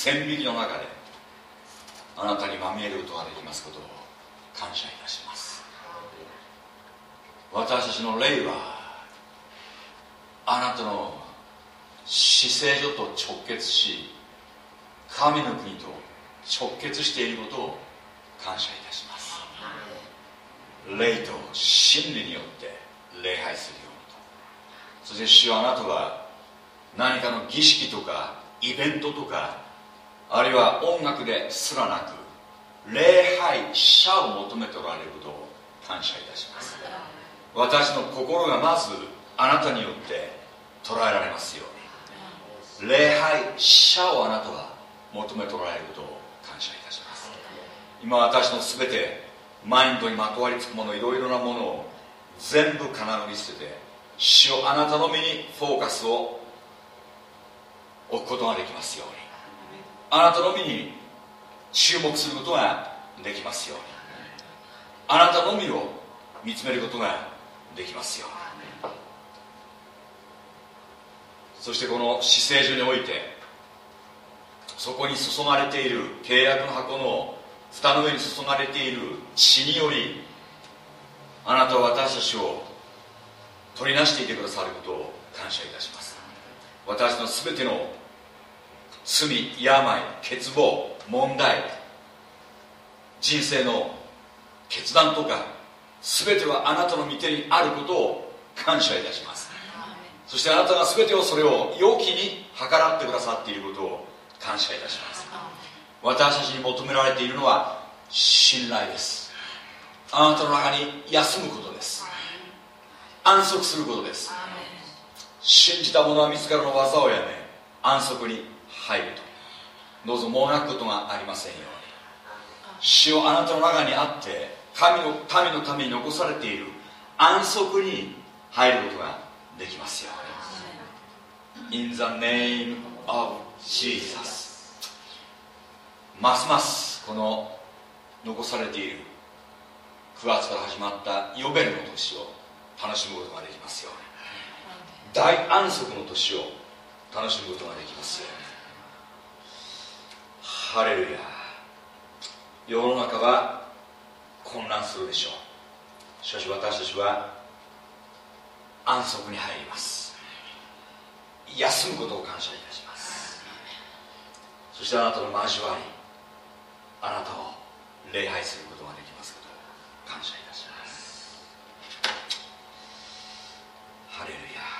線引きの中であなたにまみえることができますことを感謝いたします。私たちの霊はあなたの死聖所と直結し神の国と直結していることを感謝いたします。霊と真理によって礼拝するようにと。そして主はあなたは何かの儀式とかイベントとかあるいは音楽ですらなく礼拝者を求めておられることを感謝いたします。私の心がまずあなたによって捉えられますように。礼拝者をあなたは求めておられることを感謝いたします。今私の全てマインドにまとわりつくものいろいろなものを全部金具に捨てて主をあなたの身にフォーカスを置くことができますように。あなたの身に注目することができますように。あなたのみを見つめることができますように。そしてこの姿勢所においてそこに注がれている契約の箱の蓋の上に注がれている血によりあなたは私たちを取りなしていてくださることを感謝いたします。私の全ての罪病欠乏問題人生の決断とか全てはあなたの御手にあることを感謝いたします。そしてあなたが全てをそれを良きに計らってくださっていることを感謝いたします。私たちに求められているのは信頼です。あなたの中に休むことです。安息することです。信じた者は自らの技をやめ安息に入ると。どうぞもがくことがありませんように。主をあなたの中にあって神の民のために残されている。安息に入ることができますように。In the name of Jesus ますますこの残されている9月から始まったヨベルの年を楽しむことができますように。大安息の年を楽しむことができますようにハレルヤ世の中は混乱するでしょう。しかし私たちは安息に入ります。休むことを感謝いたします。そしてあなたの交わりあなたを礼拝することができますことを感謝いたします。ハレルヤ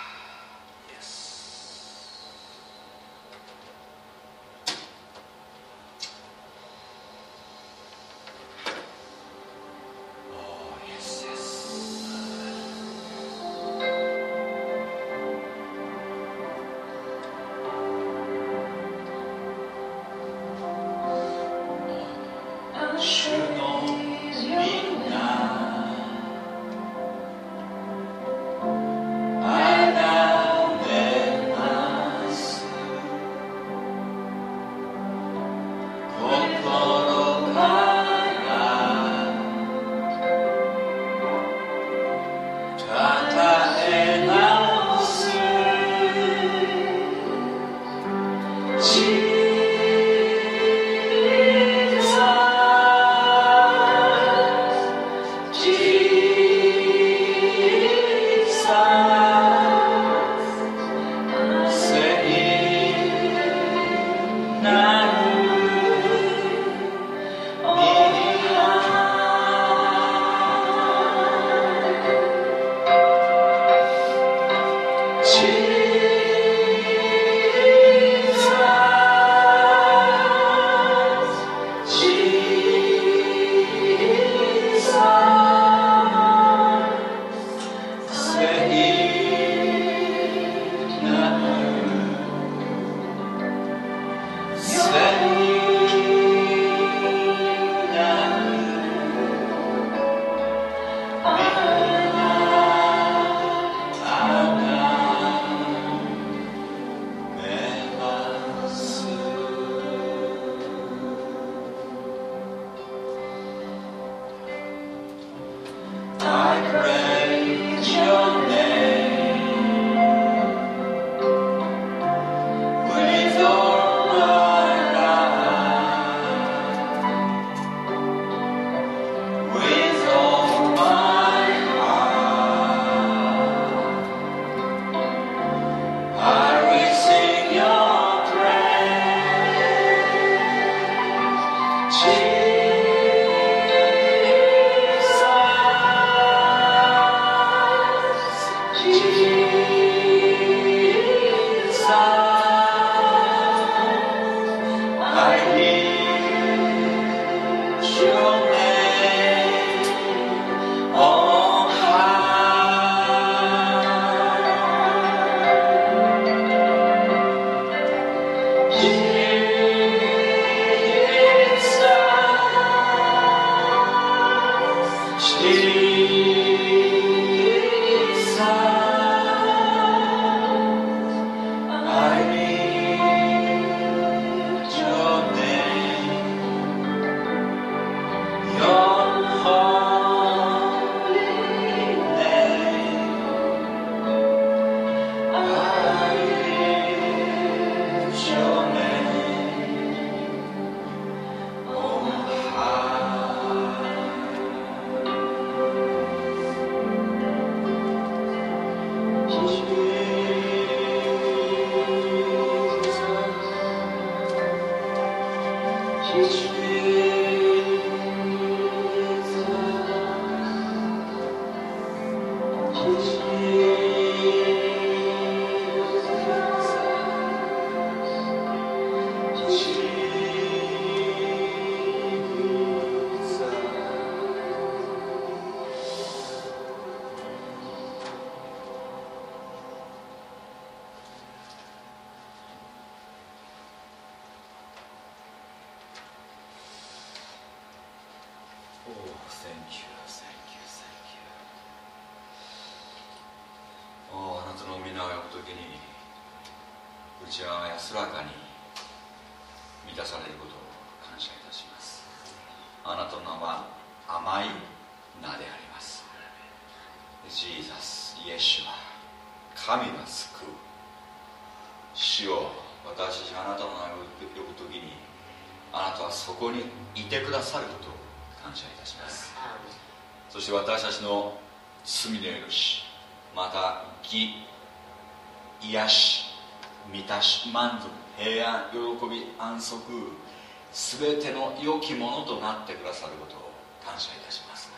全ての良きものとなってくださることを感謝いたします。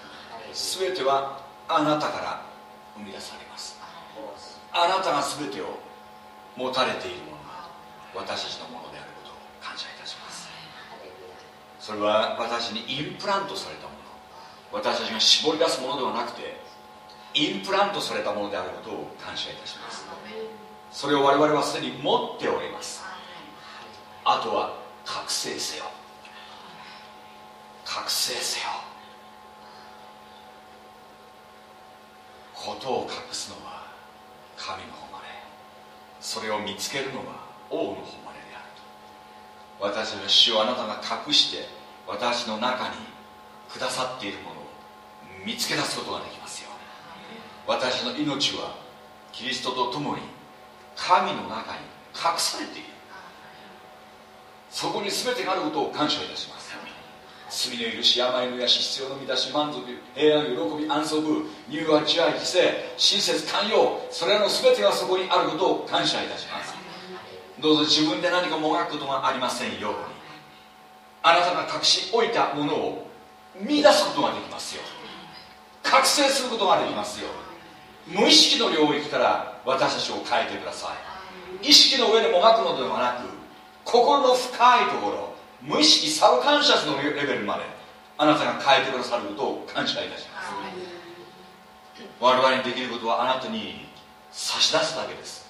全てはあなたから生み出されます。あなたが全てを持たれているものが私たちのものであることを感謝いたします。それは私にインプラントされたもの私たちが絞り出すものではなくてインプラントされたものであることを感謝いたします。それを我々はすでに持っております。あとは覚醒せよ。覚醒せよ。ことを隠すのは神の誉れ。それを見つけるのは王の誉れであると。私の死をあなたが隠して私の中にくださっているもの。を見つけ出すことができますよ私の命はキリストと共に神の中に隠されている。そこに全てがあることを感謝いたします。罪の許し病の癒し必要の満たし満足平安喜び安息乳和慈愛知性親切寛容それらの全てがそこにあることを感謝いたします。どうぞ自分で何かもがくことがありませんように。あなたが隠し置いたものを見出すことができますよ覚醒することができますよ無意識の領域から私たちを変えてください。意識の上でもがくのではなく心の深いところ無意識サブカンシャスのレベルまであなたが変えてくださることを感謝いたします。我々にできることはあなたに差し出すだけです。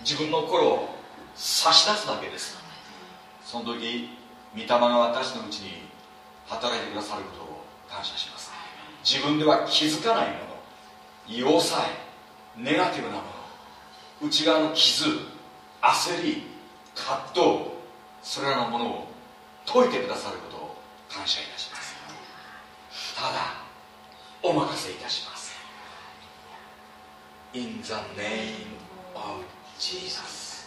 自分の心を差し出すだけです。その時御霊が私のうちに働いてくださることを感謝します自分では気づかないもの。要塞ネガティブなもの。内側の傷焦り葛藤それらのものを解いてくださることを感謝いたします。ただお任せいたします。In the name of Jesus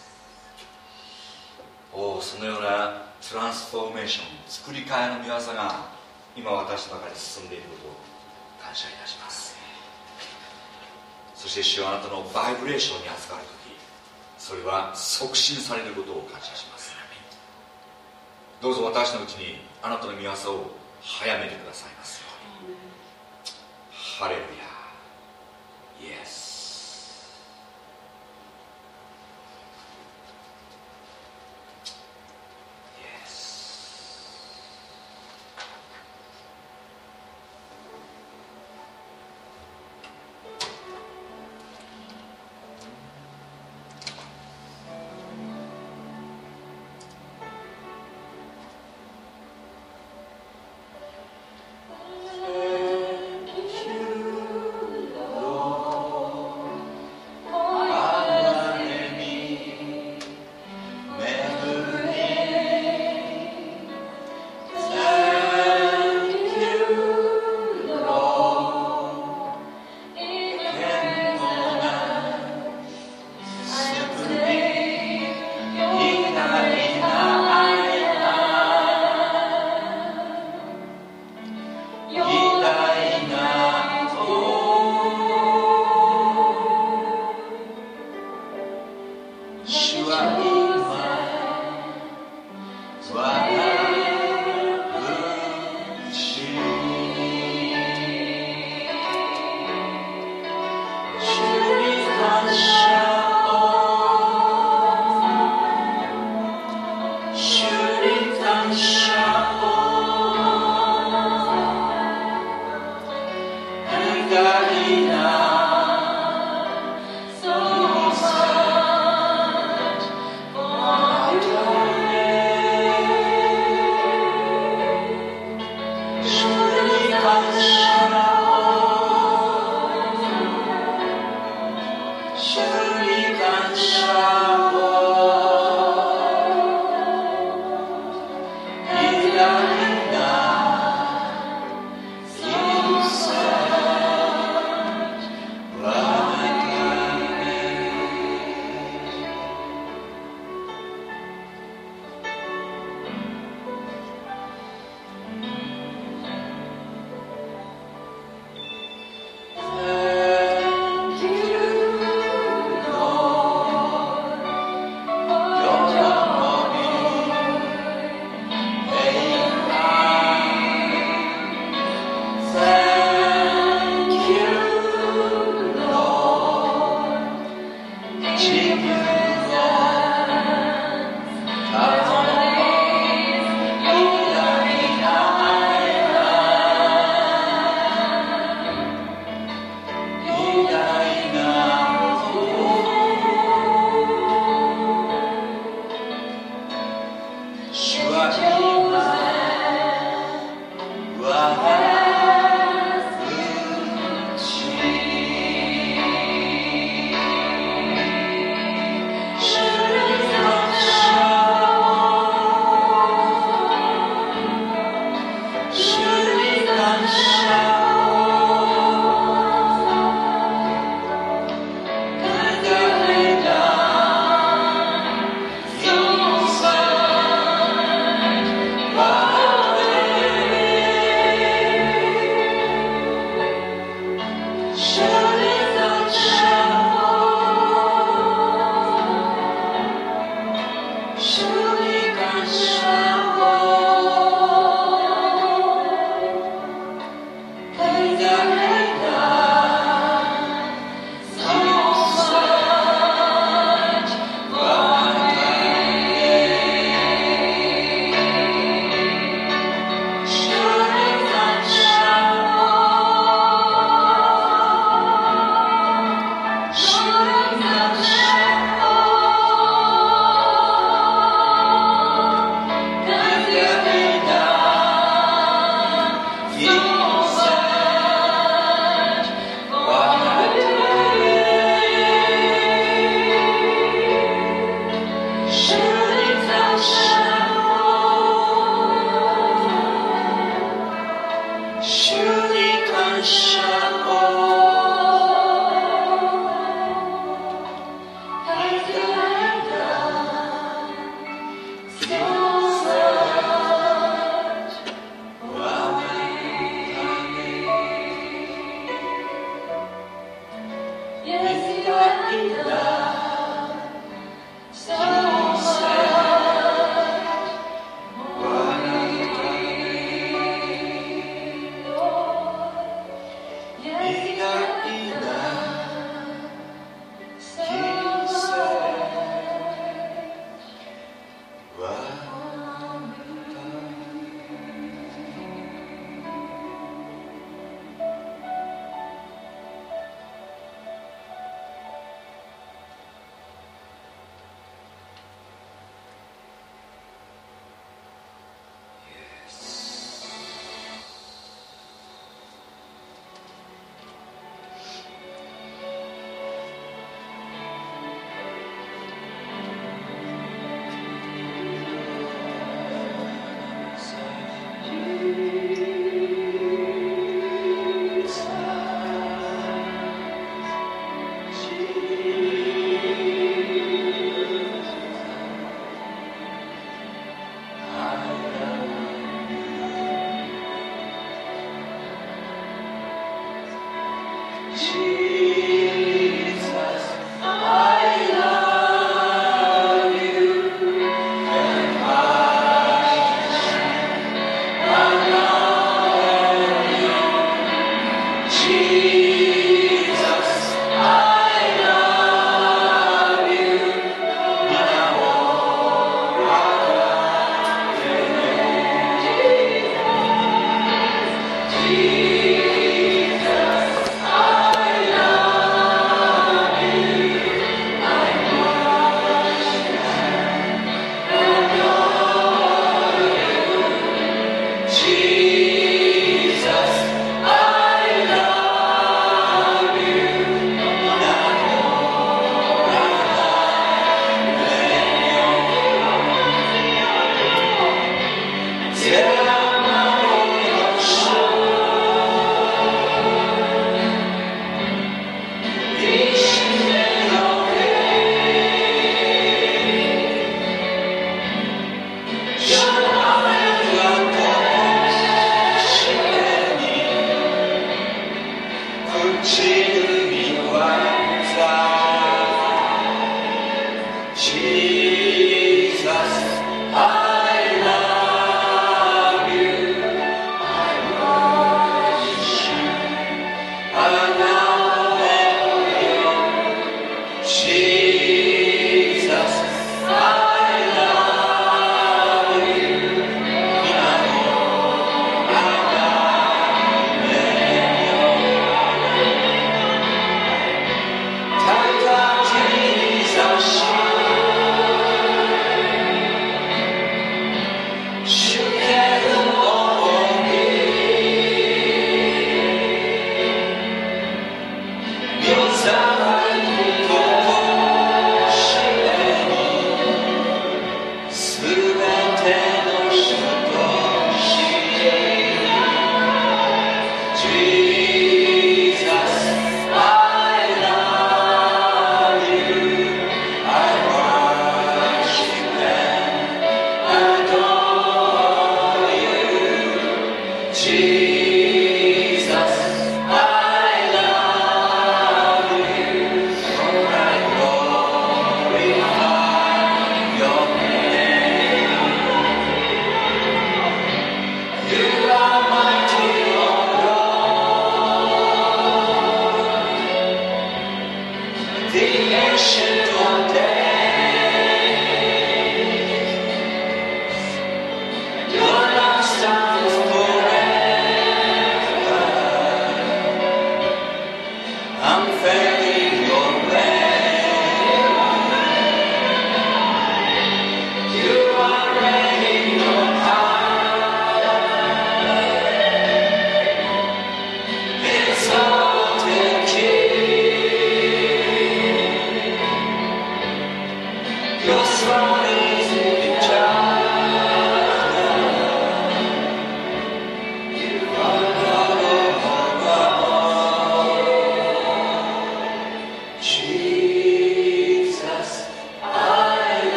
おおそのようなトランスフォーメーション作り変えの見業が今私の中で進んでいることを感謝いたします。そして主はあなたのバイブレーションに預かる時それは促進されることを感謝します。どうぞ私のうちにあなたの御業を早めてくださいますように。ハレルヤ。イエス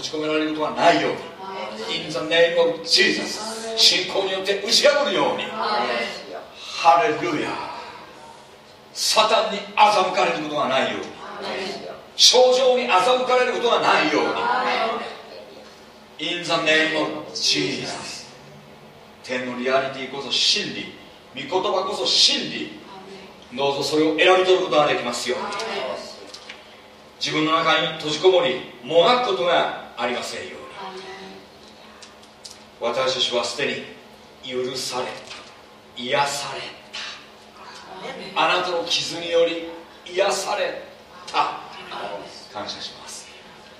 閉じ込められることはないように。In the name of Jesus. 信仰によって打ち破るように。ハレルヤ。サタンに欺かれることがないように。症状に欺かれることがないように。In the name of Jesus. 天のリアリティこそ真理。御言葉こそ真理。どうぞそれを選び取ることができますよ自分の中に閉じこもりもがくことがありませんように。私たちはすでに許され癒されたあなたの傷により癒された。感謝します。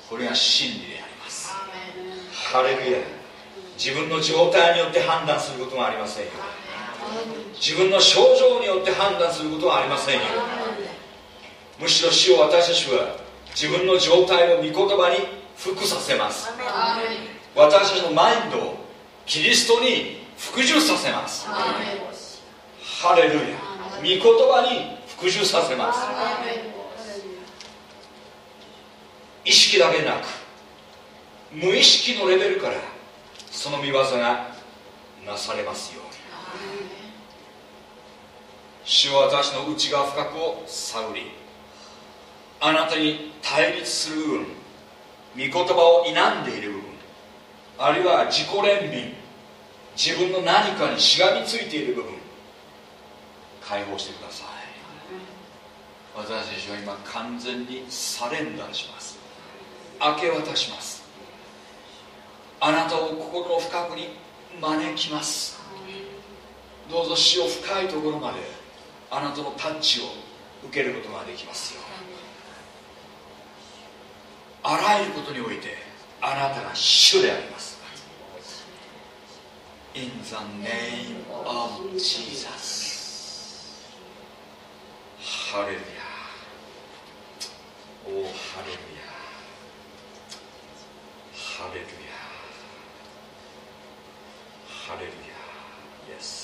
これが真理であります。ハレルヤ。自分の状態によって判断することがありませんよ。自分の症状によって判断することはありませんよ。むしろ死を私たちは自分の状態を御言葉に服させます。私たちのマインドをキリストに服従させます。ハレルヤ。御言葉に服従させます。意識だけなく無意識のレベルからその見業がなされますように。主は私の内側深くを探りあなたに対立する部分御言葉を否んでいる部分。あるいは自己憐憫。自分の何かにしがみついている部分。解放してください。私たちは今完全にサレンダーします。明け渡します。あなたを心の深くに招きます。どうぞ死を深いところまであなたのタッチを受けることができますよあらゆることにおいてあなたが主であります。In the name of Jesus. ハレルヤおハレルヤハレルヤハレルヤ Yes「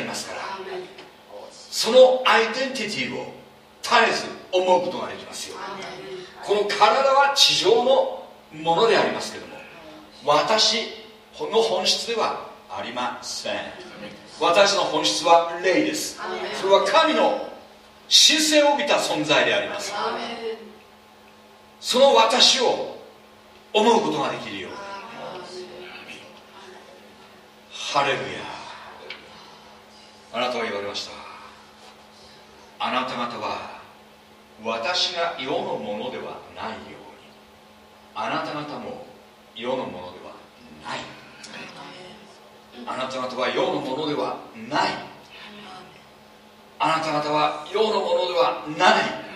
りますからそのアイデンティティを絶えず思うことができますよ。この体は地上のものでありますけども私の本質ではありません。私の本質は霊です。それは神の神聖を帯びた存在であります。その私を思うことができるように。ハレルヤあなたは言われました。あなた方は私が世のものではないように。あなた方も世のものではない。あなた方は世のものではない。あなた方は世のものではない。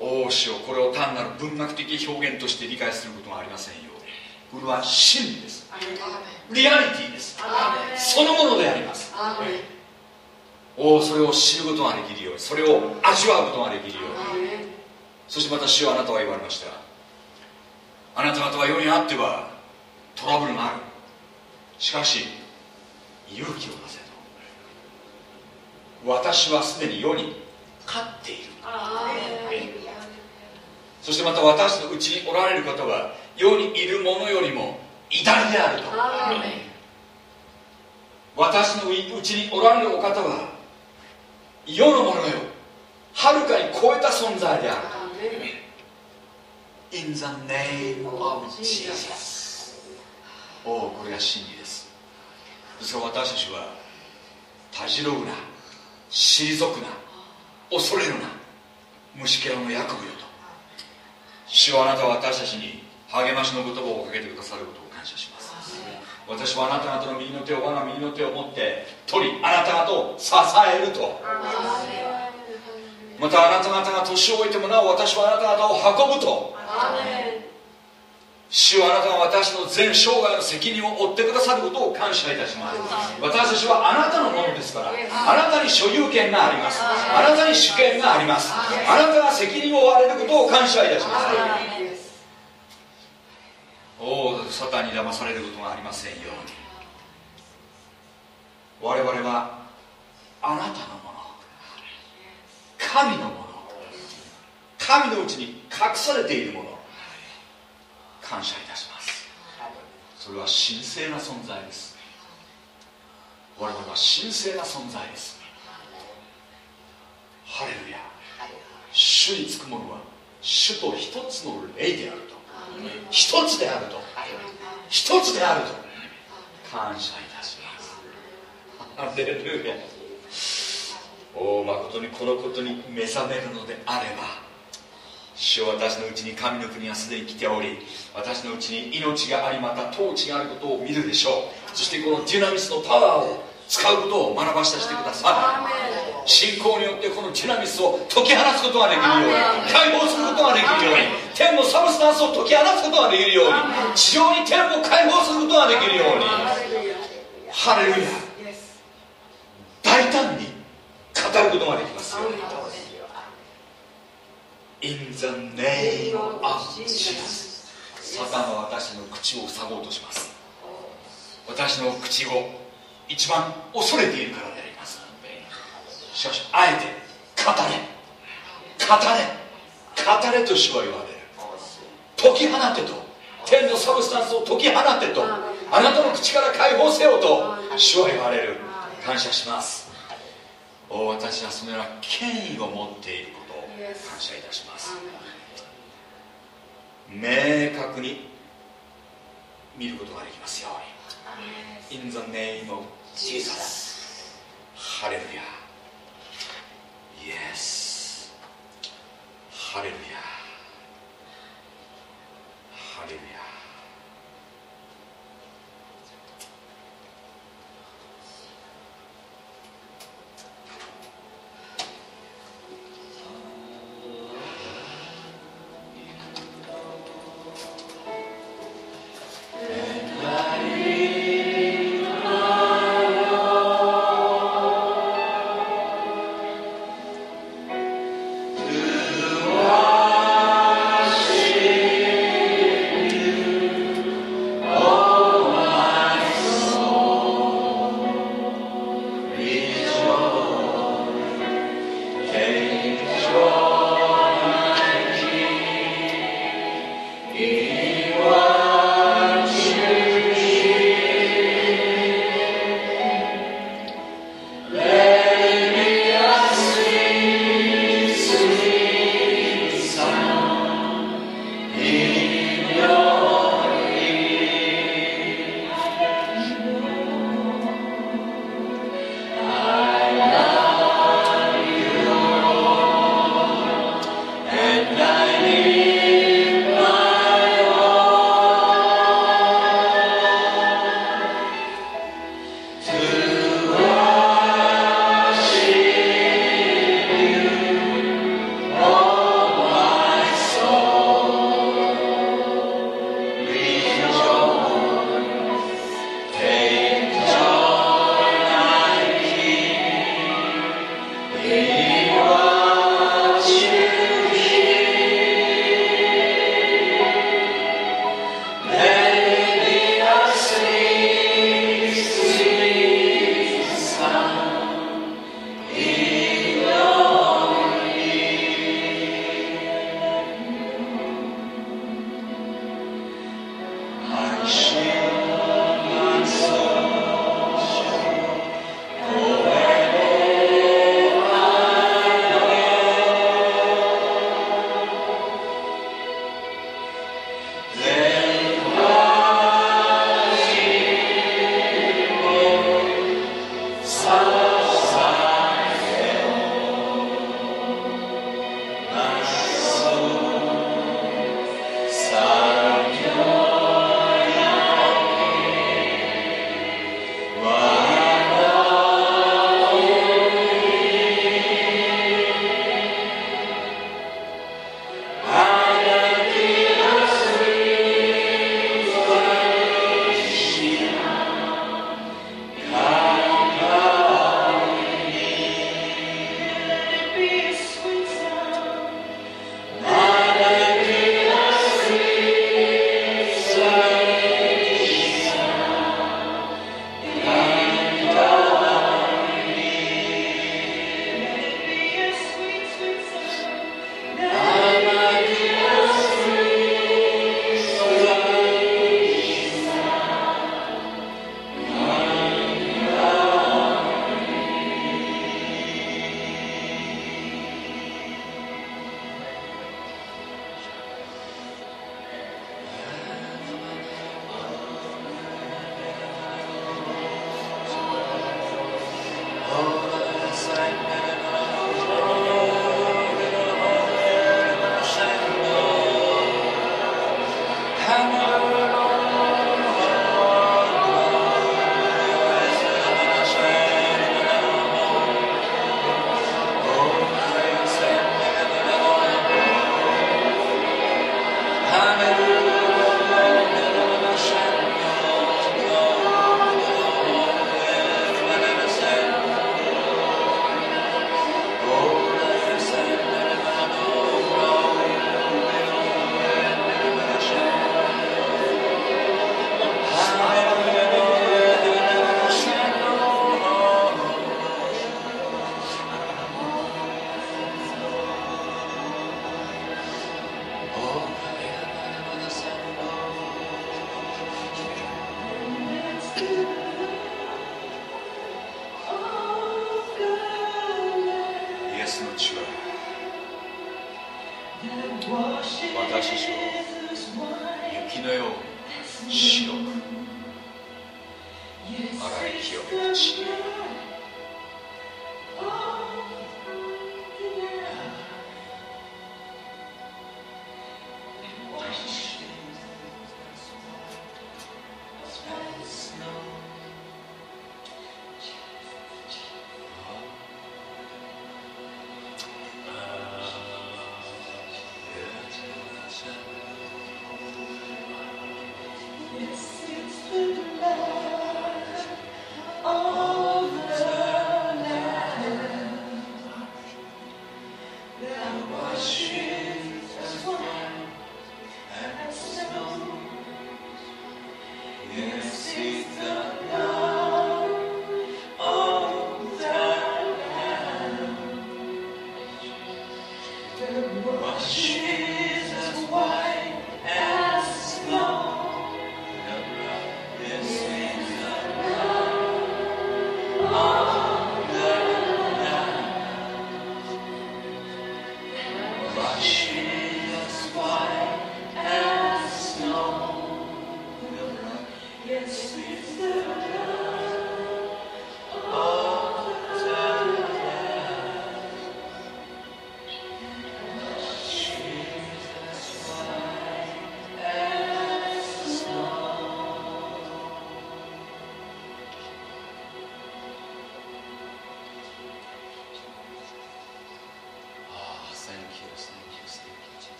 おおしよこれを単なる文学的表現として理解することがありませんよこれは真です。リアリティです。そのものであります。おおそれを知ることができるようにそれを味わうことができるように。そしてまた主はあなたは言われました。あなた方は世にあってはトラブルがある。しかし勇気を出せと。私はすでに世に勝っている。そしてまた私のうちにおられる方は世にいるものよりも偉大であると。私のうちにおられるお方は世のものよ。はるかに超えた存在である In the name of Jesus おおこれが真理です。ですから私たちはたじろぐな退くな恐れるな虫けらのヤコブよと。主はあなたは私たちに励ましの言葉をかけてくださることを私はあなた方の右の手を我が右の手を持って取りあなた方を支えると。またあなた方が年を置いてもなお私はあなた方を運ぶと。主はあなたが私の全生涯の責任を負ってくださることを感謝いたします。私たちはあなたのものですからあなたに所有権があります。あなたに主権がありますあなたが責任を負われることを感謝いたしますおおサタンに騙されることがありませんように。我々はあなたのもの。神のもの。神のうちに隠されているもの。感謝いたします。それは神聖な存在です。我々は神聖な存在です。ハレルヤ。主につくものは主と一つの霊であると。一つであると。一つであると。感謝いたします。ハレルヤ。おお誠にこのことに目覚めるのであれば主は私のうちに神の国はすでに来ており私のうちに命がありまた統治があることを見るでしょう。そしてこのデュナミスのパワーを使うことを学ばせてください信仰によってこのデュナミスを解き放つことができるように解放することができるように天のサブスタンスを解き放つことができるように地上に天を解放することができるようにハレルヤ。大胆に語ることができますよ。うに In the name of Jesus サタンは私の口を塞ごうとします。私の口を一番恐れているからでしかしあえて語れ。語れ。語れと主は言われる。解き放てと。天のサブスタンスを解き放てと。あなたの口から解放せよと。主は言われる。感謝します。お私はそのような権威を持っていることを感謝いたします。明確に見ることができますように。In the name of Jesus 洗い清めた血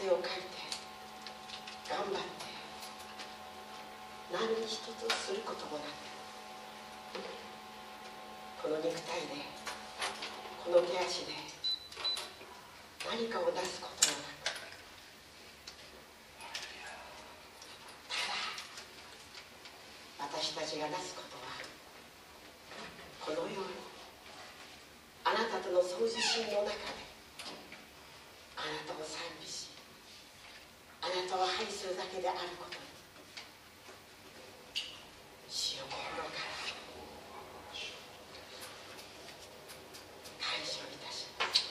汗をかいて頑張って。何一つすることもなく。この肉体でこの手足で何かを出すこともなく。ただ私たちがなすことはこのようにあなたとの相似心の中であなたを賛美しあなたを愛するだけであることに主よ心から感謝いたします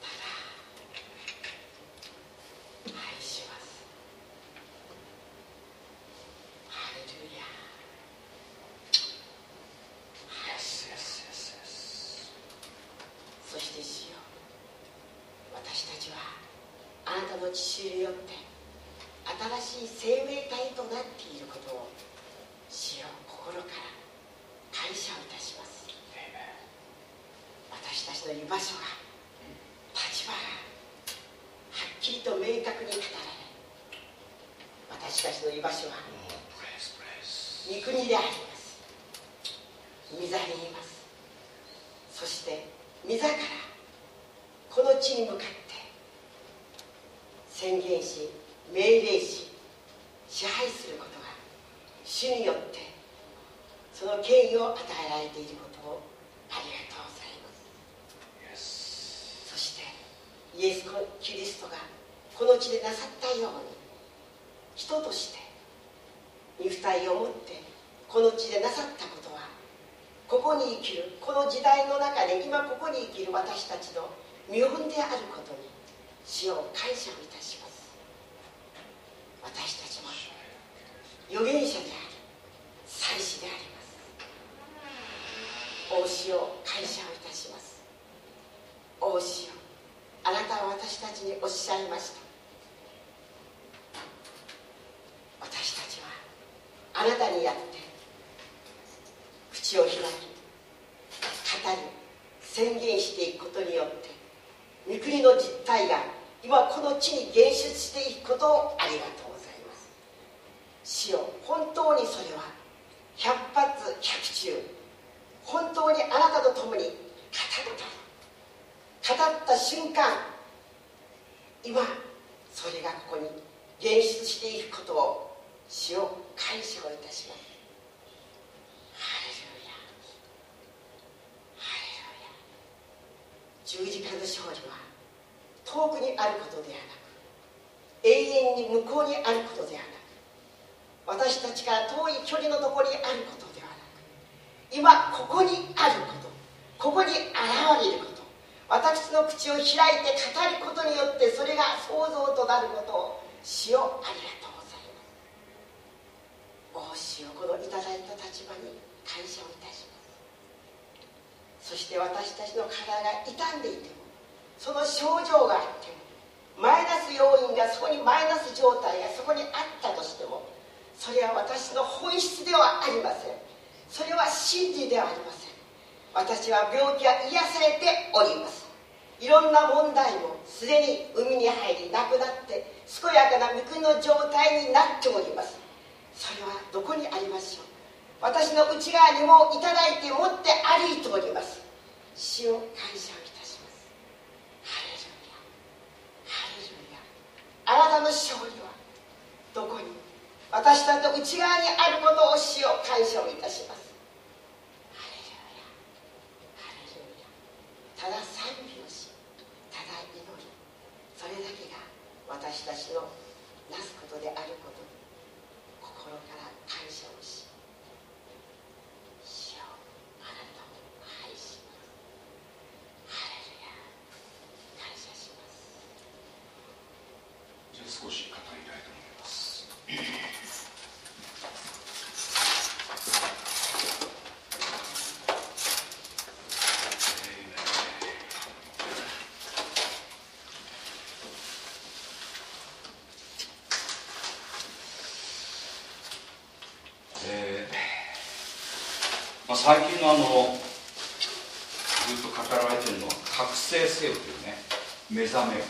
ただ愛しますハレルヤそして主よ私たちはあなたの血潮によって新しい生命体となっていることを主よ心から感謝をいたします。私たちの居場所が立場がはっきりと明確に語られ私たちの居場所は御国であります御座にいますそして御座からこの地に向かって宣言し命令し支配することが主によってその権威を与えられていることをありがとうございますそしてイエス・キリストがこの地でなさったように人として肉体を持ってこの地でなさったことはここに生きるこの時代の中で今ここに生きる私たちの見本であることに主を感謝をいたします私たちも預言者である祭司であります大主を感謝をいたします大主よあなたは私たちにおっしゃいました私たちはあなたにやって口を開き語り宣言していくことによって御国の実態が今この地に現出していくことをありがとうございます主よ本当にそれは百発百中本当にあなたと共に語った語った瞬間今それがここに現出していくことを主を感謝をいたしますハレルヤ十字架の勝利は遠くにあることではなく永遠に向こうにあることではなく私たちから遠い距離のところにあることではなく今ここにあることここに現れること私の口を開いて語ることによってそれが創造となることを主よありがとうございます。お主よこのいただいた立場に感謝をいたします。そして私たちの体が傷んでいてもその症状があってもマイナス要因がそこにマイナス状態がそこにあったとしてもそれは私の本質ではありません。それは真理ではありません。私は病気が癒されております。いろんな問題もすでに海に入りなくなって健やかな御国の状態になっております。それはどこにありましょう。私の内側にもいただいて持って歩いております。主を感謝をあなたの勝利はどこに私たちの内側にあることをしよう感謝をいたします。ハレルヤハレルヤ。ただ賛美をしただ祈り。それだけが私たちのなすことであることに心から感謝をし主よあなたを愛しますハレルヤ感謝します少し語りたいと思いますえーまあ、最近のあのずっと語られてるのは覚醒せよというね目覚めよ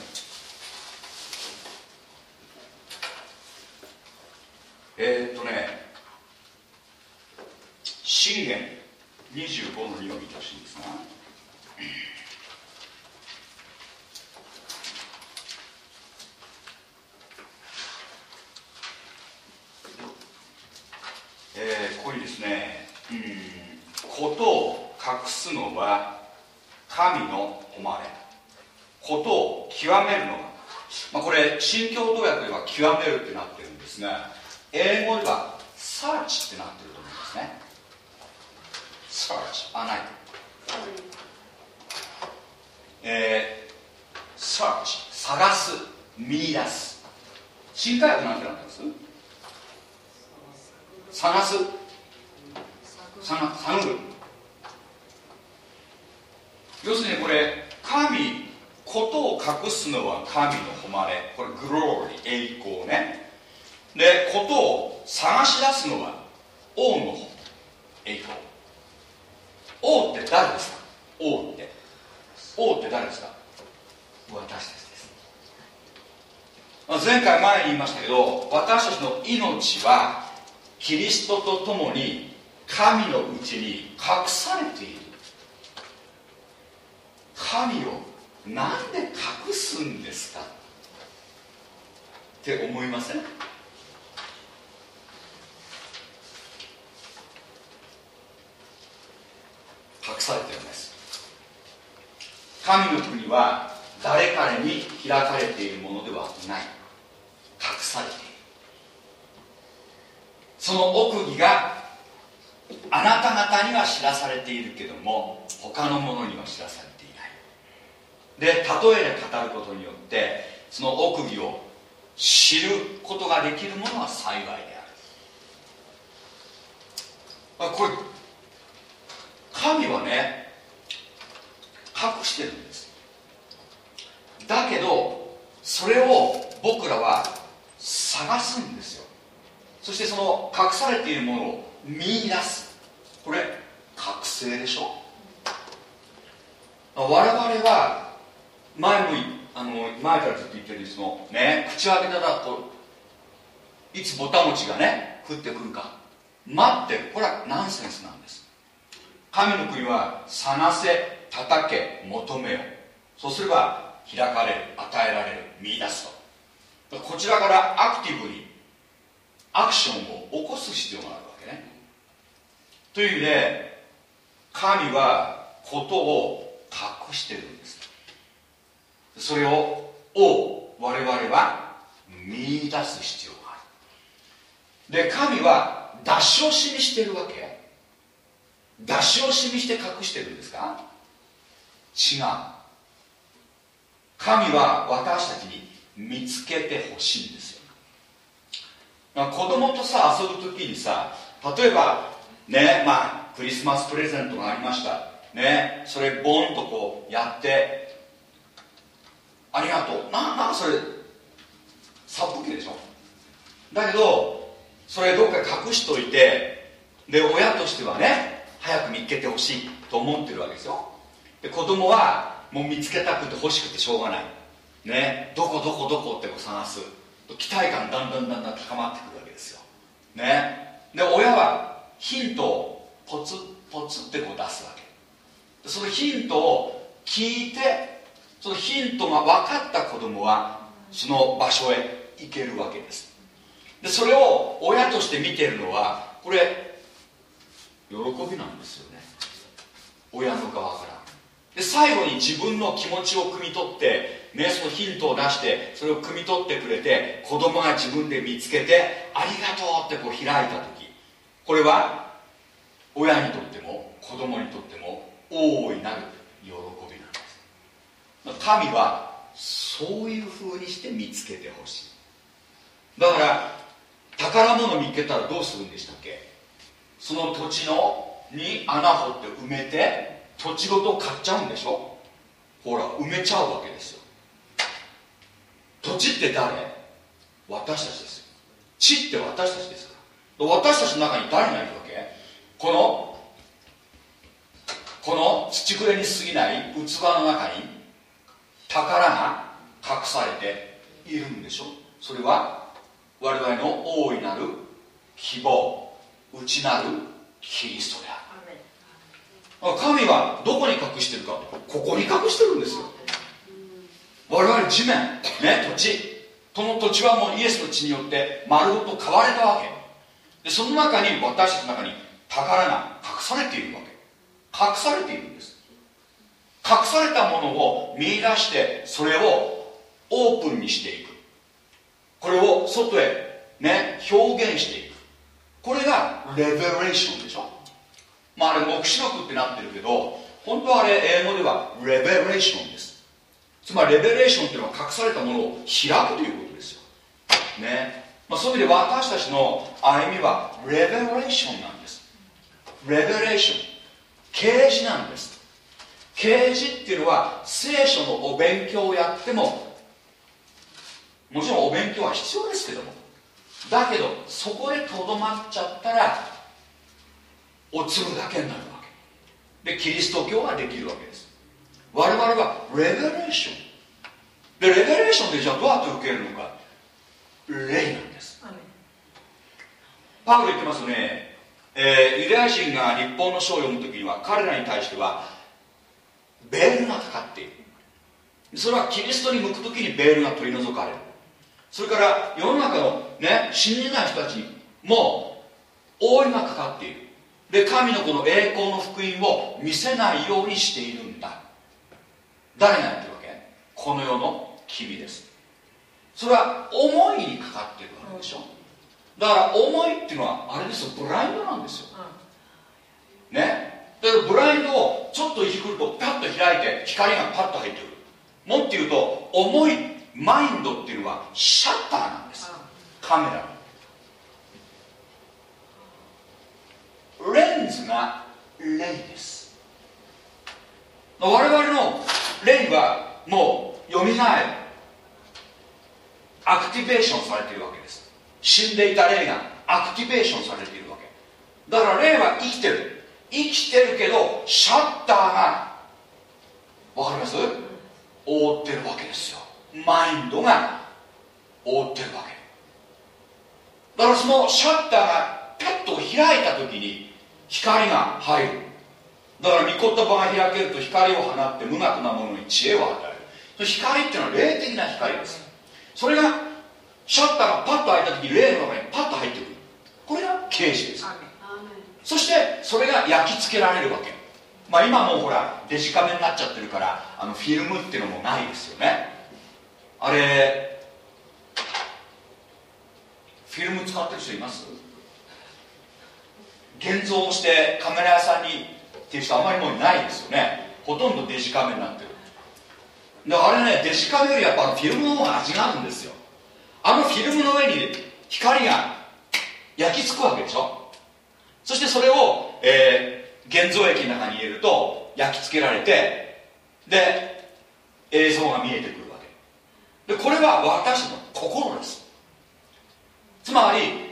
もう見つけたくて欲しくてしょうがない。ね。どこどこどこってこう探す。期待感だんだんだんだん高まってくるわけですよ。ね。で親はヒントをポツポツってこう出すわけ。そのヒントを聞いてそのヒントが分かった子供はその場所へ行けるわけです。でそれを親として見てるのはこれ喜びなんですよね。親の側から。で最後に自分の気持ちを汲み取ってねそのヒントを出してそれを汲み取ってくれて子供が自分で見つけてありがとうってこう開いた時。これは親にとっても子供にとっても大いなる喜びなんです。神はそういうふうにして見つけてほしい。だから宝物見つけたらどうするんでしたっけ？その土地のに穴掘って埋めて土地ごと買っちゃうんでしょ？ほら埋めちゃうわけですよ。土地って誰？私たちですよ。地って私たちですから。私たちの中に誰がいるわけ？このこの土くれに過ぎない器の中に宝が隠されているんでしょ？それは我々の大いなる希望内なるキリストである。神はどこに隠してるか。ここに隠してるんですよ。我々地面ね土地。この土地はもうイエスの血によって丸ごと買われたわけ。でその中に私たちの中に宝が隠されているわけ。隠されているんです。隠されたものを見出してそれをオープンにしていく。これを外へね表現していく。これがレベレーションでしょ。まああれ黙示録ってなってるけど本当はあれ英語ではレベレーションです。つまりレベレーションっていうのは隠されたものを開くということですよ。ね、まあ、そういう意味で私たちの歩みはレベレーションなんです。レベレーション啓示なんです。啓示っていうのは聖書のお勉強をやってももちろんお勉強は必要ですけども。だけどそこでとどまっちゃったらおつむだけになるわけ。でキリスト教ができるわけです。我々はレベレーション。でレベレーションでじゃあどうやって受けるのか。霊なんです。パウロ言ってますね、えー、ユダヤ人が日本の書を読む時には彼らに対してはベールがかかっている。それはキリストに向く時にベールが取り除かれる。それから世の中のね信じない人たちにも覆いがかかっているで神のこの栄光の福音を見せないようにしているんだ。誰がやってるわけ？この世の君です。それは思いにかかってるわけでしょ？だから思いっていうのはあれですよ。ブラインドなんですよ。ね？だからブラインドをちょっといじくるとパッと開いて光がパッと入ってくる。もっと言うと思いマインドっていうのはシャッターなんです。カメラレンズが霊です。我々の霊はもうよみがえるアクティベーションされているわけです。死んでいた霊がアクティベーションされているわけ。だから霊は生きてる。生きてるけどシャッターがわかります？覆ってるわけですよ。マインドが覆ってるわけ。だからそのシャッターがペッと開いた時に光が入る。だから御言葉が開けると光を放って無学なものに知恵を与える。光っていうのは霊的な光です。それがシャッターがパッと開いた時に霊の中にパッと入ってくる。これが啓示です。そしてそれが焼き付けられるわけ。まあ今もうほらデジカメになっちゃってるからあのフィルムっていうのもないですよね。あれフィルム使ってる人います？現像をしてカメラ屋さんにっていう人あんまりもういないですよね。ほとんどデジカメになってる。であれねデジカメよりやっぱフィルムの方が味があるんですよ。あのフィルムの上に光が焼き付くわけでしょ。そしてそれを、えー、現像液の中に入れると焼き付けられてで映像が見えてくるわけ。でこれは私の心です。つまり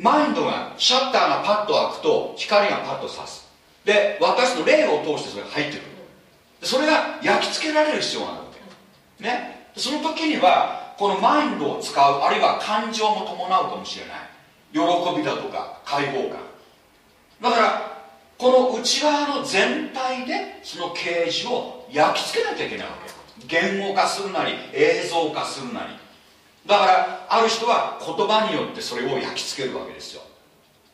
マインドがシャッターがパッと開くと光がパッと差す。で私の霊を通してそれが入ってくる。それが焼き付けられる必要があるわけ。ね。その時にはこのマインドを使うあるいは感情も伴うかもしれない。喜びだとか解放感。だからこの内側の全体でその啓示を焼き付けなきゃいけないわけ。言語化するなり映像化するなり。だからある人は言葉によってそれを焼き付けるわけですよ。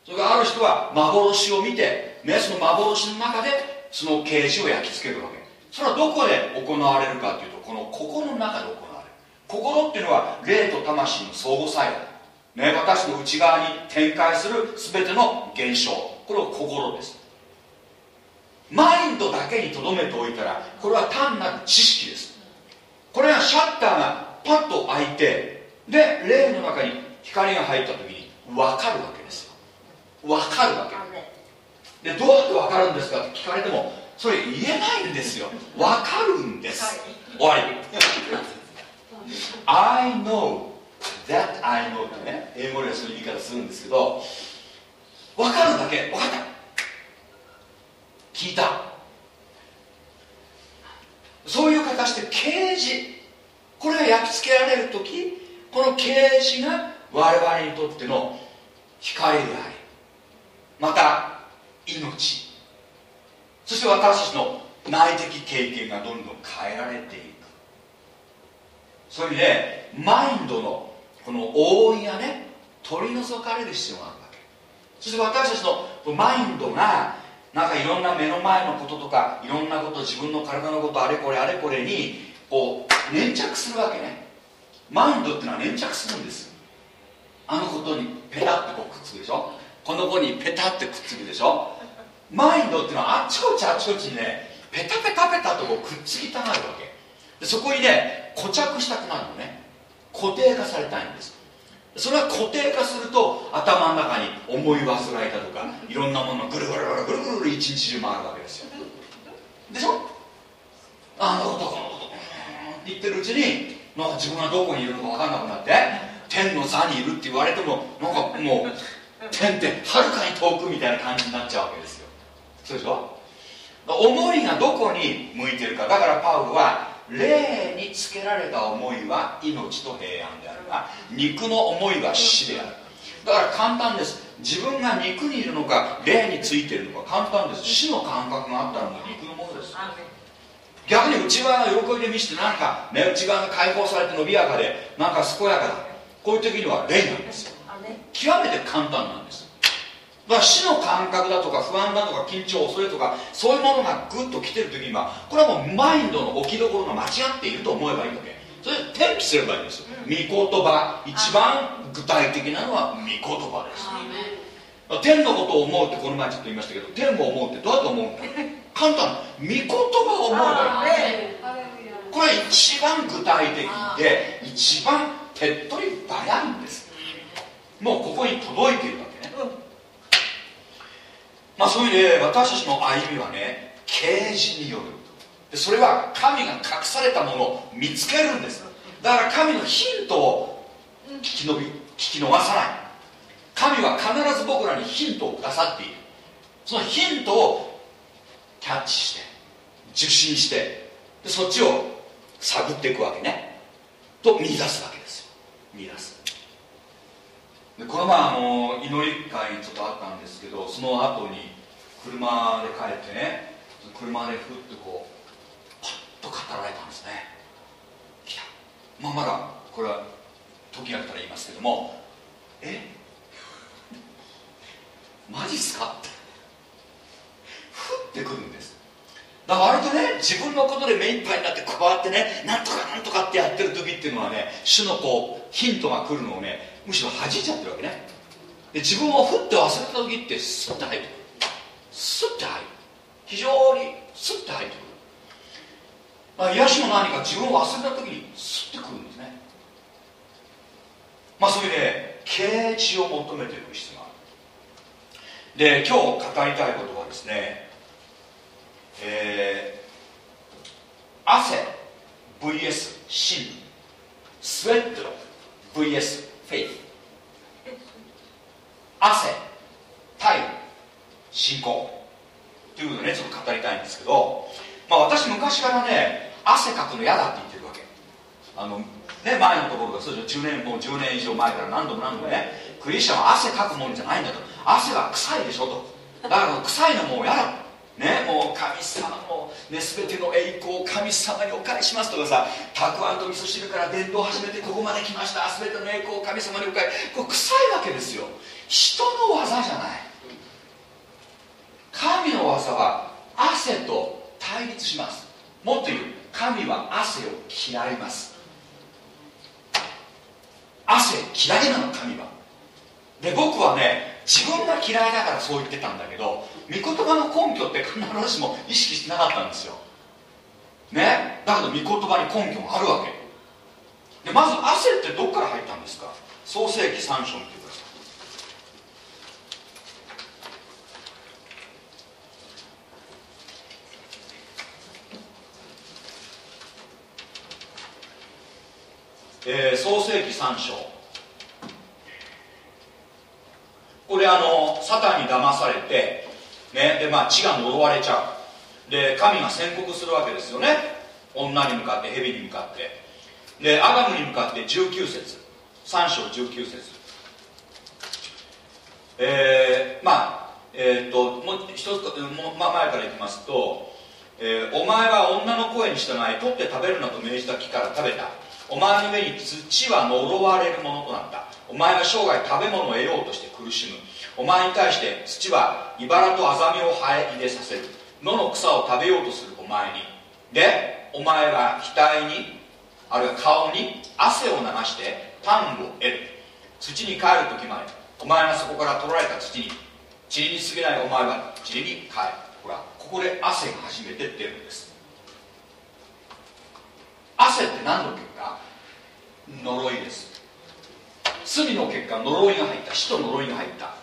それからある人は幻を見て、ね、その幻の中でその啓示を焼き付けるわけ。それはどこで行われるかというとこの心の中で行われる。心っていうのは霊と魂の相互作用、ね、私の内側に展開する全ての現象。これを心です。マインドだけにとどめておいたらこれは単なる知識です。これがシャッターがパッと開いてで霊の中に光が入った時に分かるわけですよ。分かるわけ。でどうやって分かるんですかって聞かれてもそれ言えないんですよ。分かるんです、終わり。I know that I know ってね英語でそういう言い方するんですけど分かるだけ。分かった。聞いた。そういう形で啓示これが焼き付けられる時この啓示が我々にとっての光でありまた命そして私たちの内的経験がどんどん変えられていく。そういう意味でマインドのこの覆いがね取り除かれる必要があるわけ。そして私たちのマインドがなんかいろんな目の前のこととかいろんなこと自分の体のことあれこれあれこれにこう粘着するわけね。マインドっていうのは粘着するんです。あのことにペタッとこうくっつくでしょ？この子にペタッてくっつくでしょ？マインドっていうのはあっちこっちあっちこっちにねペタペタペタとこうくっつきたがるわけ。でそこにね固着したくなるのね。固定化されたいんです。それは固定化すると頭の中に思い忘れたとかいろんなものがぐるぐるぐるぐるぐる一日中回るわけですよ。でしょ？あのことこのこと言ってるうちになんか自分がどこにいるのか分かんなくなって天の座にいるって言われてもなんかもう天ってはるかに遠くみたいな感じになっちゃうわけですよ。そうでしょ？思いがどこに向いてるか。だからパウロは霊につけられた思いは命と平安であるが肉の思いは死である。だから簡単です。自分が肉にいるのか霊についているのか簡単です。死の感覚があったのが肉逆に内側の喜びで見せてなんか、ね、内側が解放されて伸びやかでなんか健やかだ。こういう時には霊なんです。よ極めて簡単なんです。だから死の感覚だとか不安だとか緊張恐れとかそういうものがグッと来てる時にはこれはもうマインドの置きどころが間違っていると思えばいいわけ。それで転記すればいいんですよ。御言葉一番具体的なのは御言葉です。天のことを思うってこの前ちょっと言いましたけど天を思うってどうやって思うんだ簡単。御言葉を思えばいいこれ一番具体的で一番手っ取り早いんです。もうここに届いているわけね、まあそういう意味で私たちの歩みはね啓示によるでそれは神が隠されたものを見つけるんです。だから神のヒントを聞き伸び聞き逃さない。神は必ず僕らにヒントをくださっている。そのヒントをキャッチして受信してでそっちを探っていくわけね。と見出すわけですよ。見出す。でこの前あの祈り会にちょっとあったんですけどその後に車で帰ってね車でふっとこうパッと語られたんですね。来た。まあまだこれは時が来たら言いますけどもえ？マジっすか？って降ってくるんです。だから割とね自分のことで目いっぱいになってこうやってねなんとかなんとかってやってる時っていうのはね主のこうヒントが来るのをねむしろ弾いちゃってるわけね。で自分をふって忘れた時ってスッと入ってくる。スッと入る。非常にスッと入ってくる、まあ、癒しも何か自分を忘れた時にスッとくるんですね。まあそれで啓示を求めていく必要がある。で今日語りたいことはですねえー、汗 VS 芯スウェット VS フェイス汗体信仰。ということでねちょっと語りたいんですけど、まあ、私昔からね汗かくの嫌だって言ってるわけ。あのね前のところがそう10年もう10年以上前から何度も何度もねクリスチャンは汗かくもんじゃないんだと。汗は臭いでしょと。だから臭いのもう嫌だ。ね、もう神様の、ね、全ての栄光を神様にお返ししますとかさたくあんと味噌汁から伝統を始めてここまで来ました。全ての栄光を神様にお返し。これ臭いわけですよ。人の技じゃない。神の技は汗と対立します。もっと言う神は汗を嫌います。汗嫌いなの神は。で僕はね自分が嫌いだからそう言ってたんだけど御言葉の根拠って必ずしも意識してなかったんですよ。ね？だけど御言葉に根拠があるわけ。でまず汗ってどっから入ったんですか？創世紀3章見てください。えー、創世紀3章。これあのサタンに騙されて、ね。でまあ、血が呪われちゃう。で神が宣告するわけですよね。女に向かって蛇に向かって。でアダムに向かって19節。3章19節。えー、まあえー、っともう一つも、ま、前からいきますと、えー、お前は女の声に従い取って食べるなと命じた木から食べた。お前の目に土は呪われるものとなった。お前は生涯食べ物を得ようとして苦しむ。お前に対して土は茨とアザミを生え入れさせる。野の草を食べようとするお前に。でお前は額にあるいは顔に汗を流してパンを得る。土に帰る時までお前がそこから取られた土に塵に過ぎないお前は塵に帰る。ほらここで汗が初めて出るんです。汗って何の結果？呪いです。罪の結果呪いが入った。死と呪いが入った。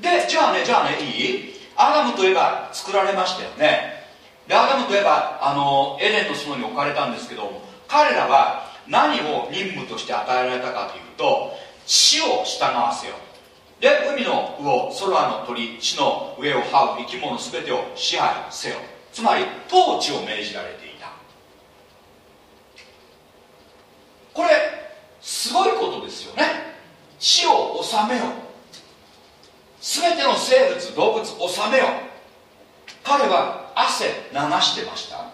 でじゃあねじゃあねいい？アダムといえば作られましたよね。でアダムといえばあのエデンとそのに置かれたんですけど彼らは何を任務として与えられたかというと死を従わせよで海の魚空の鳥地の上を這う生き物全てを支配せよつまり統治を命じられていた。これすごいことですよね。死を治めよ全ての生物動物治めよ彼は汗流してました。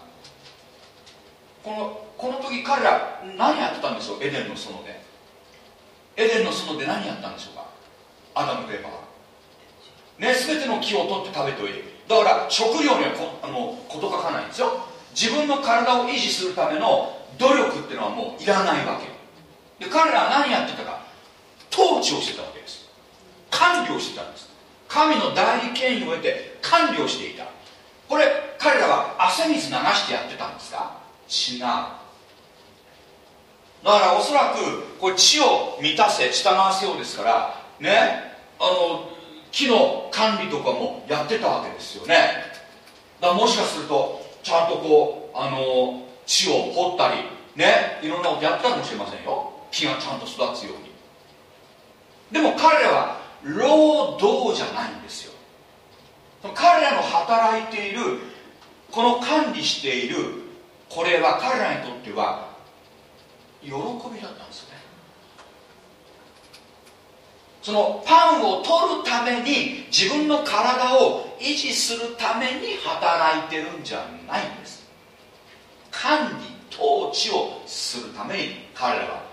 このこの時彼ら何やってたんでしょう？エデンの園で。エデンの園で何やったんでしょうか？アダムとエバはね全ての木を取って食べておいてだから食料にはこあの事欠かないんですよ。自分の体を維持するための努力っていうのはもういらないわけ。で彼らは何やってたか？統治をしてたわけです管理をしてたんです。神の代理権威を得て管理をしていた。これ彼らは汗水流してやってたんですか？違う。だからおそらくこれ地を満たせ従わせようですからねあの木の管理とかもやってたわけですよね。だからもしかするとちゃんとこうあの地を掘ったりねいろんなことやってたかもしれませんよ。木がちゃんと育つように。でも彼らは労働じゃないんですよ。彼らの働いているこの管理しているこれは彼らにとっては喜びだったんですよね。そのパンを取るために自分の体を維持するために働いてるんじゃないんです。管理統治をするために彼らは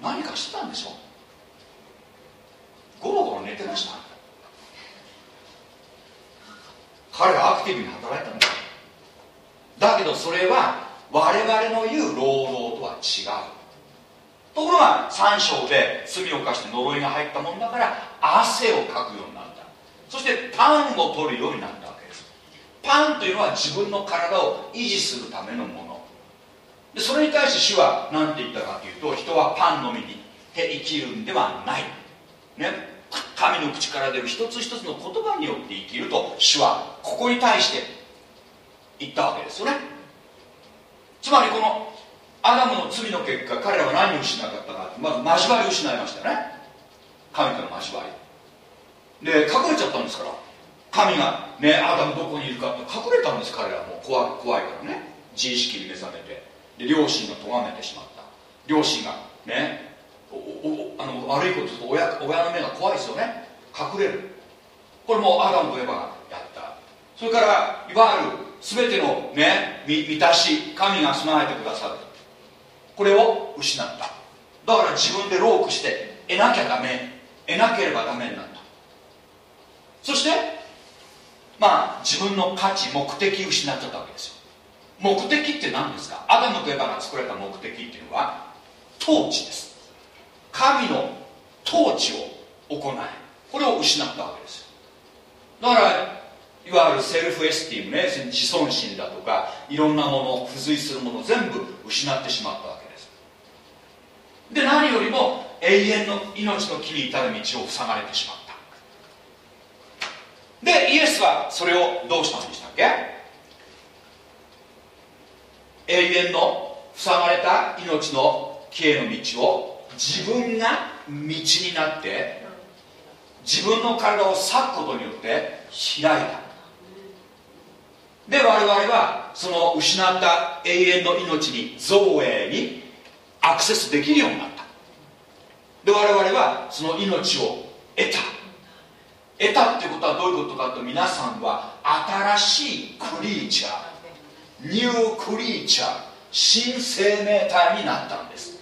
何かしてたんでしょう。ゴロゴロ寝てました。彼はアクティブに働いたんだ。だけどそれは我々の言う労働とは違う。ところが3章で罪を犯して呪いが入ったもんだから汗をかくようになった。そしてパンを取るようになったわけです。パンというのは自分の体を維持するためのもの。でそれに対して主は何て言ったかというと人はパンのみにて生きるんではない。ね。神の口から出る一つ一つの言葉によって生きると主はここに対して言ったわけですよね。つまりこのアダムの罪の結果彼らは何をしなかったかまず交わりを失いましたよね。神との交わり。で隠れちゃったんですから神がねアダムどこにいるかって隠れたんです彼らも怖怖いからね。自意識に目覚めて。で両親が咎めてしまった。両親がねあの悪いことすると親親の目が怖いですよね。隠れる。これもアダムとエバがやった。それからいわゆる全てのね満たし神が備えてくださる。これを失った。だから自分でロークして得なきゃダメ得なければダメになった。そしてまあ自分の価値目的失っちゃったわけですよ。目的って何ですか？アダムとエバが作られた目的っていうのは統治です。神の統治を行いこれを失ったわけですだからいわゆるセルフエスティームね自尊心だとかいろんなもの付随するもの全部失ってしまったわけです。で何よりも永遠の命の木に至る道を塞がれてしまった。でイエスはそれをどうしたんでしたっけ？永遠の塞がれた命の木への道を自分が道になって自分の体を裂くことによって開いた。で我々はその失った永遠の命に造営にアクセスできるようになった。で我々はその命を得た。得たってことはどういうことかと皆さんは新しいクリーチャーニュークリーチャー新生命体になったんです。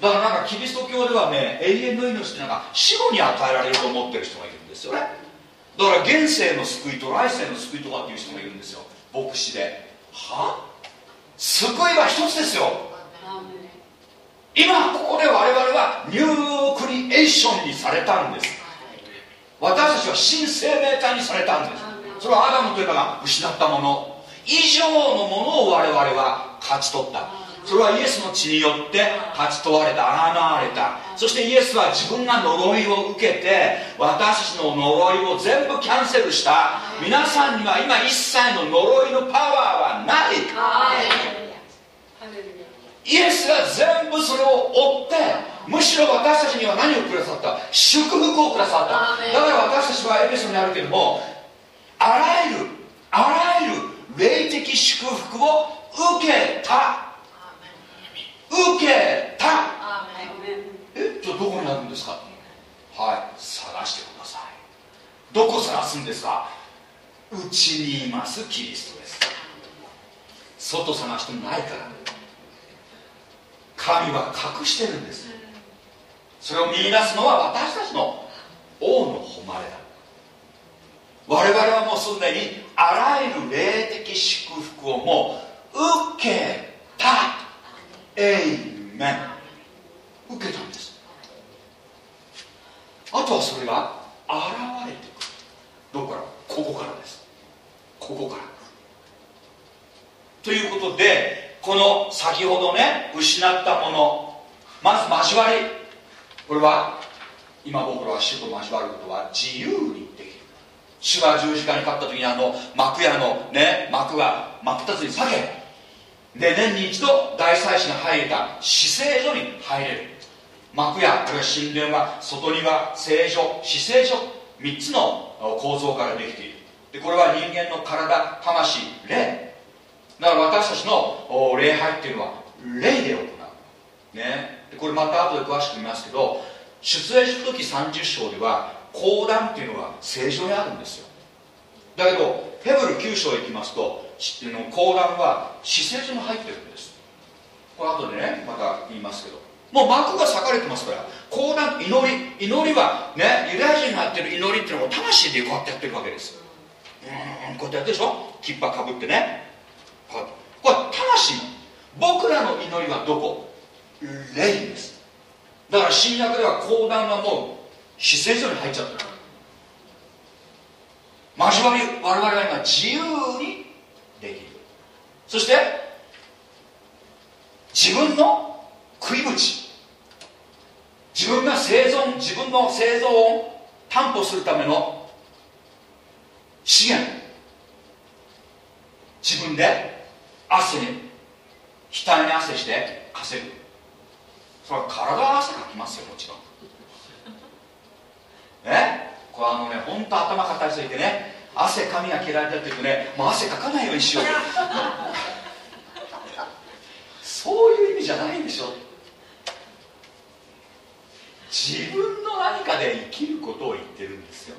だからなんかキリスト教ではね永遠の命ってなんか死後に与えられると思ってる人がいるんですよね。だから現世の救いと来世の救いとかっていう人もいるんですよ。牧師で。は？救いは一つですよ。今ここで我々はニュークリエーションにされたんです。私たちは新生命体にされたんです。それはアダムというかが失ったもの。以上のものを我々は勝ち取ったそれはイエスの血によって勝ち問われたあがわれた。そしてイエスは自分が呪いを受けて私たちの呪いを全部キャンセルした。皆さんには今一切の呪いのパワーはない。イエスが全部それを追ってむしろ私たちには何をくださった？祝福をくださった。だから私たちはエペソにあるけどもあらゆるあらゆる霊的祝福を受けた受けた。えじゃあどこにあるんですか？はい探してください。どこ探すんですか？うちにいますキリストです。外探してもないから。神は隠してるんです。それを見出すのは私たちの王の誉れだ。我々はもうすでにあらゆる霊的祝福をもう受けたエイメン。受けたんです。あとはそれが現れてくる。どこから？ここからです。ここから。ということでこの先ほどね失ったものまず交わり。これは今僕らは主と交わることは自由にできる。主が十字架に勝った時にあの幕屋のね幕が真っ二つに裂けで年に一度大祭司が入れた死聖所に入れる。幕やこれは神殿は外庭聖所死聖所3つの構造からできている。でこれは人間の体魂霊。だから私たちの礼拝っていうのは霊で行う。ね。でこれまた後で詳しく見ますけど出演書時30章では講談っていうのは聖書にあるんですよ。だけどヘブル9章へ行きますとの講談は施設に入ってるんです。これ後でねまた言いますけど。もう幕が裂かれてますから講談祈り祈りはねユダヤ人がやってる祈りっていうのを魂でこうやってやってるわけです。うんこうやってやってるでしょ？キッパかぶってね。これこれ魂。僕らの祈りはどこ？霊です。だから新約では講談がもう死聖所に入っちゃった交わり我々は今自由にできる。そして自分の食い口自分が生存自分の生存を担保するための資源。自分で汗に額に汗して稼ぐ。それは体は汗かきますよもちろん。え？これあのね本当頭硬いすぎてね汗髪が切られたって言うとねもう汗かかないようにしようそういう意味じゃないんでしょ。自分の何かで生きることを言ってるんですよ。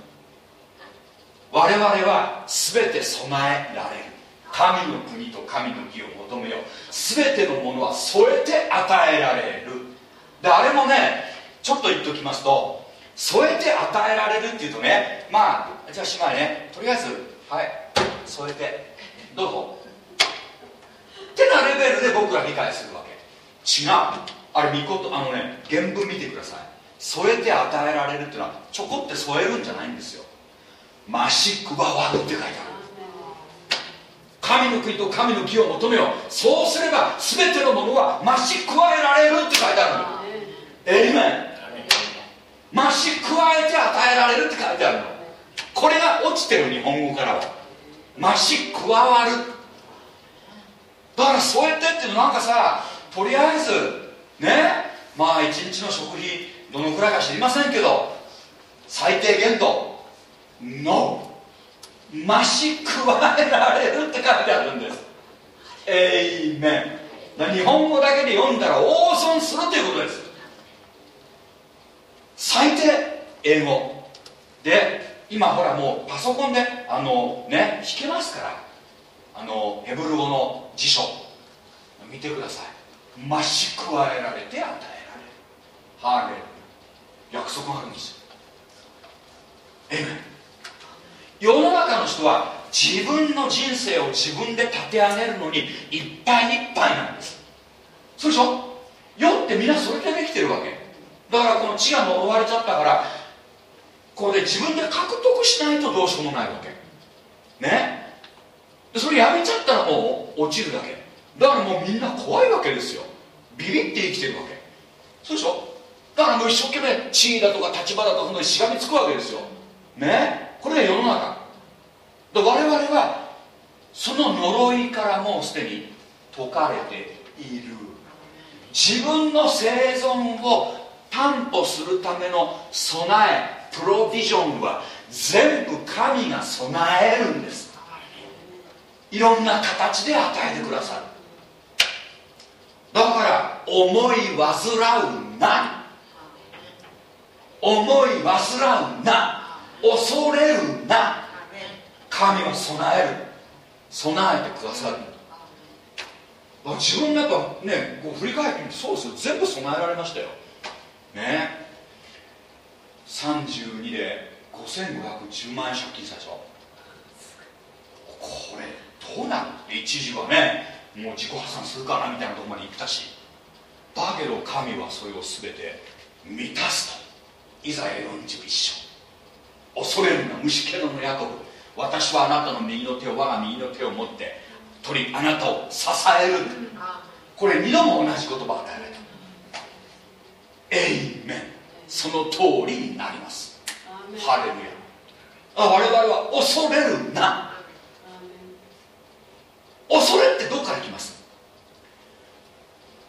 我々は全て備えられる。神の国と神の義を求めよう。全てのものは添えて与えられる。であれもねちょっと言っておきますと添えて与えられるっていうとねまあじゃあ姉妹ねとりあえずはい添えてどうぞ。ってなレベルで僕ら理解するわけ。違う。あれ見事あのね原文見てください。添えて与えられるっていうのはちょこって添えるんじゃないんですよ。増し加わるって書いてある。神の国と神の義を求めよう。そうすれば全てのものは増し加えられるって書いてあるの。エイメン増し加えて与えられるって書いてあるの。これが落ちてる日本語からは。増し加わる。だからそうやってっていうのなんかさとりあえずねまあ一日の食費どのくらいか知りませんけど最低限度。NO 増し加えられるって書いてあるんです。エイメン日本語だけで読んだら大損するということです。最低英語。で今ほらもうパソコンであのね弾けますから。あのヘブル語の辞書。見てください。増し加えられて与えられる。ハーレル。約束があるんですよ。え世の中の人は自分の人生を自分で立て上げるのにいっぱいいっぱいなんです。そうでしょ？世ってみんなそれでできてるわけ。だからこの地が呪われちゃったからこれで自分で獲得しないとどうしようもないわけ。ね？でそれやめちゃったらもう落ちるだけ。だからもうみんな怖いわけですよ。ビビって生きてるわけ。そうでしょ？だからもう一生懸命地位だとか立場だとかのしがみつくわけですよ。ね？これが世の中。で我々はその呪いからもうすでに解かれている。自分の生存を担保するための備えプロビジョンは全部神が備えるんです。いろんな形で与えてくださる。だから思い煩うな思い煩うな。恐れるな。神は備える。備えてくださる。自分がやっぱねこう振り返ってみてそうですよ。全部備えられましたよ。ね。32で5510万円借金したでしょ。これどうなる？って一時はねもう自己破産するかなみたいなところまで行ったしだけど神はそれを全て満たすと。イザヤ41章。恐れるな虫けどのヤコブ。私はあなたの右の手を我が右の手を持って取りあなたを支える。これ二度も同じ言葉を与えられたエイメンその通りになります。ハレルヤあ我々は恐れるな。恐れってどっから来ます？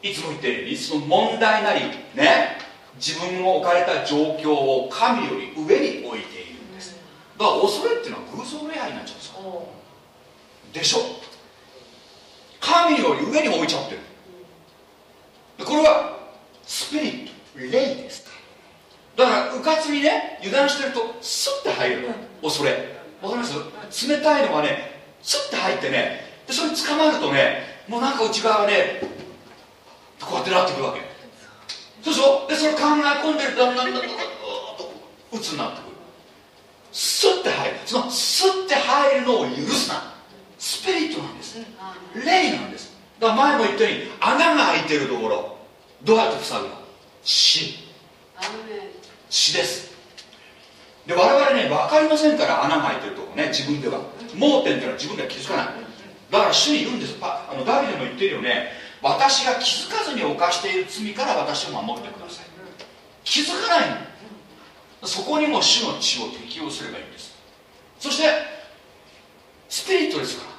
いつも言ってるようにその問題なりね自分の置かれた状況を神より上に置いているんです。だから恐れっていうのは偶像礼拝になっちゃうんですよ。でしょ？神より上に置いちゃってる。これはスピリット霊ですだからうかつにね油断してるとスッて入る恐れ。わかります？冷たいのがねスッて入ってねでそれ捕まるとねもうなんか内側がねこうやってなってくるわけ。そうでしょでそれ考え込んでるとだんだんだんだん鬱になってくるスッて入るそのスッて入るのを許すなスピリットなんです霊なんですだから前も言ったように穴が開いてるところどうやって塞ぐの死。死です。で我々ね分かりませんから穴が開いてるとこね自分では。盲点っていうのは自分では気づかない。だから主に言うんです。あのダビデも言ってるよね。私が気づかずに犯している罪から私を守ってください。気づかないの。そこにも主の血を適用すればいいんです。そしてスピリットですから。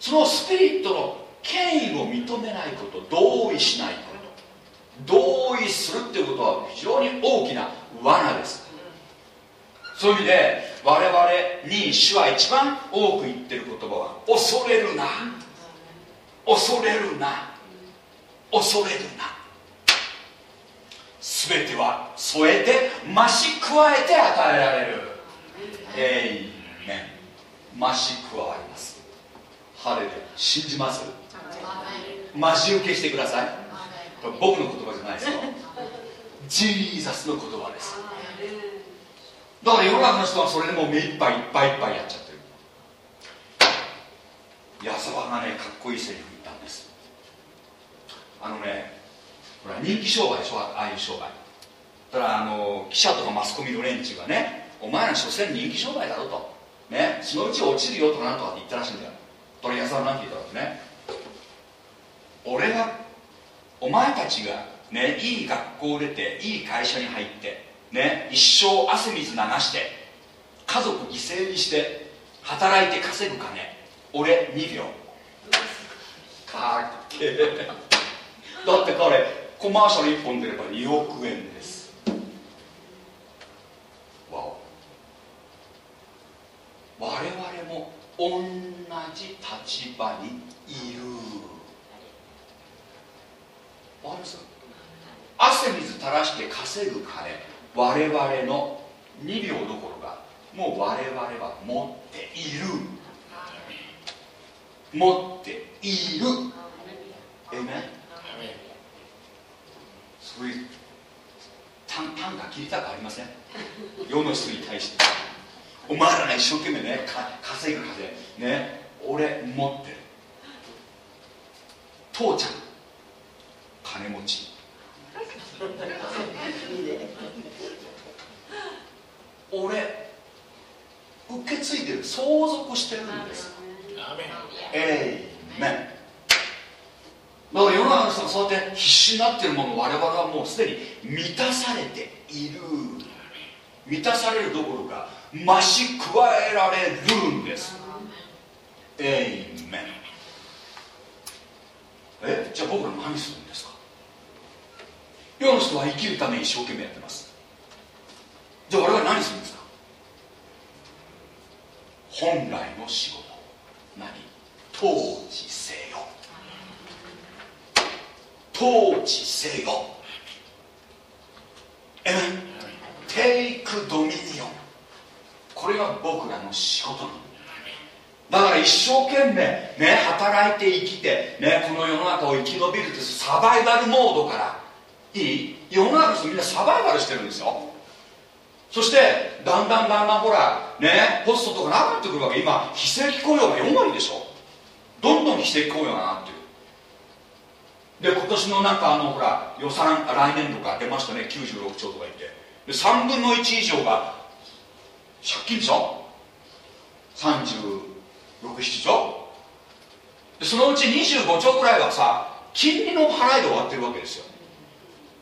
そのスピリットの権威を認めないこと同意しないこと同意するっていうことは非常に大きな罠です。そういう意味で我々に主は一番多く言ってる言葉は恐れるな。恐れるな。恐れるな。全ては添えて増し加えて与えられる。えいめ増し加わります。ハレル信じます？増し受けしてください僕の言葉じゃないですよ ジーザスの言葉です。だから世の中の人はそれでもう目いっぱいいっぱいいっぱいやっちゃってる。矢沢がねかっこいいセリフ言ったんです。あのねほら人気商売でしょああいう商売。だからあの記者とかマスコミの連中がねお前ら所詮人気商売だろと。ねそのうち落ちるよとかなんとかって言ったらしいんだよ。それ矢沢なんて言ったかってね。俺がお前たちがねいい学校出ていい会社に入ってね一生汗水流して家族犠牲にして働いて稼ぐ金俺2秒かっけえ。だって彼コマーシャル1本出れば2億円です。わお。我々も同じ立場にいる。汗水垂らして稼ぐ金。我々の2秒どころかもう我々は持っている。持っている。えめそういう単単価切りたくありません？世の人に対して。お前らが一生懸命ね稼ぐ風ね。俺持ってる。父ちゃん。金持ち。俺受け継いでる相続してるんです。えいめんだから世の中の人がそうやって必死になってるもの我々はもうすでに満たされている。満たされるどころか増し加えられるんです。えいめんえじゃあ僕ら何するん世の人は生きるために一生懸命やってます。じゃあ我々何するんですか？本来の仕事。何？統治せよ。統治せよ。えテイクドミニオンこれが僕らの仕事なの。だから一生懸命ね働いて生きてねこの世の中を生き延びるってサバイバルモードからいい？世の中の人みんなサバイバルしてるんですよ。そしてだんだんだんだんほらねポストとかなくなってくるわけ。今非正規雇用が4割でしょ。どんどん非正規雇用がなってる。で今年のなんかあのほら予算来年度から出ましたね。96兆とか言って。で3分の1以上が借金でしょ。367兆。でそのうち25兆ぐらいはさ金利の払いで終わってるわけですよ。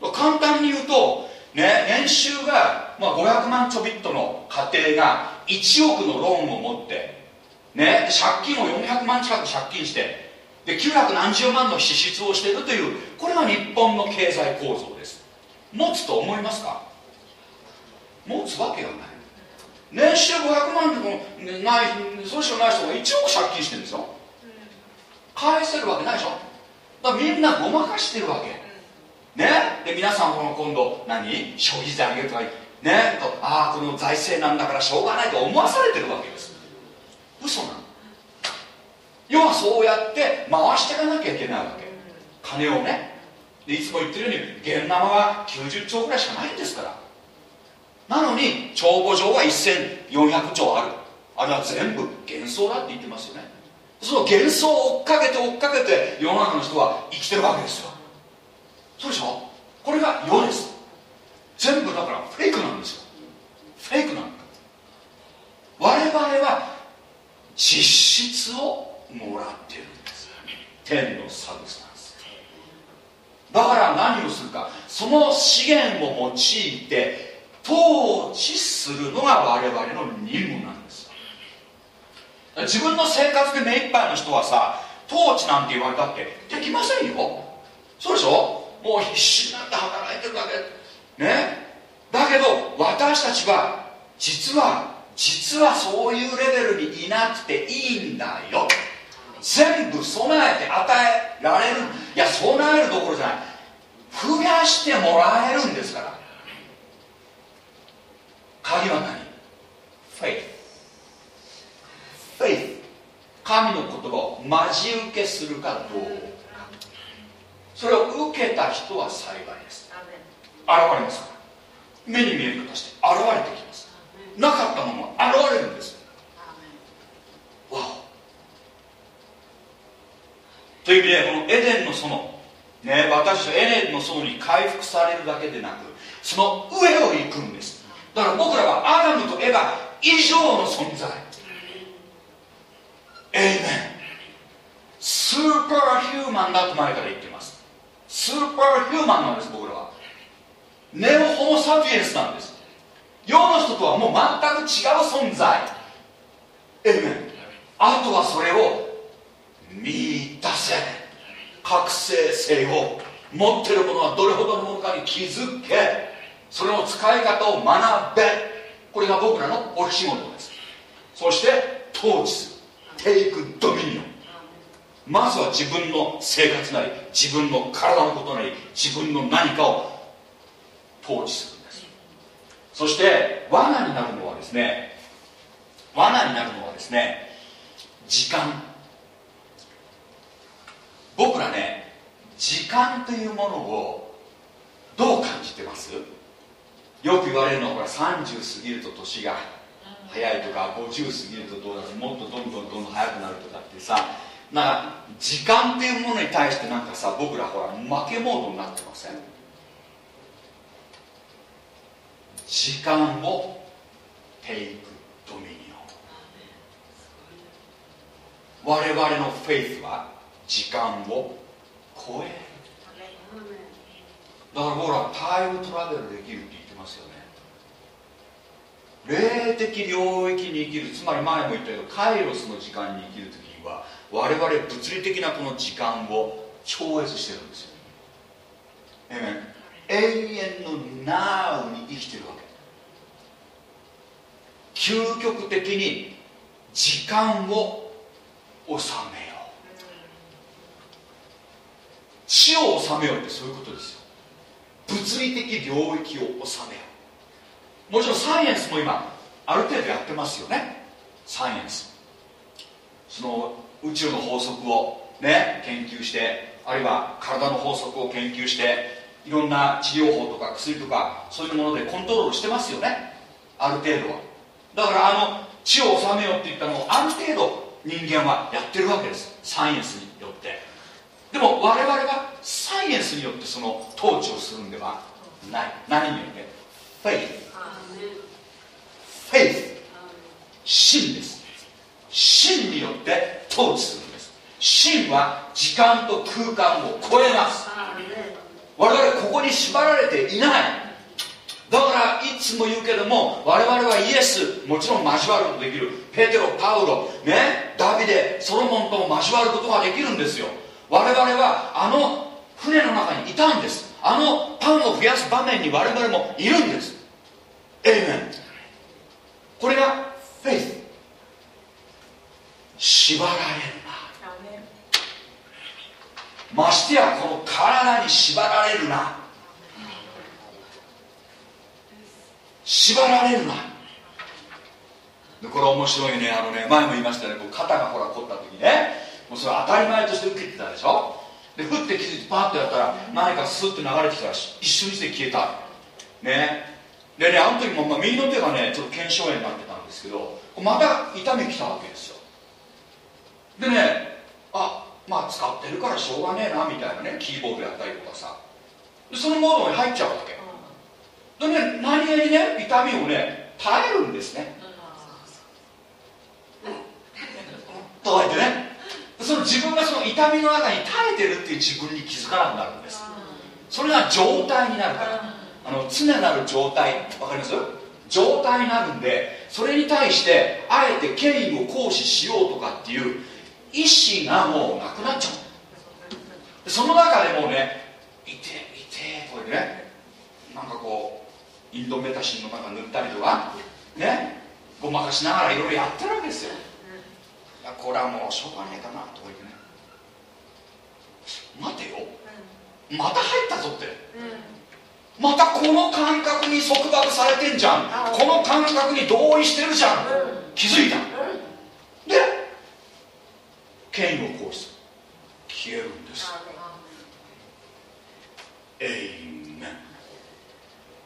簡単に言うとね年収が、まあ、500万ちょびっとの家庭が1億のローンを持ってね借金を400万近く借金してで900何十万の支出をしているというこれが日本の経済構造です。持つと思いますか？持つわけがない。年収500万でもないそうしかない人が1億借金してるんですよ。返せるわけないでしょ。だからみんなごまかしてるわけ。ね。で皆さんこの今度何？消費税上げるとかね。とああこの財政なんだからしょうがないと思わされてるわけです。嘘なの。要はそうやって回していかなきゃいけないわけ。金をね。でいつも言ってるように現生は90兆ぐらいしかないんですから。なのに帳簿上は1400兆ある。あれは全部幻想だって言ってますよね。その幻想を追っかけて追っかけて世の中の人は生きてるわけですよ。そうでしょ？これが世です。全部だからフェイクなんですよ。フェイクなんだ。我々は実質をもらってるんです。天のサブスタンス。だから何をするか。その資源を用いて統治するのが我々の任務なんです。自分の生活で目いっぱいの人はさ統治なんて言われたってできませんよ。そうでしょ？もう必死になって働いてるだけ。ね。だけど私たちは実は実はそういうレベルにいなくていいんだよ。全部備えて与えられる。いや備えるどころじゃない。増やしてもらえるんですから。鍵は何？フェイフェイ神の言葉をマジ受けするかどうかそれを受けた人は幸いです。現れます。から目に見える形で現れてきます。なかったものが現れるんです。わお。という意味でこのエデンの園ね私たちエデンの園に回復されるだけでなくその上を行くんです。だから僕らはアダムとエヴァ以上の存在。エイメンスーパーヒューマンだと前から言ってスーパーヒューマンなんです僕らは。ネオホモ・サピエンスなんです。世の人とはもう全く違う存在。エイメン。あとはそれを見出せ。覚醒性を持ってるものはどれほどのものかに気づけ。それの使い方を学べ。これが僕らのお仕事です。そして統治する。テイクドミニオンまずは自分の生活なり自分の体のことなり自分の何かを統治するんです。そして罠になるのはですね罠になるのはですね時間。僕らね時間というものをどう感じてます？よく言われるのはほら30過ぎると年が早いとか50過ぎるとどうだろうもっとどんどんどんどん早くなるとかってさな時間っていうものに対してなんかさ僕らほら負けモードになってません？時間をテイクドミニオン。我々のフェイスは時間を超える。だから僕らタイムトラベルできるって言ってますよね。霊的領域に生きる。つまり前も言ったけどカイロスの時間に生きる時我々物理的なこの時間を超越してるんですよ。永遠のナウに生きてるわけ。究極的に時間を収めよう。死を収めようってそういうことですよ。物理的領域を収めよう。もちろんサイエンスも今ある程度やってますよね。サイエンス。その宇宙の法則をね研究してあるいは体の法則を研究していろんな治療法とか薬とかそういうものでコントロールしてますよね。ある程度は。だからあの血を治めようって言ったのをある程度人間はやってるわけです。サイエンスによって。でも我々はサイエンスによってその統治をするんではない。何によって？ Faith。Faith。信です信によって統治するんです。信は時間と空間を超えます。我々ここに縛られていない。だからいつも言うけども我々はイエスもちろん交わることできる。ペテロパウロねダビデソロモンとも交わることができるんですよ。我々はあの船の中にいたんです。あのパンを増やす場面に我々もいるんです。エイメンこれがフェイス。縛られるな。ましてやこの体に縛られるな。縛られるな。これ面白いね。あのね前も言いましたね。こう肩がほら凝った時ね。もうそれ当たり前として受けてたでしょ。でふって気づいてパッとやったら何かスッと流れてきたら一瞬にして消えた。ね。でねあの時も、まあ、右の手がねちょっと腱鞘炎になってたんですけどまた痛み来たわけですよでねあまあ使ってるからしょうがねえなみたいなねキーボードやったりとかさ。でそのモードに入っちゃうわけ。でね何気にね痛みをね耐えるんですね。とか言ってね。その自分がその痛みの中に耐えてるっていう自分に気づかなくなるんです。それが状態になるから。あの常なる状態。わかります？状態になるんでそれに対してあえて権威を行使しようとかっていう意思がもうなくなっちゃう。その中でもうね「いていて」とか言ってねなんかこうインドメタシンの中塗ったりとかねごまかしながらいろいろやってるわけですよ。これはもうしょうがねえかなとか言ってね。待てよ。また入ったぞって、またこの感覚に束縛されてんじゃん。この感覚に同意してるじゃん、気づいた、で権威を行使消えるんです。エイメン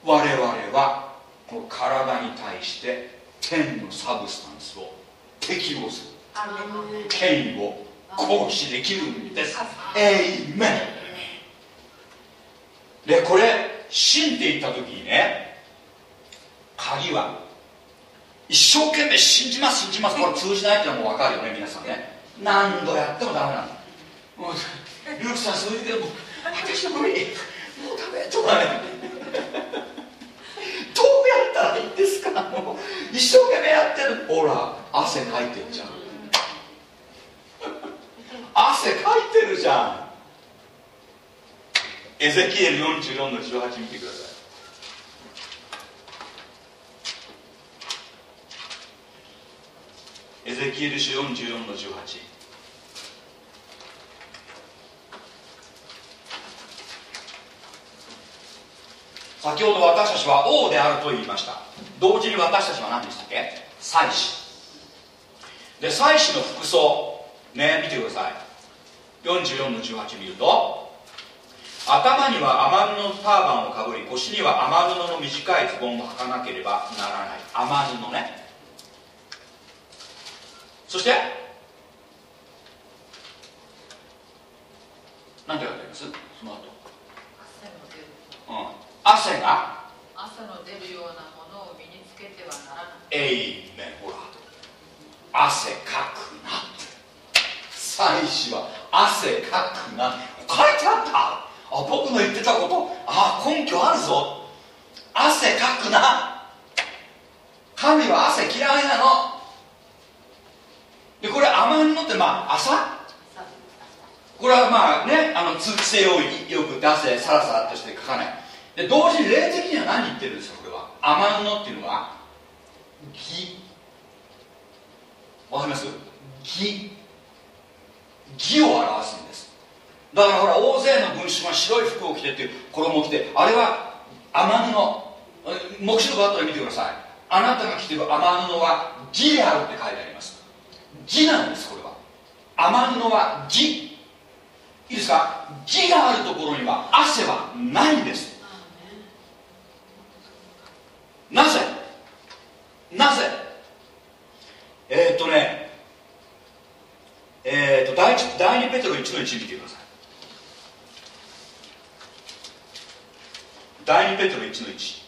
我々はこの体に対して天のサブスタンスを適応する。権威を行使できるんです。エイメンでこれ信って言った時にね鍵は一生懸命信じます信じます。これ通じないってのはもう分かるよね皆さんね。何度やってもダメなのもうルークさんそれでも私無理もうダメとかねどうやったらいいんですか？もう一生懸命やってる。ほら汗かいてんじゃん。汗かいてるじゃん。エゼキエル44の18見てください。エゼキエル書44の18先ほど私たちは王であると言いました。同時に私たちは何でしたっけ？祭司。で祭司の服装。ね見てください。44の18見ると頭には雨布のターバンをかぶり腰には雨布の短いズボンを履かなければならない。雨布ね。そして何て書いてあります？その後。うん汗が。汗の出るようなものを身につけてはならないエイメン。ほら。汗かくな祭司は汗かくな書いてあった。あ僕の言ってたこと。あ根拠あるぞ。汗かくな。神は汗嫌いなの。でこれ雨布ってまあ朝？これはまあねあの通気性をよく出せサラサラとして書かないで同時に霊的には何言ってるんですかこれは？雨布っていうのは？義。わかります？義。義を表すんです。だからほら大勢の群衆が白い服を着てっていう衣を着てあれは雨布黙示録後で見てください。あなたが着てる雨布は義であるって書いてあります。義なんですこれは。雨布は義。いいですか？義があるところには汗はないんですなぜ？なぜ？えー、っとねえー、っと第第2ペテロ1の1見てください。第2ペテロ1の1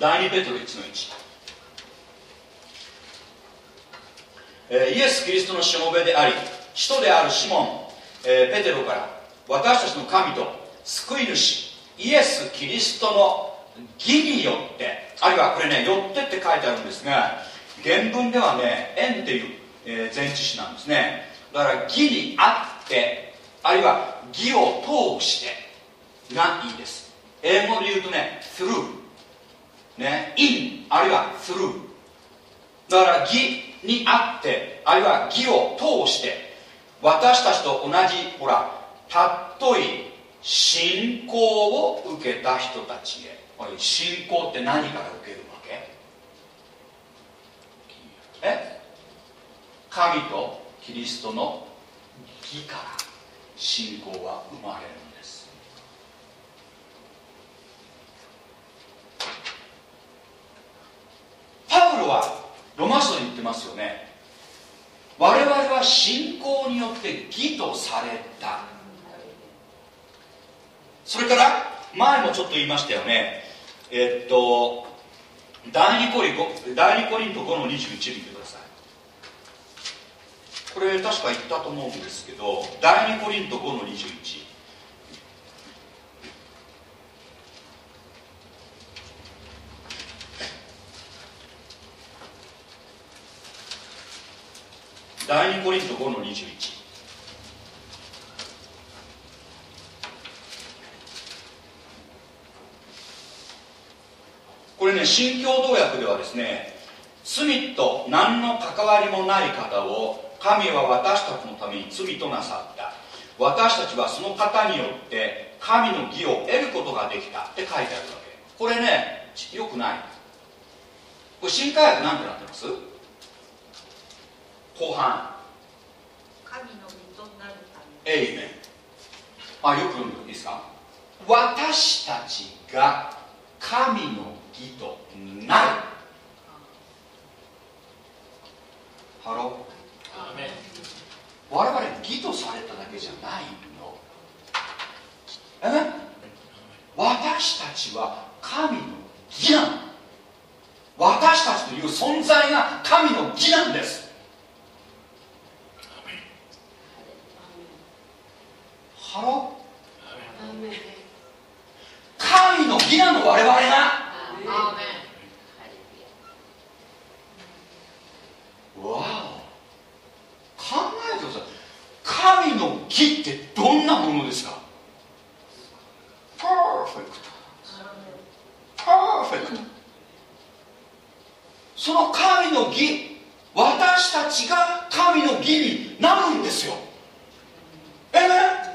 第2ペテロ1の1、えー、イエス・キリストのしもべであり使徒であるシモン、えー、ペテロから私たちの神と救い主イエス・キリストの義によってあるいはこれね「よって」って書いてあるんですが原文ではね「縁」っていう、えー、前置詞なんですね。だから義にあってあるいは義を通してがいいです。英語で言うとね through ね in あるいは through だから義にあってあるいは義を通して私たちと同じほらたっとい信仰を受けた人たちへ。信仰って何から受けるわけ？え？神とキリストの義から信仰は生まれるんです。パウロはロマ書に言ってますよね。我々は信仰によって義とされた。それから前もちょっと言いましたよね。えっと第2コリ第2コリント5の21見てください。これ確か言ったと思うんですけど第2コリント5の21第2コリント5の21これね新共同訳ではですね罪と何の関わりもない方を神は私たちのために罪となさった。私たちはその方によって神の義を得ることができた。って書いてあるわけ。これねよくない。これ新科学なんてなってます？後半。神の身となるため。エイメンあよく読んでいいですか？私たちが神の義となる。ハロ我々義とされただけじゃないの。え？私たちは神の義なの私たちという存在が神の義なんですハロ神の義なの我々が。 Wow。考えてください。神の義ってどんなものですか？パーフェクトパーフェクトその神の義私たちが神の義になるんですよ。えね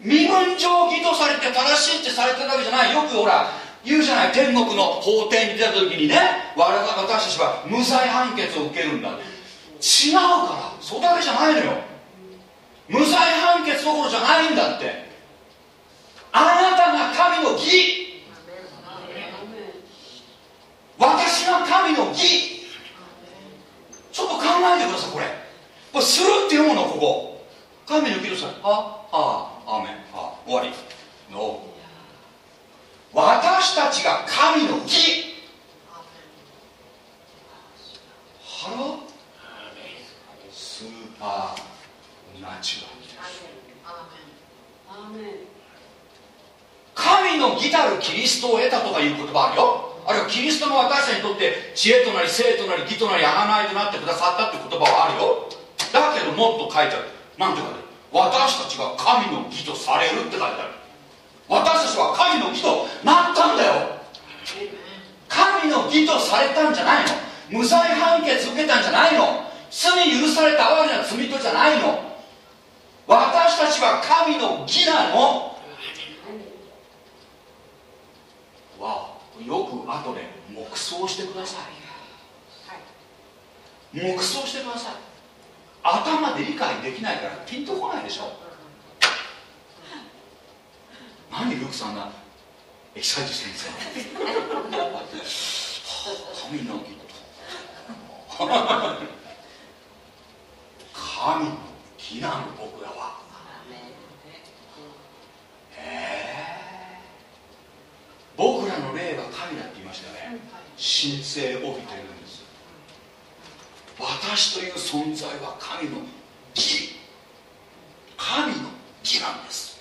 身分上義とされて正しいってされてるわけじゃない。よくほら言うじゃない。天国の法廷に出た時にね私たちは無罪判決を受けるんだ違うから。それだけじゃないのよ。無罪判決どころじゃないんだって。あなたが神の義。私が神の義。ちょっと考えてくださいこれ。これするって読むのここ。神の義とさあああ。アメン。あ終わり。の私たちが神の義ハロスーパーナチュラル神の義たるキリストを得たとかいう言葉あるよ。あるいはキリストが私たちにとって知恵となり生となり義となり贖いとなってくださったって言葉はあるよ。だけどもっと書いてある。なんて書いてある？私たちが神の義とされるって書いてある。私たちは神の義となったんだよ。神の義とされたんじゃないの。無罪判決受けたんじゃないの。罪許された哀れな罪とじゃないの。私たちは神の義なの。わよく後で黙想してください。黙想してください。頭で理解できないからピンとこないでしょ。何ルークさんがエキサイトしてるんですか神の義と。神の義なの僕らは。へえ。僕らの霊は神だって言いましたよね。神聖を帯びてる。私という存在は神の義。神の義なんです。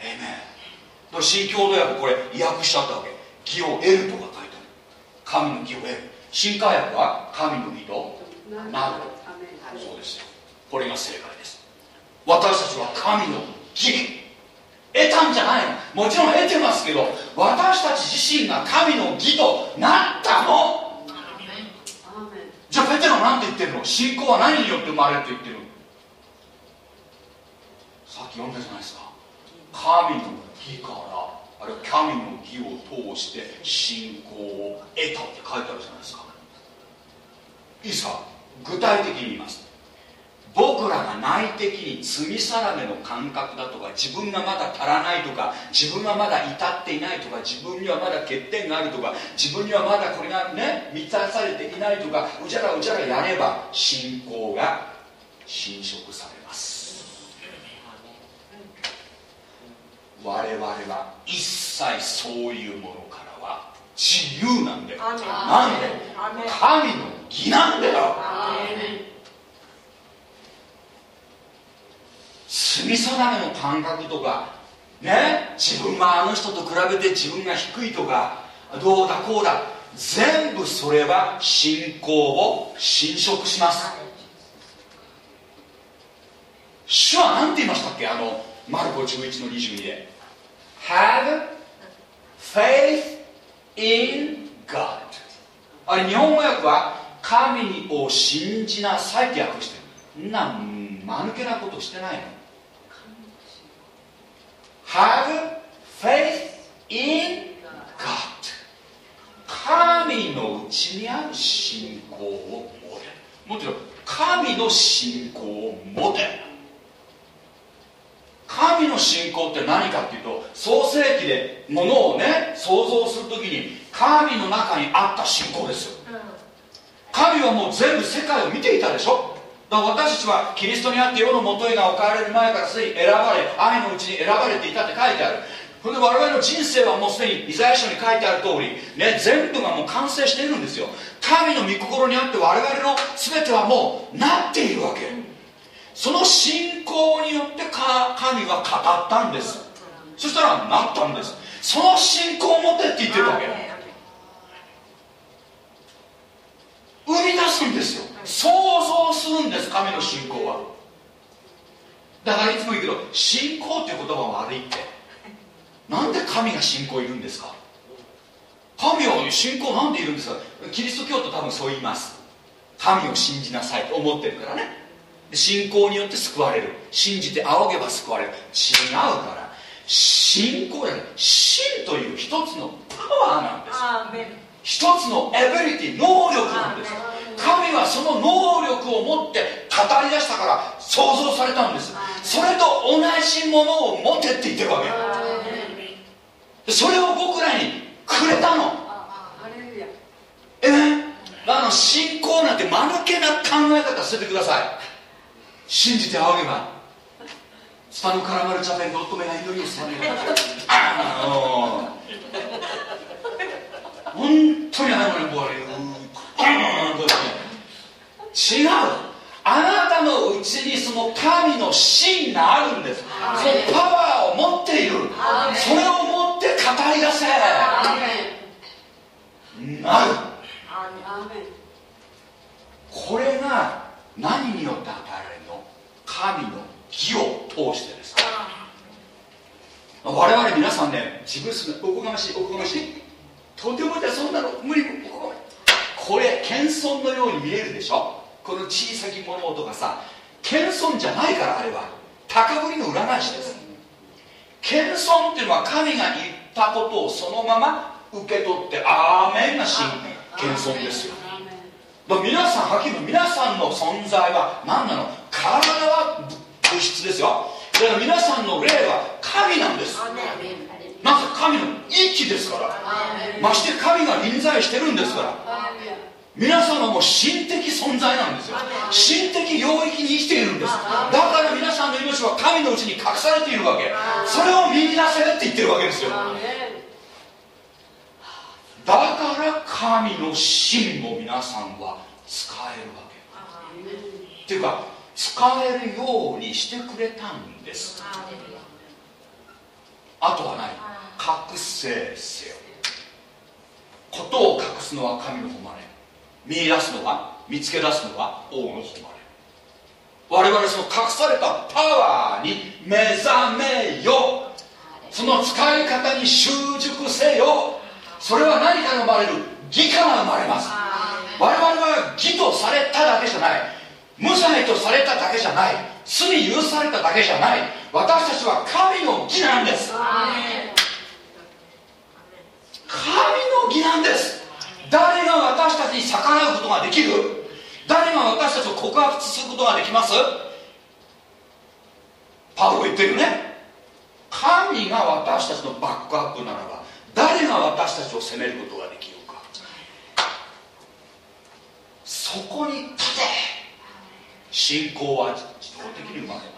ええね新共同訳これ訳しちゃったわけ。義を得るとか書いてある。神の義を得る。新科学は神の義となる。そうですよ。これが正解です。私たちは神の義得たんじゃないの。もちろん得てますけど私たち自身が神の義となったのじゃあペテロなんて言ってるの？信仰は何によって生まれると言ってるさっき読んだじゃないですか。神の義からあるいは神の義を通して信仰を得たって書いてあるじゃないですか。いいですか？具体的に言います。僕らが内的に罪定めの感覚だとか自分がまだ足らないとか自分はまだ至っていないとか自分にはまだ欠点があるとか自分にはまだこれがね満たされていないとかうじゃらうじゃらやれば信仰が侵食されます。我々は一切そういうものからは自由なんだよ。なんで？神の義なんだよ罪定めの感覚とかね？自分はあの人と比べて自分が低いとかどうだこうだ。全部それは信仰を侵食します。主は何て言いましたっけ？あのマルコ11の22で。Have faith in God あれ日本語訳は神を信じなさいって訳してる。んな間抜けなことしてないの。Have faith in God. 神のうちにある信仰を持て。もちろん神の信仰を持て。神の信仰って何かっていうと創世記でものをね想像するときに神の中にあった信仰ですよ。神はもう全部世界を見ていたでしょだから私たちはキリストにあって世のもとへが置かれる前からすでに選ばれ愛のうちに選ばれていたって書いてある。それで我々の人生はもうすでにイザヤ書に書いてある通り、ね、全部がもう完成しているんですよ。神の御心にあって我々の全てはもうなっているわけ。その信仰によって神は語ったんです。そしたらなったんです。その信仰を持ってって言ってるわけ。生み出すんですよ。想像するんです神の信仰は。だからいつも言うけど信仰っていう言葉は悪いって。なんで神が信仰いるんですか？神は信仰なんでいるんですか？キリスト教徒多分そう言います。神を信じなさいと思ってるからね。信仰によって救われる。信じて仰げば救われる。違うから。信仰じゃない。信という一つのパワーなんです一つのエビリティ能力なんです。神はその能力を持って語り出したから創造されたんです。それと同じものを持てって言ってるわけ。それを僕らにくれたの。え？あの信仰なんて間抜けな考え方捨ててください。信じて仰げばスタのカラマルチャペンの乙女が祈りをされる本当にあのね僕はね違う。あなたのうちにその神の真があるんです。そのパワーを持っている。それを持って語り出せ。なる。これが何によって与えられるの？神の義を通してです我々皆さんね自分すおこがましいおこがましいとてもじゃそんなの無理これ謙遜のように見えるでしょ？この小さき物とかさ謙遜じゃないからあれは。高ぶりの占い師です。謙遜っていうのは神が言ったことをそのまま受け取ってアーメンが真謙遜ですよ。皆さんはっきり言う皆さんの存在は何なの？体は物質ですよ。だから皆さんの霊は神なんですなぜ神の息ですから。まして神が臨在してるんですから。皆様も神的存在なんですよ。神的領域に生きているんです。だから皆さんの命は神のうちに隠されているわけ。それを見出せって言ってるわけですよ。だから神の神を皆さんは使えるわけ。っていうか使えるようにしてくれたんですあとは何覚醒せよ。ことを隠すのは神の誉れ。見出すのは見つけ出すのは王の誉れ。我々その隠されたパワーに目覚めよ。その使い方に習熟せよ。それは何から生まれる。義から生まれます。我々は義とされただけじゃない。無罪とされただけじゃない。罪許されただけじゃない私たちは神の義なんです。神の義なんです。誰が私たちに逆らうことができる？誰が私たちを告発することができます？パウロ言ってるよね。神が私たちのバックアップならば誰が私たちを責めることができるか。そこに立て。信仰は自動的に生まれます。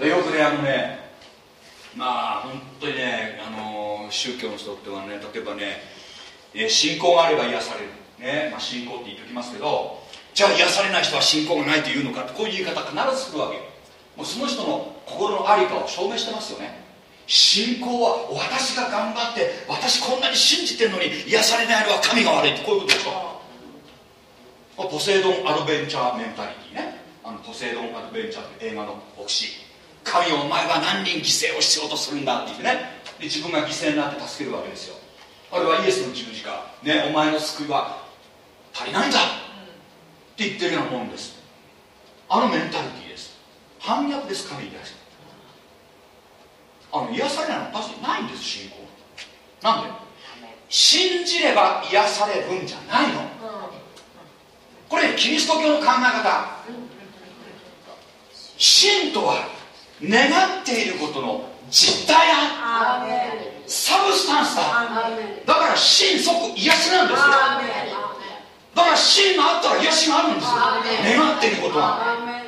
よくねあのねまあ本当にねあの宗教の人ってはね例えばね信仰があれば癒される、ねまあ、信仰って言っておきますけどじゃあ癒されない人は信仰がないというのかこういう言い方必ずするわけ。もうその人の心の在りかを証明してますよね。信仰は私が頑張って私こんなに信じてるのに癒されないのは神が悪いってこういうことでしょ。ポセイドンアドベンチャーメンタリティね。あのポセイドンアドベンチャーって映画の牧師。神をお前は何人犠牲を必要とするんだって言ってね。で自分が犠牲になって助けるわけですよ。あれはイエスの十字架。ねお前の救いは足りないんだ。って言ってるようなもんです。あのメンタリティです。反逆です神に対して。あの癒されないの確かにないんです信仰。なんで？信じれば癒されるんじゃないの。これキリスト教の考え方。信とは願っていることの実態だ。サブスタンスだ。だから真即癒しなんですよ。だから真があったら癒しがあるんですよ。願っていることは。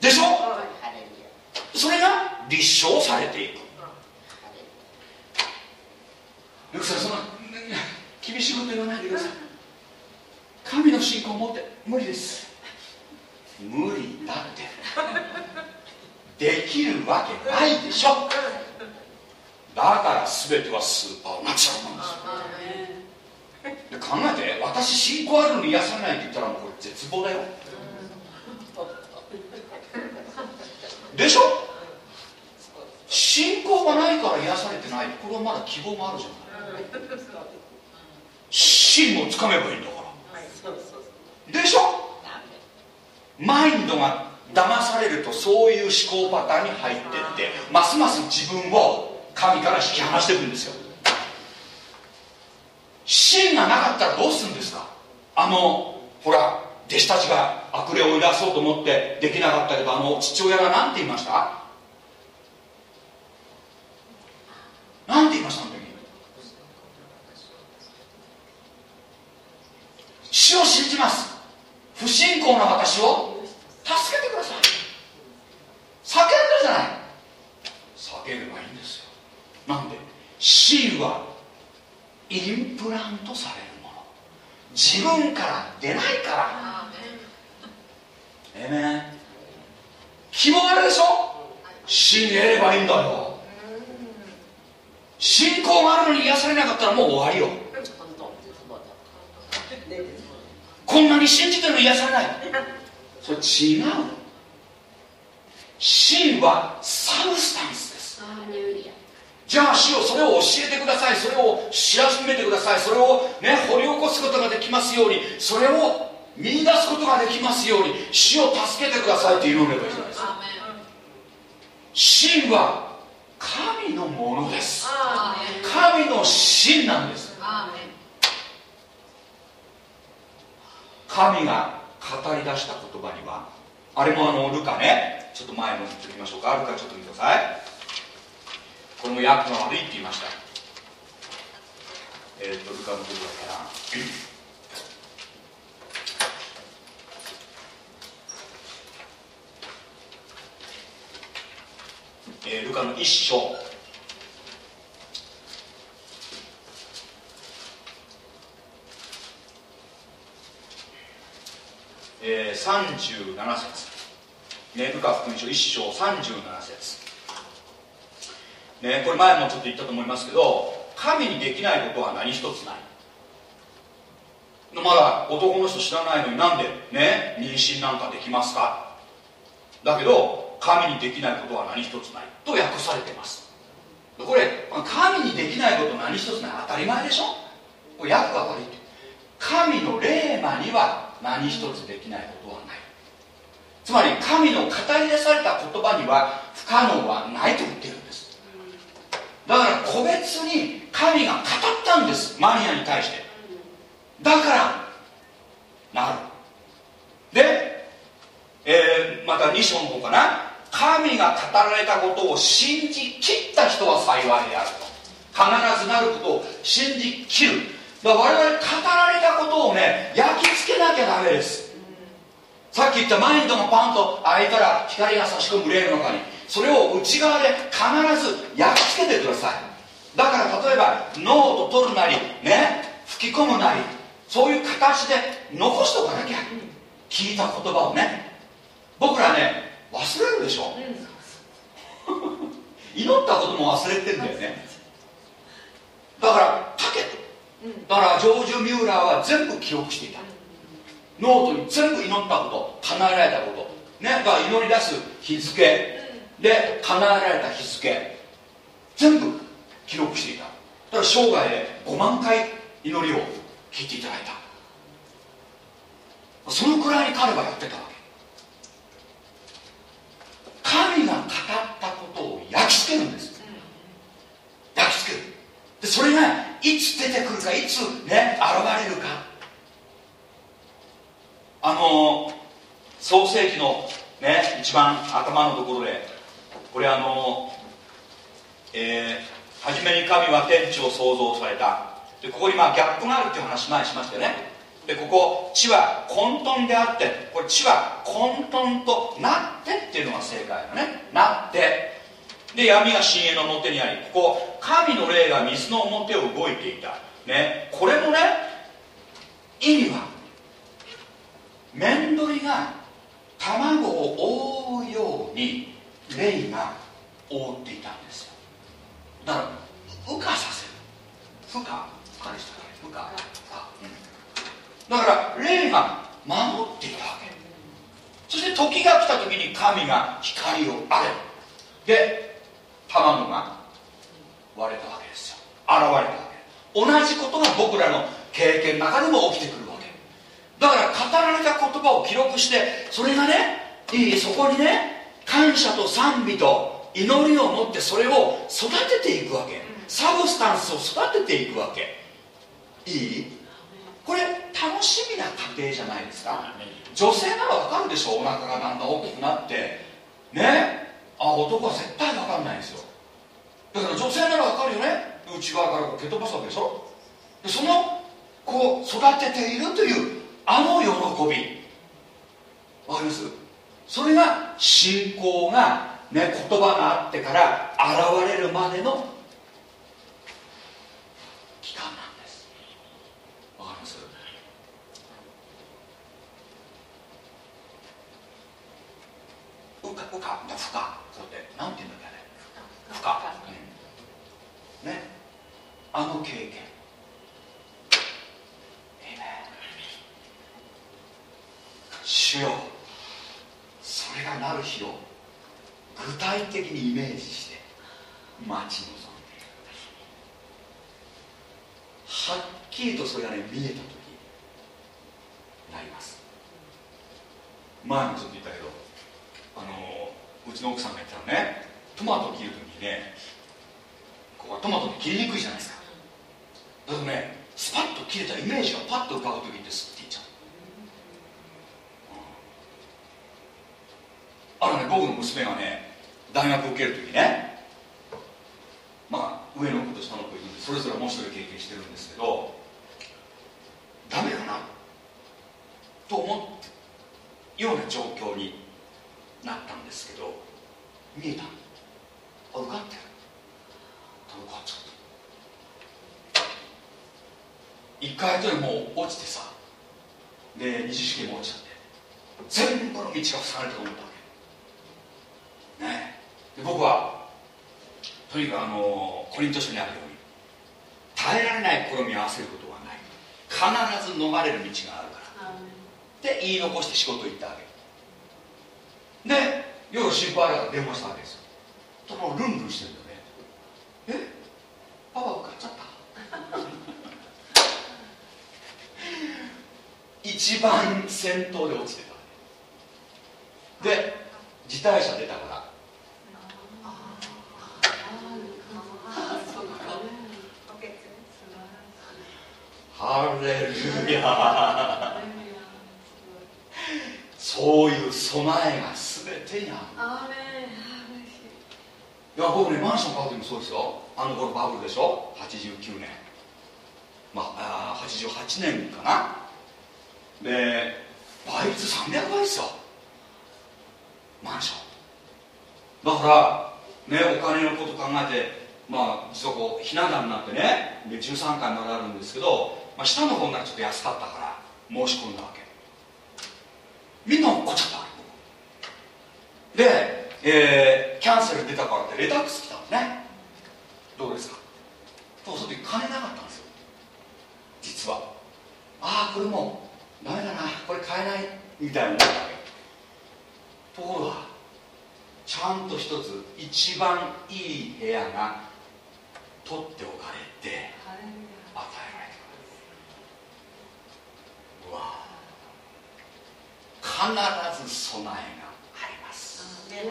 でしょ？それが立証されていく。ルクさんそんな厳しいこと言わないでください。神の信仰を持って無理です。無理だってできるわけないでしょ。だから全てはスーパーナチュラルなんですで考えて私信仰あるのに癒されないって言ったらもうこれ絶望だよ。でしょ？信仰がないから癒されてない。これはまだ希望もあるじゃない。真をつかめばいいんだから。でしょ？マインドが騙されるとそういう思考パターンに入ってってますます自分を神から引き離していくんですよ。真がなかったらどうするんですか？あのほら弟子たちが悪霊を追い出そうと思ってできなかったけどあの父親が何て言いました？何て言いましたの時？死を信じます。不信仰な私を助けてください。叫んだじゃない。叫べばいいんですよ。なんで真はインプラントされるもの。自分から出ないから。ええね。希望あるでしょ？信じればいいんだよ。信仰があるのに癒されなかったらもう終わりよ。こんなに信じてるの癒されないそれ違う真はサブスタンスです。じゃあ主よそれを教えてください。それを知らしめてください。それをね掘り起こすことができますように。それを見出すことができますように。主を助けてくださいって祈ればいいじゃないですか。真は神のものです。神の真なんです。神が語り出した言葉にはあれもあのルカねちょっと前も言っておきましょうか。ルカちょっと見てください。これも訳が悪いって言いました。えっ、ーとルカのどこだっけな。えー、ルカの一章えー、37節。ね、ルカ福音書1章37節。ね、これ前もちょっと言ったと思いますけど神にできないことは何一つない。まだ男の人知らないのになんでね妊娠なんかできますか。だけど神にできないことは何一つない。と訳されてます。これ神にできないこと何一つない。当たり前でしょ。これ訳が悪いって。神の霊魔には何一つできないことはない。つまり神の語り出された言葉には不可能はないと言ってるんです。だから個別に神が語ったんです。マリアに対して。だからなる。で、えー、また2章の方かな。神が語られたことを信じきった人は幸いであると。必ずなることを信じきる。だから我々語られたことをね焼き付けなきゃダメです。さっき言ったマインドがパンと開いたら光が差し込む霊の中にそれを内側で必ず焼き付けてください。だから例えばノート取るなりね吹き込むなりそういう形で残しておかなきゃ聞いた言葉をね僕らね忘れるでしょ、祈ったことも忘れてんだよね。だから書けだからジョージ・ミューラーは全部記録していた。ノートに全部祈ったこと。叶えられたこと。ねだから祈り出す日付。で叶えられた日付。全部記録していた。だから生涯で5万回祈りを聞いていただいた。そのくらいに彼はやってたわけ。神が語ったことを焼き付けるんです。焼き付ける。でそれがいつ出てくるかいつね現れるか。あの創世紀のね一番頭のところでこれあのえー、初めに神は天地を創造された。でここにまあギャップがあるっていう話前しましたよね。でここ地は混沌であってこれ地は混沌となってっていうのが正解だね。なって。で闇が深淵の表にありここ神の霊が水の表を動いていた。ね。これもね意味は面取りが卵を覆うように霊が覆っていたんですよ。だから羽化させる。孵化孵化でしたかね。孵化。だから霊が守っていたわけ。そして時が来た時に神が光をあげで卵が割れたわけですよ。現れたわけ同じことが僕らの経験の中でも起きてくるわけ。だから語られた言葉を記録してそれがねいいそこにね感謝と賛美と祈りを持ってそれを育てていくわけ。サブスタンスを育てていくわけ。いい？これ楽しみな家庭じゃないですか。女性ならわかるでしょ？お腹がだんだん大きくなって。ね？あ男は絶対わかんないですよだから女性ならわかるよね。内側から蹴飛ばすわけでしょ。でそのこう育てているというあの喜び。わかります？それが信仰がね言葉があってから現れるまでの期間なんです。わかります？うかうかふか。そうやってなんて言うんだっけあれ？ふか、うん、ねね。あの経験。主よ。それがなる日を具体的にイメージして待ち望んでいる。はっきりとそれがね見えた時なります。前もちょっと言ったけどあのうちの奥さんが言ったのね。トマト切る時にねここはトマトって切りにくいじゃないですか。だけどねスパッと切れたイメージがパッと浮かぶ時ってスッていっちゃう。あのね僕の娘がね大学受ける時ねまあ上の子と下の子いるんでそれぞれ面白い経験してるんですけどダメかなと思うような状況になったんですけど見えた。あ受かってる。受かっちゃった一回後にもう落ちてさ。で二次試験も落ちちゃって。全部の道が塞がれたと思ったわけ。ね。で僕はとにかくあのコリント書にあるように耐えられない試みを合わせることはない。必ず逃れる道があるから。で言い残して仕事行ったわけ。で夜心配だから電話したわけですよ。そのルンルンしてるえ？パパ受かっちゃった？一番先頭で落ちてた。で自退者出たから。ハレルヤ。そういう備えが全てにあるアーメン。いや僕ねマンション買う時もそうですよ。あの頃バブルでしょ？89年。まああ88年かな。で倍率300倍ですよ。マンション。だからねお金のこと考えてまあそこひな壇になってねで13階まであるんですけど、まあ、下の方がちょっと安かったから申し込んだわけ。みんな落っこっちゃった。で、えー出たからってレタックス来たのね。どうですか？そうその時金なかったんですよ。実は。ああこれもうダメだな。これ買えないみたいに思ったわけところがちゃんと一つ一番いい部屋が取っておかれて与えられてくるうわ。必ず備えがあります。ヤ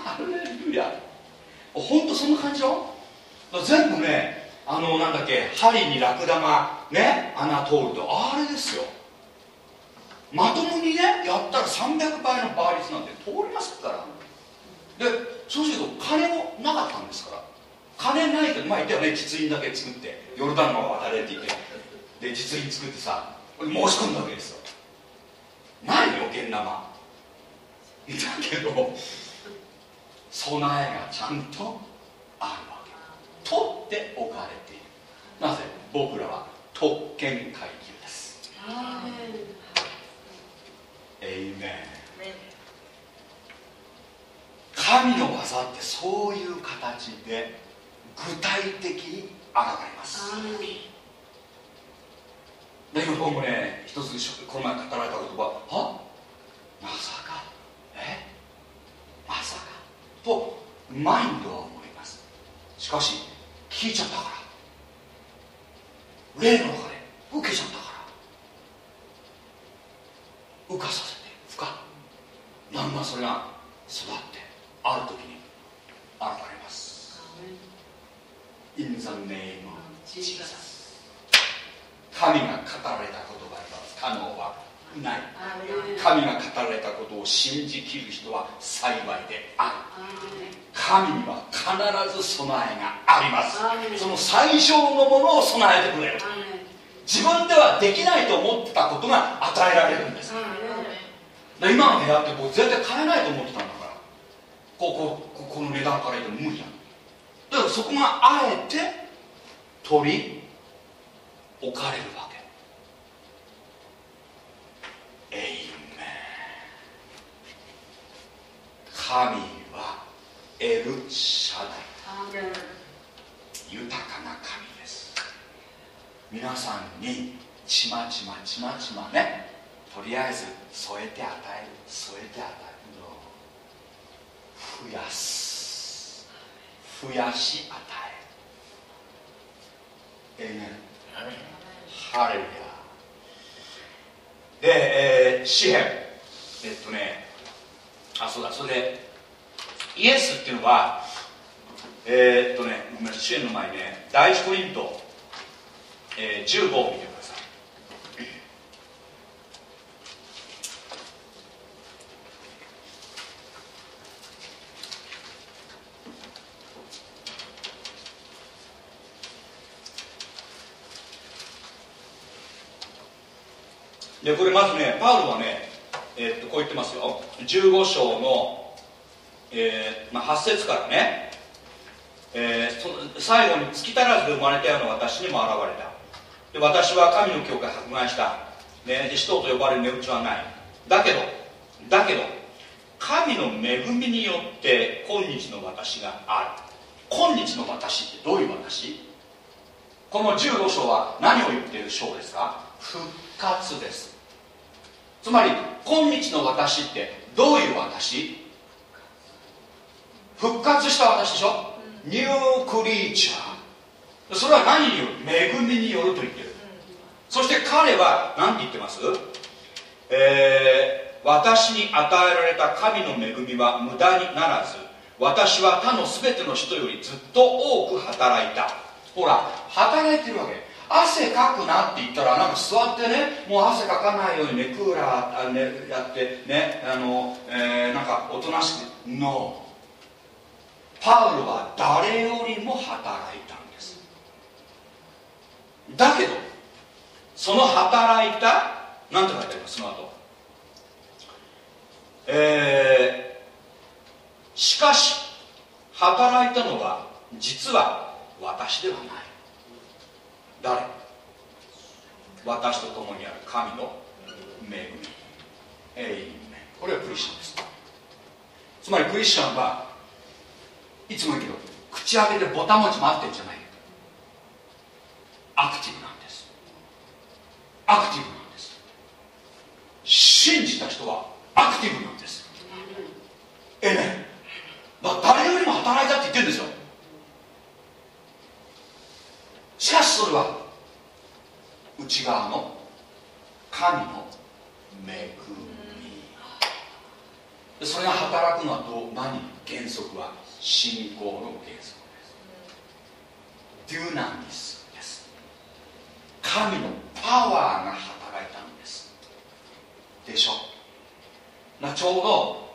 ハレルヤ本当そんな感じよ。全部ねあのなんだっけ針にラクダがね穴通るとあれですよ。まともにねやったら300倍の倍率なんて通りますから。でそうすると金もなかったんですから。金ないけどまあ言ったよね実印だけ作ってヨルダン川渡れって言ってで実印作ってさ申し込んだわけですよ。ないよ現生だけど備えがちゃんとあるわけ。取っておかれている。なぜ？僕らは特権階級です。エイメン。神の技ってそういう形で具体的に現れます。アーメンで今僕もね一つこの前語られた言葉。は？まさか。え？まさか。とマインドは思います。しかし聞いちゃったから。霊の中で受けちゃったから。浮かさせて浮かだんだんそれが育ってある時に現れます。In the name of Jesus 神が語られた言葉には不可能はない。神が語られたことを信じきる人は幸いである。神には必ず備えがあります。その最上のものを備えてくれる。自分ではできないと思ってたことが与えられるんです。今の部屋って僕絶対買えないと思ってたんだからここここの値段から言うと無理やだからそこがあえて取り置かれるわけエイメン神はエルシャダイ。豊かな神です。皆さんにちまちまちまちまね。とりあえず添えて与える。添えて与えるの。増やす。増やし与える。ええねハレルヤで、えー、詩篇。えっとねあそうだそれでイエスっていうのはえーっとね、ごめん詩篇、の前にね、第一コリント、えー、15を見てで、これまずね、パウロはね、えーっとこう言ってますよ。15章の、えーまあ、8節からね、えーそ最後に月足らずで生まれたような私にも現れた。で私は神の教会を迫害した、ね、で使徒と呼ばれる値打ちはない。だけどだけど神の恵みによって今日の私がある。今日の私ってどういう私？この15章は何を言っている章ですか？復活です。つまり今日の私ってどういう私？復活した私でしょ？ニュークリーチャー。それは何による？恵みによると言ってる。そして彼は何て言ってます？えー私に与えられた神の恵みは無駄にならず私は他の全ての人よりずっと多く働いた。ほら働いてるわけ。汗かくなって言ったらなんか座ってねもう汗かかないようにねクーラーあ、ね、やってねあの、えー、なんかおとなしく No パウロは誰よりも働いたんです。だけどその働いた何て書いてありますその後。えー、しかし働いたのは実は私ではない。誰？私と共にある神の恵み。これはクリスチャンです。つまりクリスチャンはいつも言うけど口開けてボタン持ち待ってんじゃない。アクティブなんです。アクティブなんです。信じた人はアクティブなんです。ええね誰よりも働いたって言ってるんですよ。しかしそれは内側の神の恵み。それが働くのはどう？何？原則は信仰の原則です。デュナミスです。神のパワーが働いたんです。でしょ？ちょうど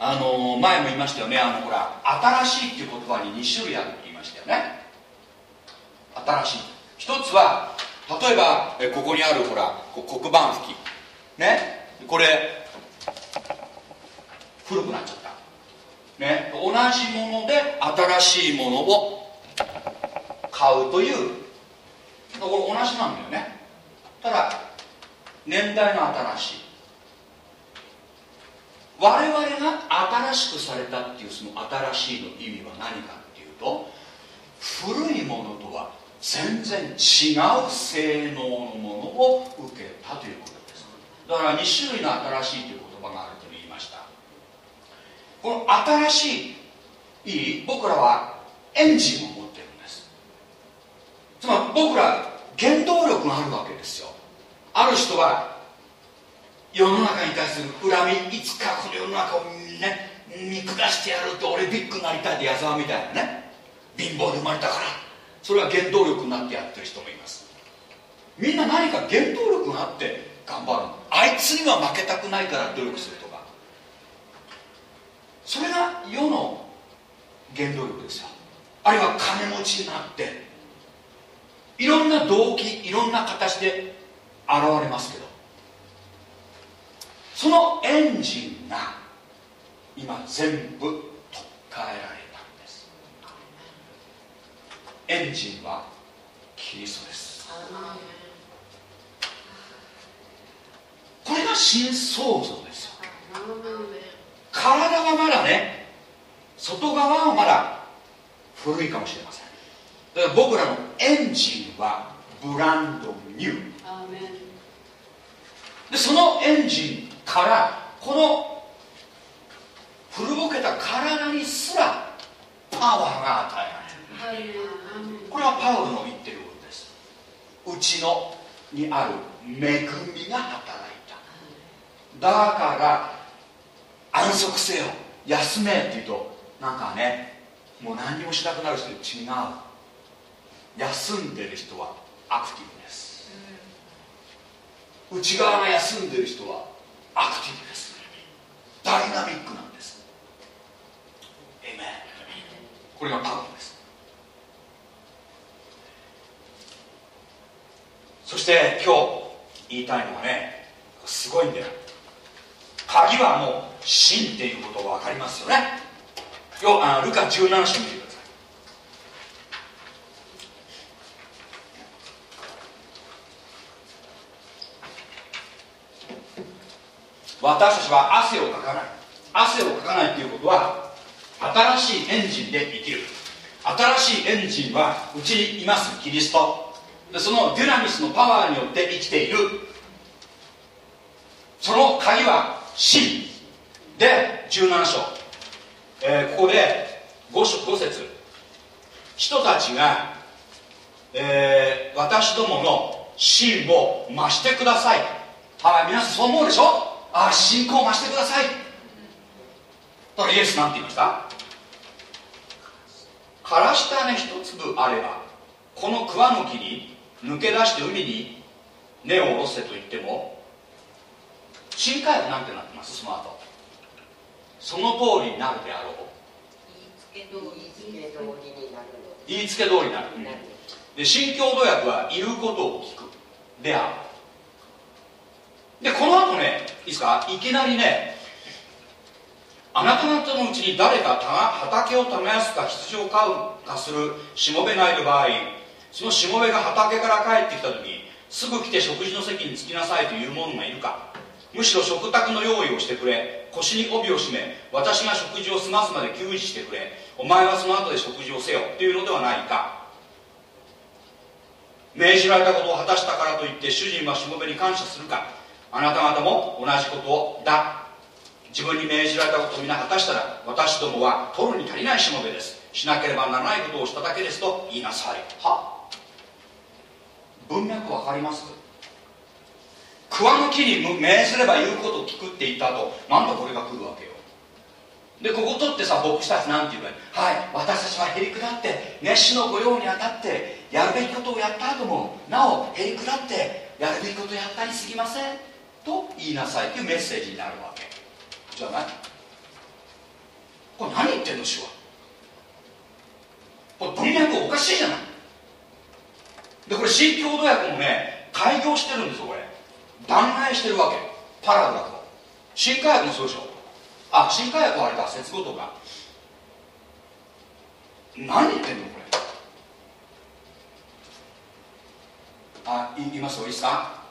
あの前も言いましたよね。あのほら新しいっていう言葉に2種類あるって言いましたよね。新しい。一つは例えばここにあるほら黒板拭き。ね？これ古くなっちゃった。ね？同じもので新しいものを買うという。これ同じなんだよね。ただ年代の新しい。我々が新しくされたっていうその新しいの意味は何かっていうと古いものとは全然違う性能のものを受けたということです。だから2種類の新しいという言葉があると言いました。この新しいいい僕らはエンジンを持ってるんです。つまり僕ら原動力があるわけですよ。ある人は世の中に対する恨みいつかこの世の中をね見下してやると俺ビッグになりたいって矢沢みたいなね。貧乏で生まれたから。それは原動力になってやってる人もいます。みんな何か原動力があって頑張るあいつには負けたくないから努力するとか。それが世の原動力ですよ。あるいは金持ちになって。いろんな動機いろんな形で現れますけど。そのエンジンが今全部取っ替えられたんですエンジンはキリストです。これが新創造です。よ体はまだね外側はまだ古いかもしれません。だから僕らのエンジンはブランドニュー。でそのエンジンからこの古ぼけた体にすらパワーが与えられるこれはパウロの言ってる。ことですうちのにある。恵みが働いただから安息せよ。休めって言うとなんかねもう何もしなくなる人違う。休んでる人はアクティブです。内側が休んでる人はアクティブです。ダイナミックなんです。エメンこれがパウロですそして今日言いたいのはねすごいんだよ。鍵はもう真っていうことが分かりますよね。よあルカ17章見てください。私たちは汗をかかない。汗をかかないということは新しいエンジンで生きる。新しいエンジンはうちにいますキリスト。そのデュナミスのパワーによって生きている。その鍵は真。で17章、えー、ここで 5, 章5節。人たちが、えー、私どもの真を増してください。はい皆さんそう思うでしょ？ああ信仰を増してください。だからイエスなんて言いました？からしたね一粒あればこの桑の木に抜け出して海に根を下ろせと言っても新海部なんてなってます？その後その通りになるであろう。言いつけ通り言いつけ通りになるの。言いつけ通りになる。なるで新共同訳は言うことを聞くであるでこの後ねいいですか？いきなりねあなた方のうちに誰かた畑を耕すか羊を飼うかするしもべがいる場合そのしもべが畑から帰ってきた時すぐ来て食事の席に着きなさいという者がいるか。むしろ食卓の用意をしてくれ。腰に帯を締め私が食事を済ますまで給仕してくれ。お前はその後で食事をせよ。というのではないか。命じられたことを果たしたからといって主人はしもべに感謝するか。あなた方も同じことをだ。自分に命じられたことを皆果たしたら私どもは取るに足りないしもべです。しなければならないことをしただけですと言いなさい。は文脈わかります。桑の木に命ずれば言うことを聞くって言った後なんだこれが来るわけよ。でここ取ってさ牧師たちなんて言うかはい私たちはへり下って熱心の御用にあたってやるべきことをやった後もなおへり下ってやるべきことをやったにすぎません？と言いなさい。っていうメッセージになるわけ。じゃない？これ何言ってんの主は？これ文脈おかしいじゃない。でこれ新共同訳もね開業してるんですよこれ。断崖してるわけ。パラグラフを。新海訳もそうでしょ。あ新海訳はあれだ節語とか。何言ってんのこれ。あい言いますよいいですか。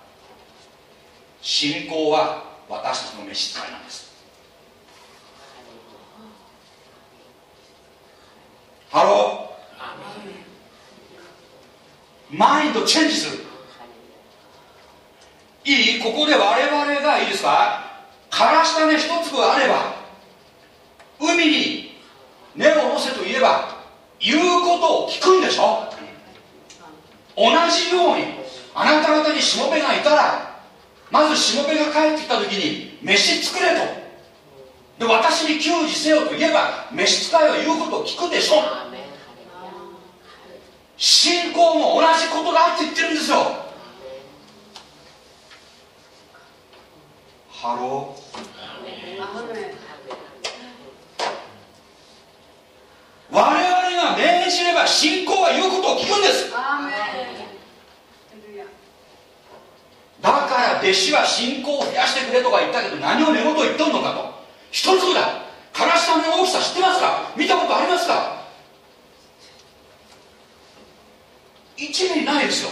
信仰は私たちの召使いなんです。 Hello。マインドチェンジする。いい？ここで我々がいいですか？からしたね一粒あれば海に根を下ろせと言えば言うことを聞くんでしょ？同じようにあなた方にしもべがいたらまずしもべが帰ってきた時に飯作れと。で私に給仕せよと言えば召使いは言うことを聞くでしょ？信仰も同じことだって言ってるんですよ。 Hello。我々が命じれば信仰は言うことを聞くんです。だから弟子は信仰を増やしてくれとか言ったけど何を寝言を言っとんのかと。一粒だからしたの大きさ知ってますか？見たことありますか？1ミリないですよ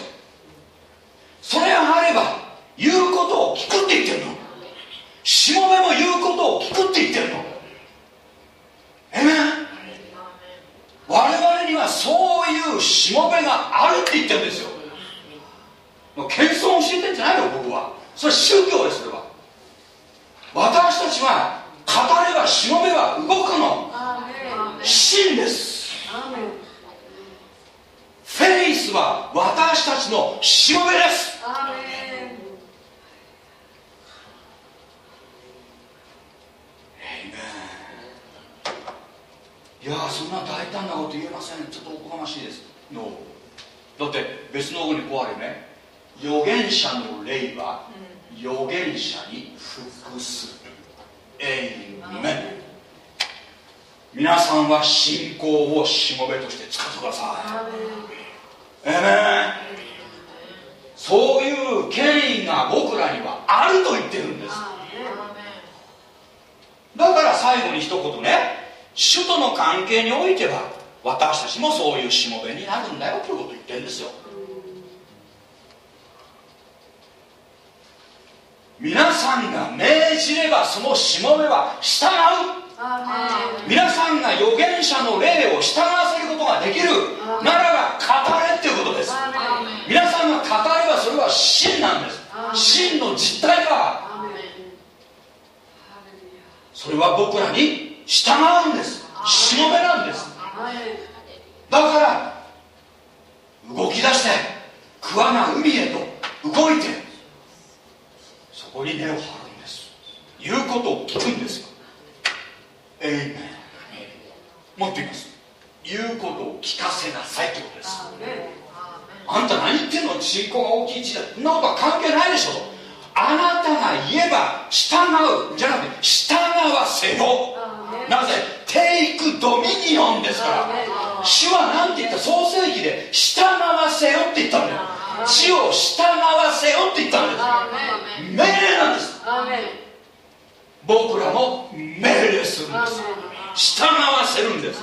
それがあれば言うことを聞くって言ってるの。しもべも言うことを聞くって言ってるの。えめ我々にはそういうしもべがあるって言ってるんですよ。もう謙遜を教えてんじゃないよ僕は。それ宗教ですそれは。私たちは語ればしもべは動くの。真ですフェイスは私たちのしもべです。いやそんな大胆なこと言えません。ちょっとおこがましいです。のだって別の方にこうあるよね。預言者の霊は預言者に服す。エイメン皆さんは信仰をしもべとして使ってください。えめそういう権威が僕らにはあると言ってるんです。だから最後に一言ね。主との関係においては私たちもそういうしもべになるんだよということを言ってるんですよ。皆さんが命じればそのしもべは従う。皆さんが預言者の霊を従わせることができるならば語れっていうことです。皆さんが語ればそれは真なんです。真の実体がそれは僕らに従うんです。しもべなんです。だから動き出して桑が海へと動いてそこに根を張るんです。言うことを聞くんですよエイメンもっと言います。言うことを聞かせなさいってことです。あんた何言ってんの？信仰が大きい時代。そんなことは関係ないでしょ。あなたが言えば従う。じゃなくて従わせよ。なぜ？テイクドミニオンですから。主は何て言った？創世記で従わせよって言ったんだよ地を従わせよって言ったんです命令なんです僕らも命令するんです。従わせるんです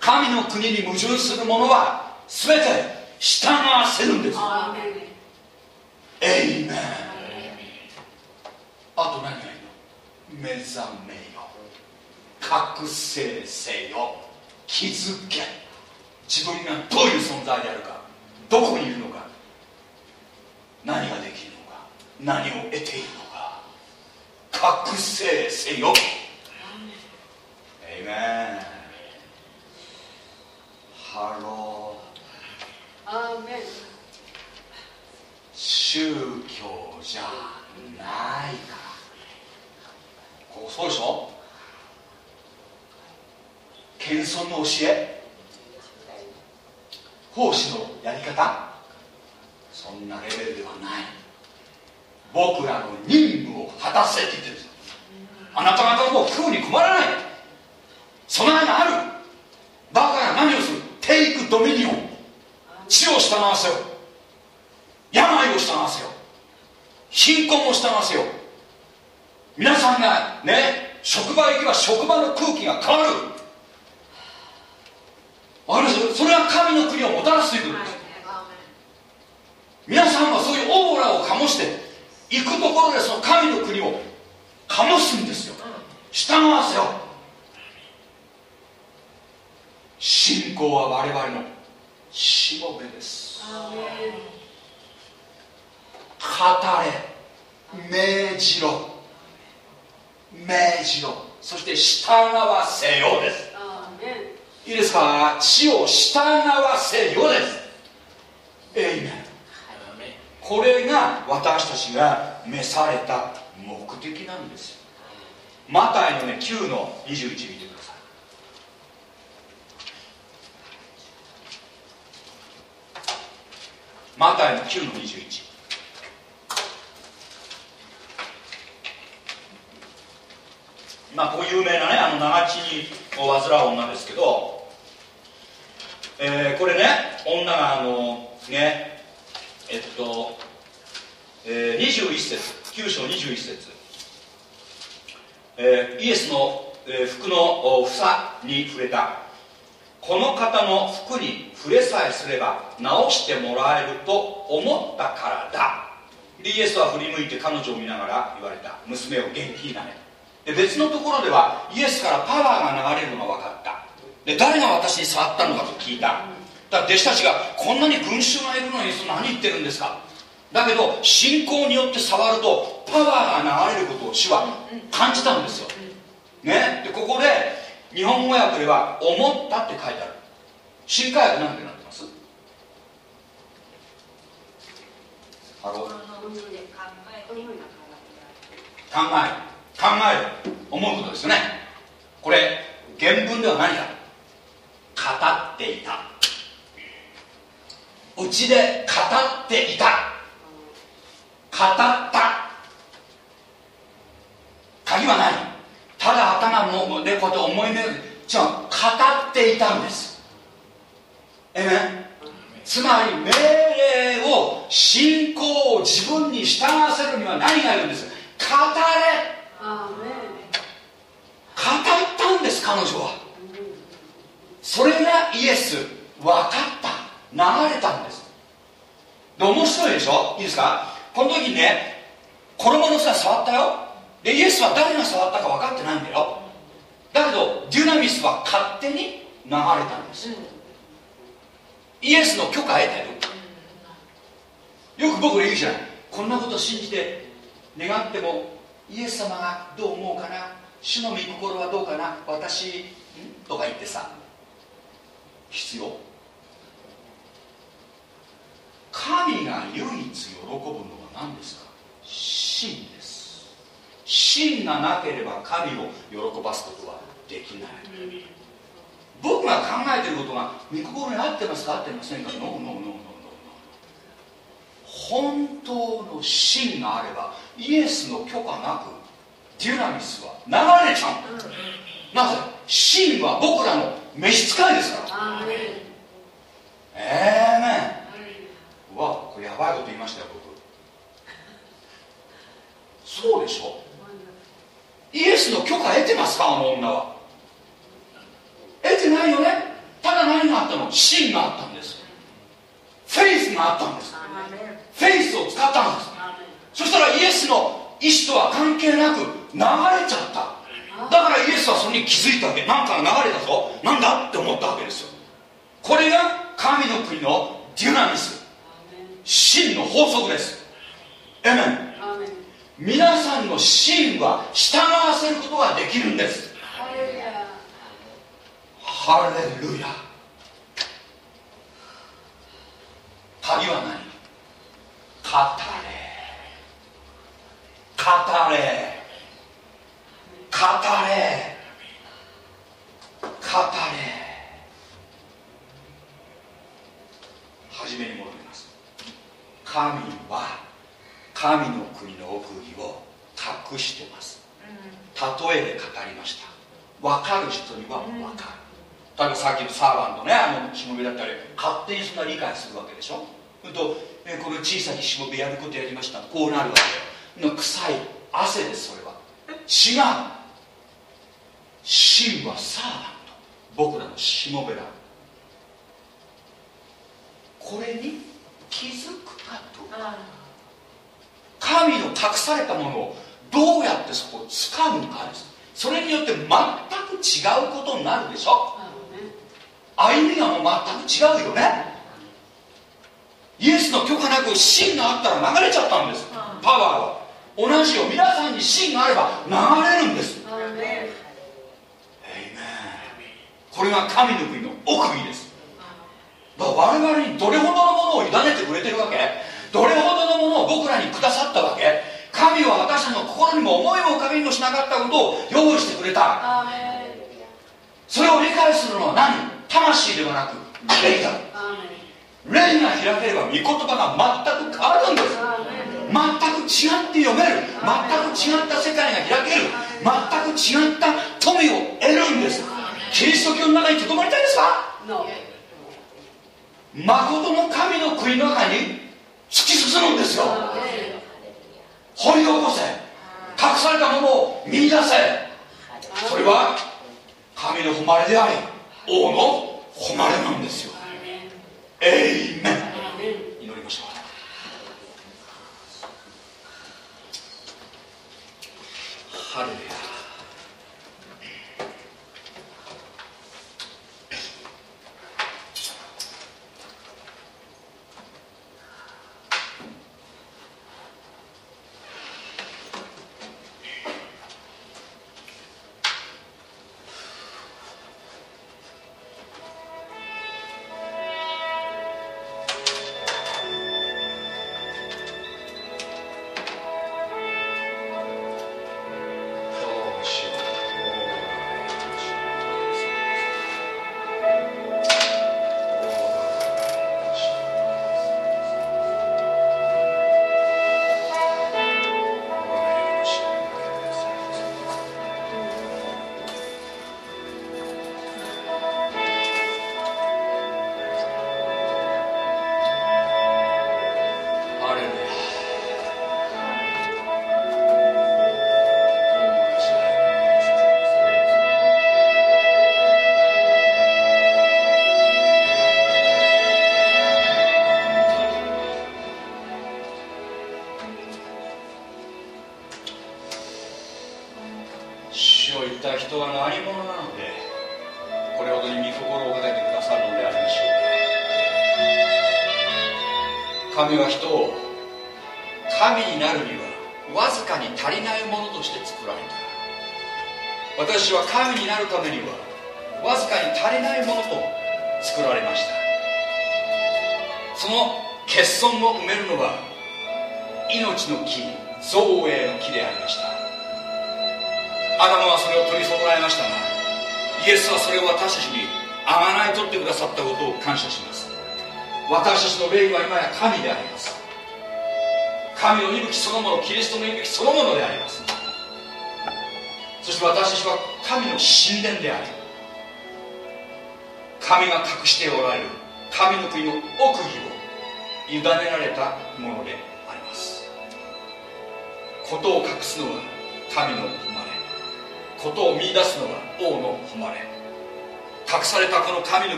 神の国に矛盾する者は全て従わせるんです。エイメン。あと何がいいの？目覚めよ。覚醒せよ。気づけ。自分がどういう存在であるか。どこにいるのか。何ができるのか。何を得ているのか。覚醒せよ。エイメンハローアーメン宗教じゃないから。ここそうでしょ？謙遜の教え？奉仕のやり方？そんなレベルではない僕らの任務を果たせって言ってるんですあなた方も食うに困らない。備えがある。だから何をする。テイクドミニオン。地を従わせよ。病を従わせよ。貧困を従わせよ。皆さんがね職場へ行けば職場の空気が変わる。わかります？それは神の国をもたらすということです。皆さんはそういうオーラを醸して行くところでその神の国を醸すんですよ。従わせよ。信仰は我々のしもべです。語れ。命じろ。命じろ。そして従わせようです。いいですか？地を従わせようです。エイメンこれが私たちが召された目的なんですよ。マタイのね9の21見てください。マタイの9の21まあこう有名なねあの長血を患う女ですけど、えーこれね女があのねえっと、えー21節9章21節、えーイエスの、えー服の房に触れた。この方の服に触れさえすれば直してもらえると思ったからだ。イエスは振り向いて彼女を見ながら言われた。娘を元気になれ。で別のところではイエスからパワーが流れるのが分かった。で誰が私に触ったのかと聞いた。だから弟子たちがこんなに群衆がいるのにそ何言ってるんですか？だけど信仰によって触るとパワーが流れることを主は感じたんですよ、ね、でここで日本語訳では「思った」って書いてある。新海訳なんてなってます？考え。考え。る思うことですよね。これ原文では何か？語っていた。うちで語っていた。語った。鍵は何ただ頭もでこうやって思い巡る違う語っていたんです。えめつまり命令を信仰を自分に従わせるには何がいるんです。語れ。語ったんです彼女は。それがイエス。分かった流れたんです。で面白いでしょ？いいですか？この時にね衣のさ触ったよ。でイエスは誰が触ったか分かってないんだよ。だけどデュナミスは勝手に流れたんです、イエスの許可得てる。よく僕ら言うじゃない。こんなこと信じて願ってもイエス様がどう思うかな？主の御心はどうかな？私ん？とか言ってさ必要？神が唯一喜ぶのは何ですか？真です。真がなければ神を喜ばすことはできない。僕が考えていることが御心に合ってますか？合ってませんか？ノーノーノーノーノーノー本当の芯があればイエスの許可なくデュナミスは流れちゃう、なぜ芯は僕らの召使いですから。ええねうわこれやばいこと言いましたよ僕。そうでしょ。イエスの許可得てますかあの女は。得てないよね。ただ何があったの？芯があったんです。フェイスがあったんです。フェイスを使ったんです。そしたらイエスの意志とは関係なく流れちゃった。だからイエスはそれに気づいたわけ。なんか流れたぞ。なんだ？って思ったわけですよ。これが神の国のデュナミス。真の法則です。エメン皆さんの真は従わせることができるんです。ハレルヤ鍵は何？語れ。語れ。語れ。語れ。初めに戻ります神は神の国の奥義を隠してます。例えで語りました。分かる人には分かる。例えばさっきのサーバントねあのしもべだったり勝手にそんな理解するわけでしょ。するとえこの小さきしもべやることやりました。こうなるわけ。よの臭い汗ですそれは。違う。真はサーバント僕らのしもべだこれに気づく神の隠されたものをどうやってそこを掴むかです。それによって全く違うことになるでしょ。歩みがもう全く違うよね。イエスの許可なく芯があったら流れちゃったんです。パワーは。同じよ皆さんに芯があれば流れるんです。これが神の国の奥義ですだから我々にどれほどのものを委ねてくれてるわけ？どれほどのものを僕らにくださったわけ？神は私たちの心にも思いも浮かびもしなかったことを用意してくれた。それを理解するのは何？魂ではなく霊だ。霊が開ければ御言葉が全く変わるんです。全く違って読める。全く違った世界が開ける。全く違った富を得るんです。キリスト教の中にとどまりたいですか？誠の神の国の中に突き進むんですよ。掘り起こせ。隠されたものを見出せ。それは神の誉れであり王の誉れなんですよ。エイメン。祈りましょう。ハレルヤ。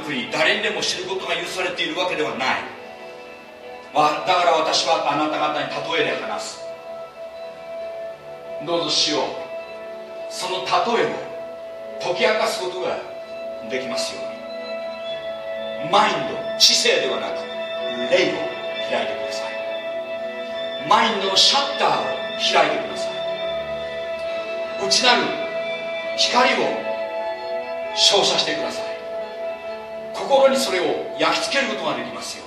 この神の国誰にでも知ることが許されているわけではない。だから私はあなた方に例えで話す。どうぞしよう。その例えを解き明かすことができますように。マインド知性ではなく霊を開いてください。マインドのシャッターを開いてください。内なる光を照射してください。心にそれを焼き付けることができますよ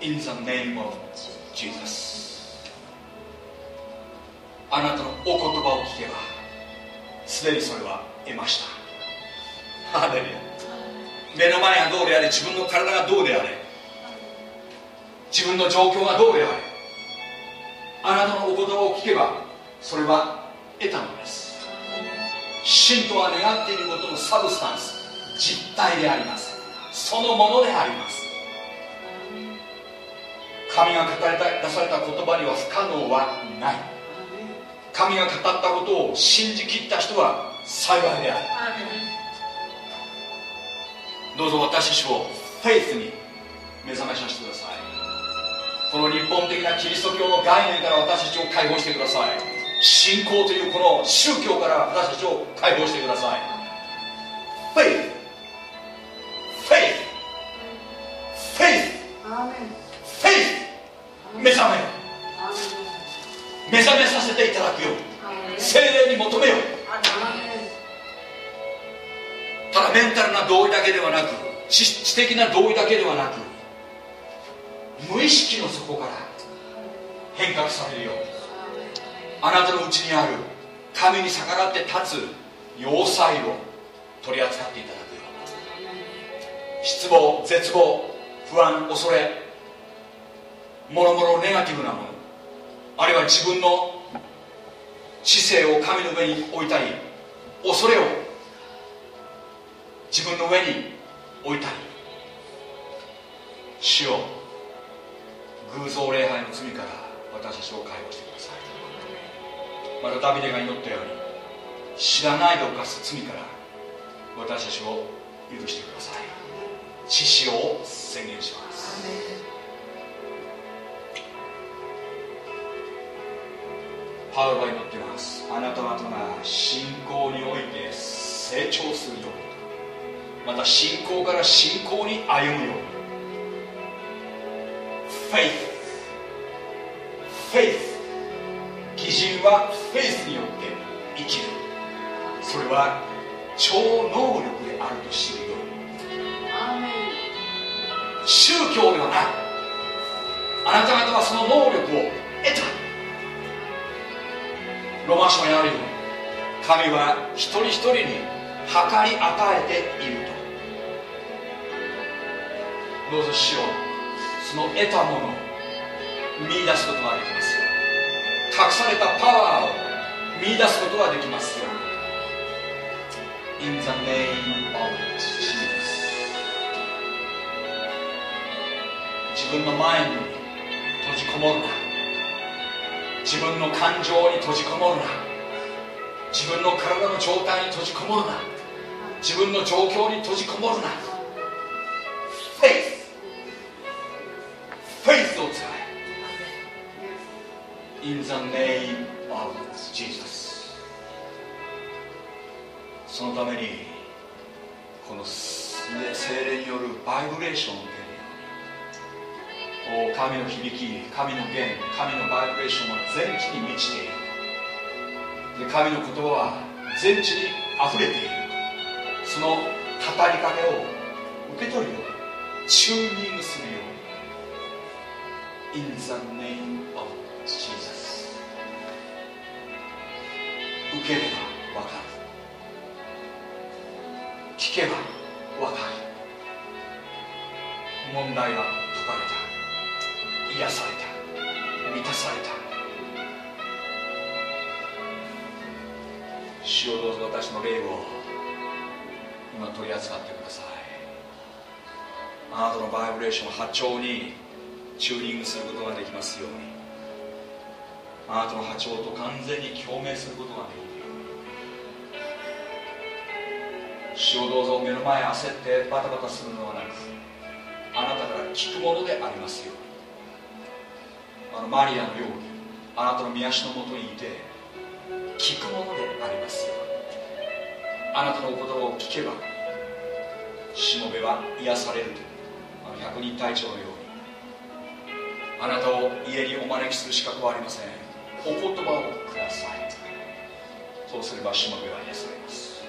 うに。In the name of Jesus あなたのお言葉を聞けばすでにそれは得ました。ハレルヤ。目の前がどうであれ自分の体がどうであれ自分の状況がどうであれあなたのお言葉を聞けばそれは得たのです。真とは願っていることのサブスタンス。実体であります。そのものであります。神が語り出された言葉には不可能はない。神が語ったことを信じきった人は幸いである。どうぞ私たちをフェイスに目覚めさせてください。この日本的なキリスト教の概念から私たちを解放してください。信仰というこの宗教から私たちを解放してくださいけではなく知知的な同意だけではなく無意識の底から変革されるように。あなたのうちにある神に逆らって立つ要塞を取り扱っていただくよ失望絶望不安恐れもろもろネガティブなものあるいは自分の知性を神の上に置いたり恐れを自分の上に置いたり主よ偶像礼拝の罪から私たちを解放してください。またダビデが祈ったように知らないで犯す罪から私たちを許してください。知識を宣言します。パウロは祈っています。あなた方が信仰において成長するように？また信仰から信仰に歩むように。フェイスフェイス基準はフェイスによって生きる。それは超能力であると知るように。宗教ではない。あなた方はその能力を得た。ロマ書にあるように神は一人一人に計り与えていると。どうぞしよう。その得たものを見出すことができますよ。隠されたパワーを見出すことができますよ。In the name of Jesus 自分の前に閉じこもるな。自分の感情に閉じこもるな。自分の体の状態に閉じこもるな。自分の状況に閉じこもるな。フェイスフェイスを使え In the name of Jesus. そのためにこの精霊によるバイブレーションを受けるように神の響き神の言神のバイブレーションは全地に満ちている。で神の言葉は全地に溢れている。その語りかけを受け取るように。チューニングするよう。に In the name of Jesus 受ければ分かる。聞けば分かる。問題は解かれた。癒された。満たされた。主をどうぞ私の霊を今取り扱ってください。あなたのバイブレーション波長にチューニングすることができますように。あなたの波長と完全に共鳴することができるように。主をどうぞ目の前焦ってバタバタするのはなくあなたから聞くものでありますように。あのマリアのようにあなたの御足のもとにいて聞くものでありますよあなたのお言葉を聞けばしもべは癒されるあの百人隊長のようにあなたを家にお招きする資格はありません。お言葉をください。そうすればしもべは癒されます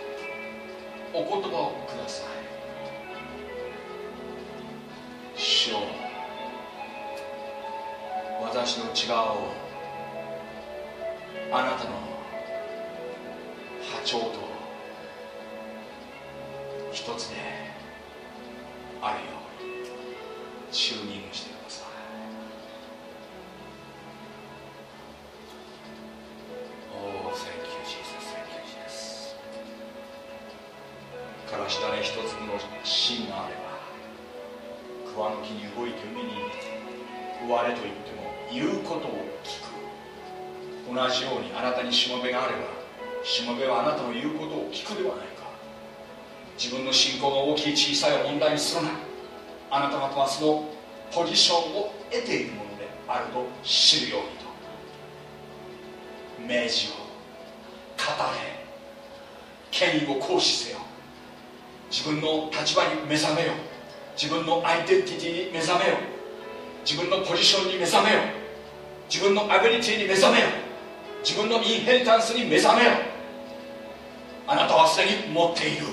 お言葉をください。主よ私の内側をあなたの波長と一つであるよ。うにチューニングしてください。おお Thank you Jesus Thank you Jesus からし種一粒の芯があれば桑の木に動いて海に追われと言っても言うことを聞く。同じようにあなたにしもべがあればしもべはあなたの言うことを聞くではないか。自分の信仰が大きい小さいを問題にするな。あなた方はそのポジションを得ているものであると知るようにと。明示を語れ。権威を行使せよ自分の立場に目覚めよ自分のアイデンティティに目覚めよ自分のポジションに目覚めよ自分のアビリティに目覚めよ自分のインヘリタンスに目覚めよあなたはすでに持っている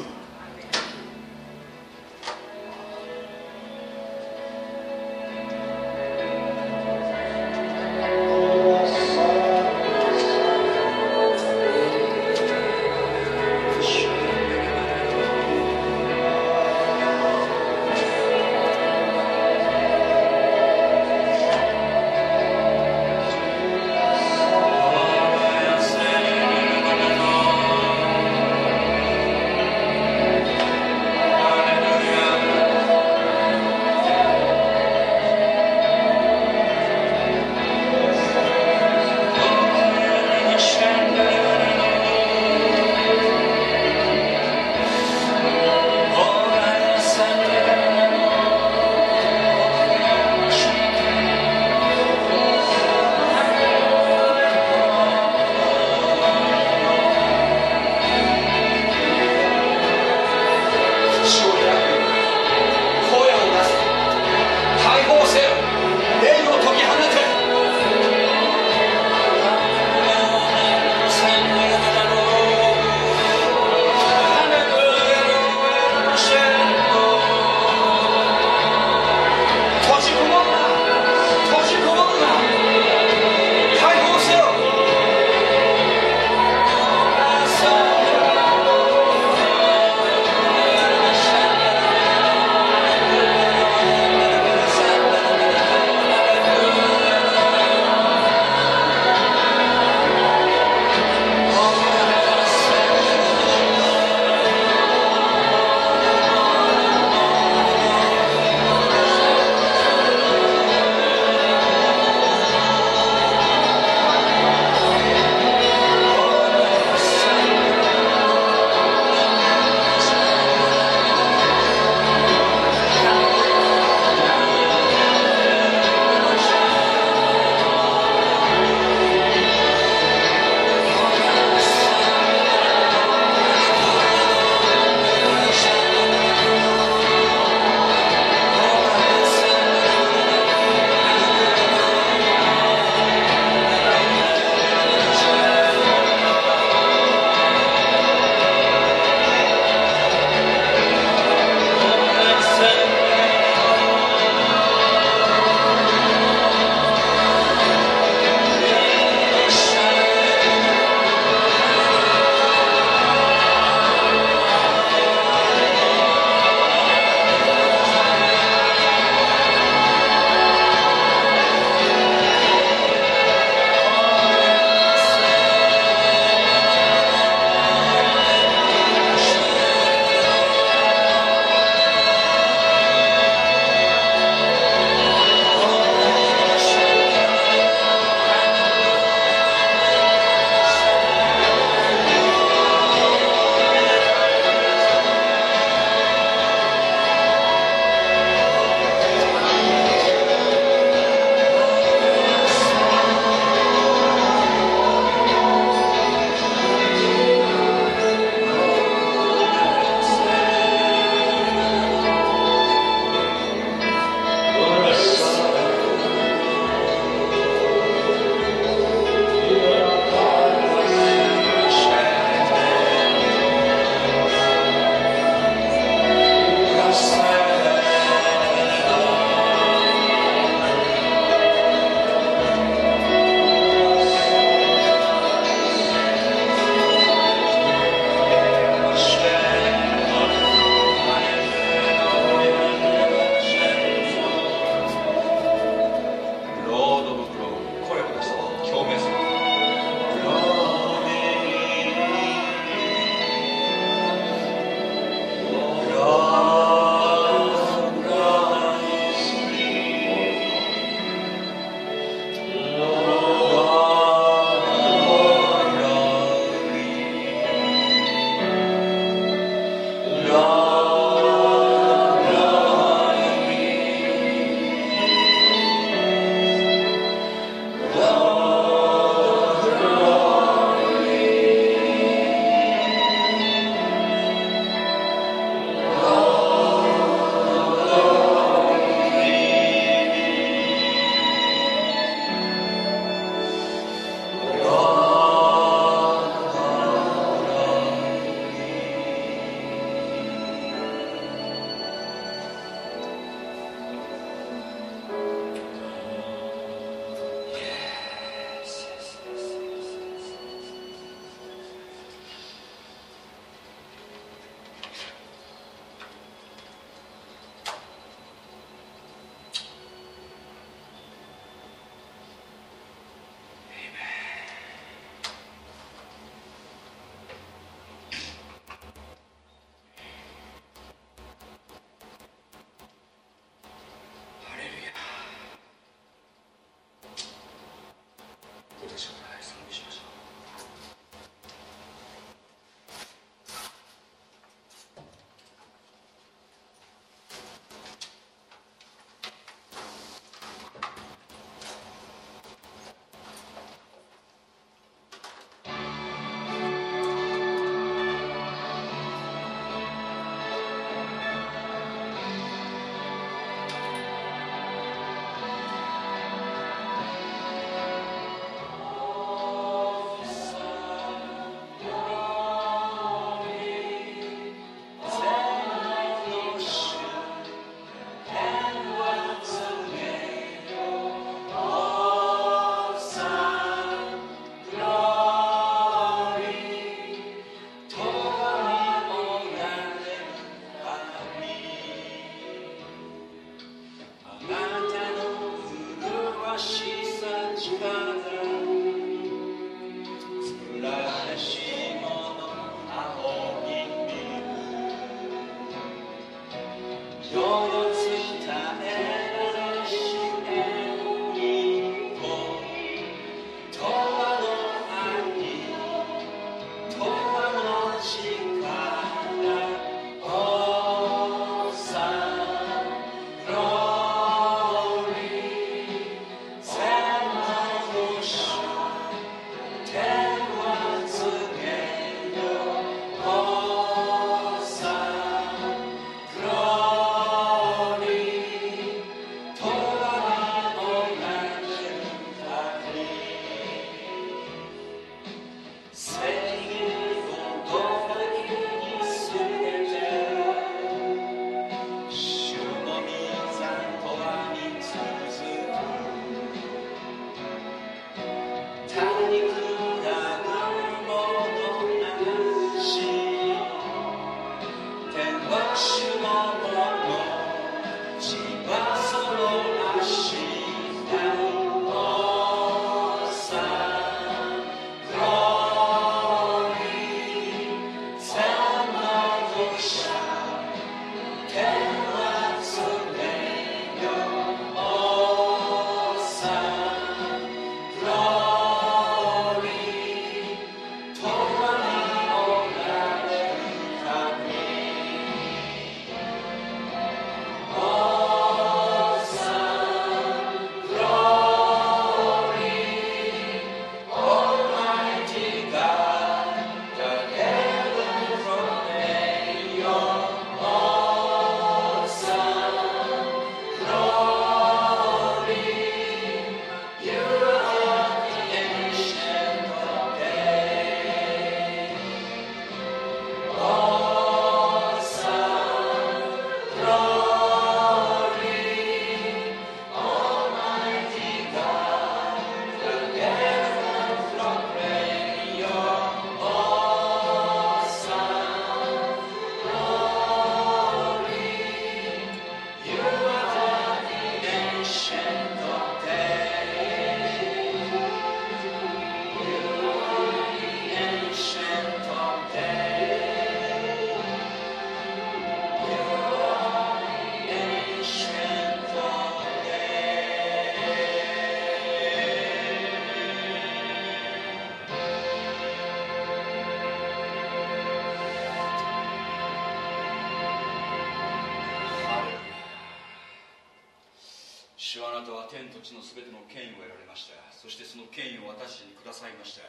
りまして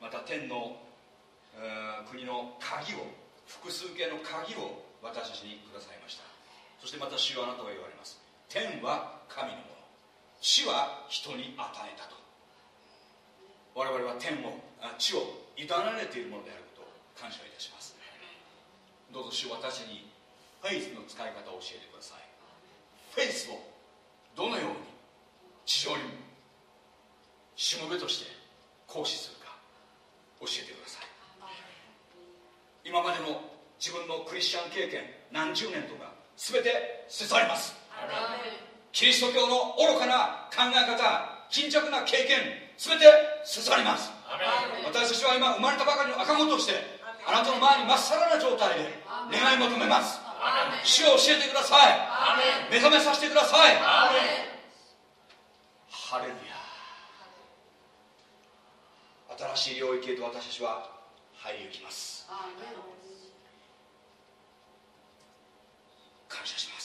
また天の、えー、国の鍵を複数形の鍵を私たちにくださいました。そしてまた主はあなたは言われます。天は神のもの。地は人に与えたと。我々は天を地を委ねられているものであることを感謝いたします。どうぞ主私にフェイスの使い方を教えてください。フェイスをどのように地上にしもべとして行使するか教えてください。今までの自分のクリスチャン経験何十年とか全て捨て去ります。キリスト教の愚かな考え方貧弱な経験全て捨て去ります。私たちは今生まれたばかりの赤子としてあなたの前にまっさらな状態で願い求めます。主を教えてください。目覚めさせてください。ハレルヤ。新しい領域へと私たちは入り行きます。感謝します。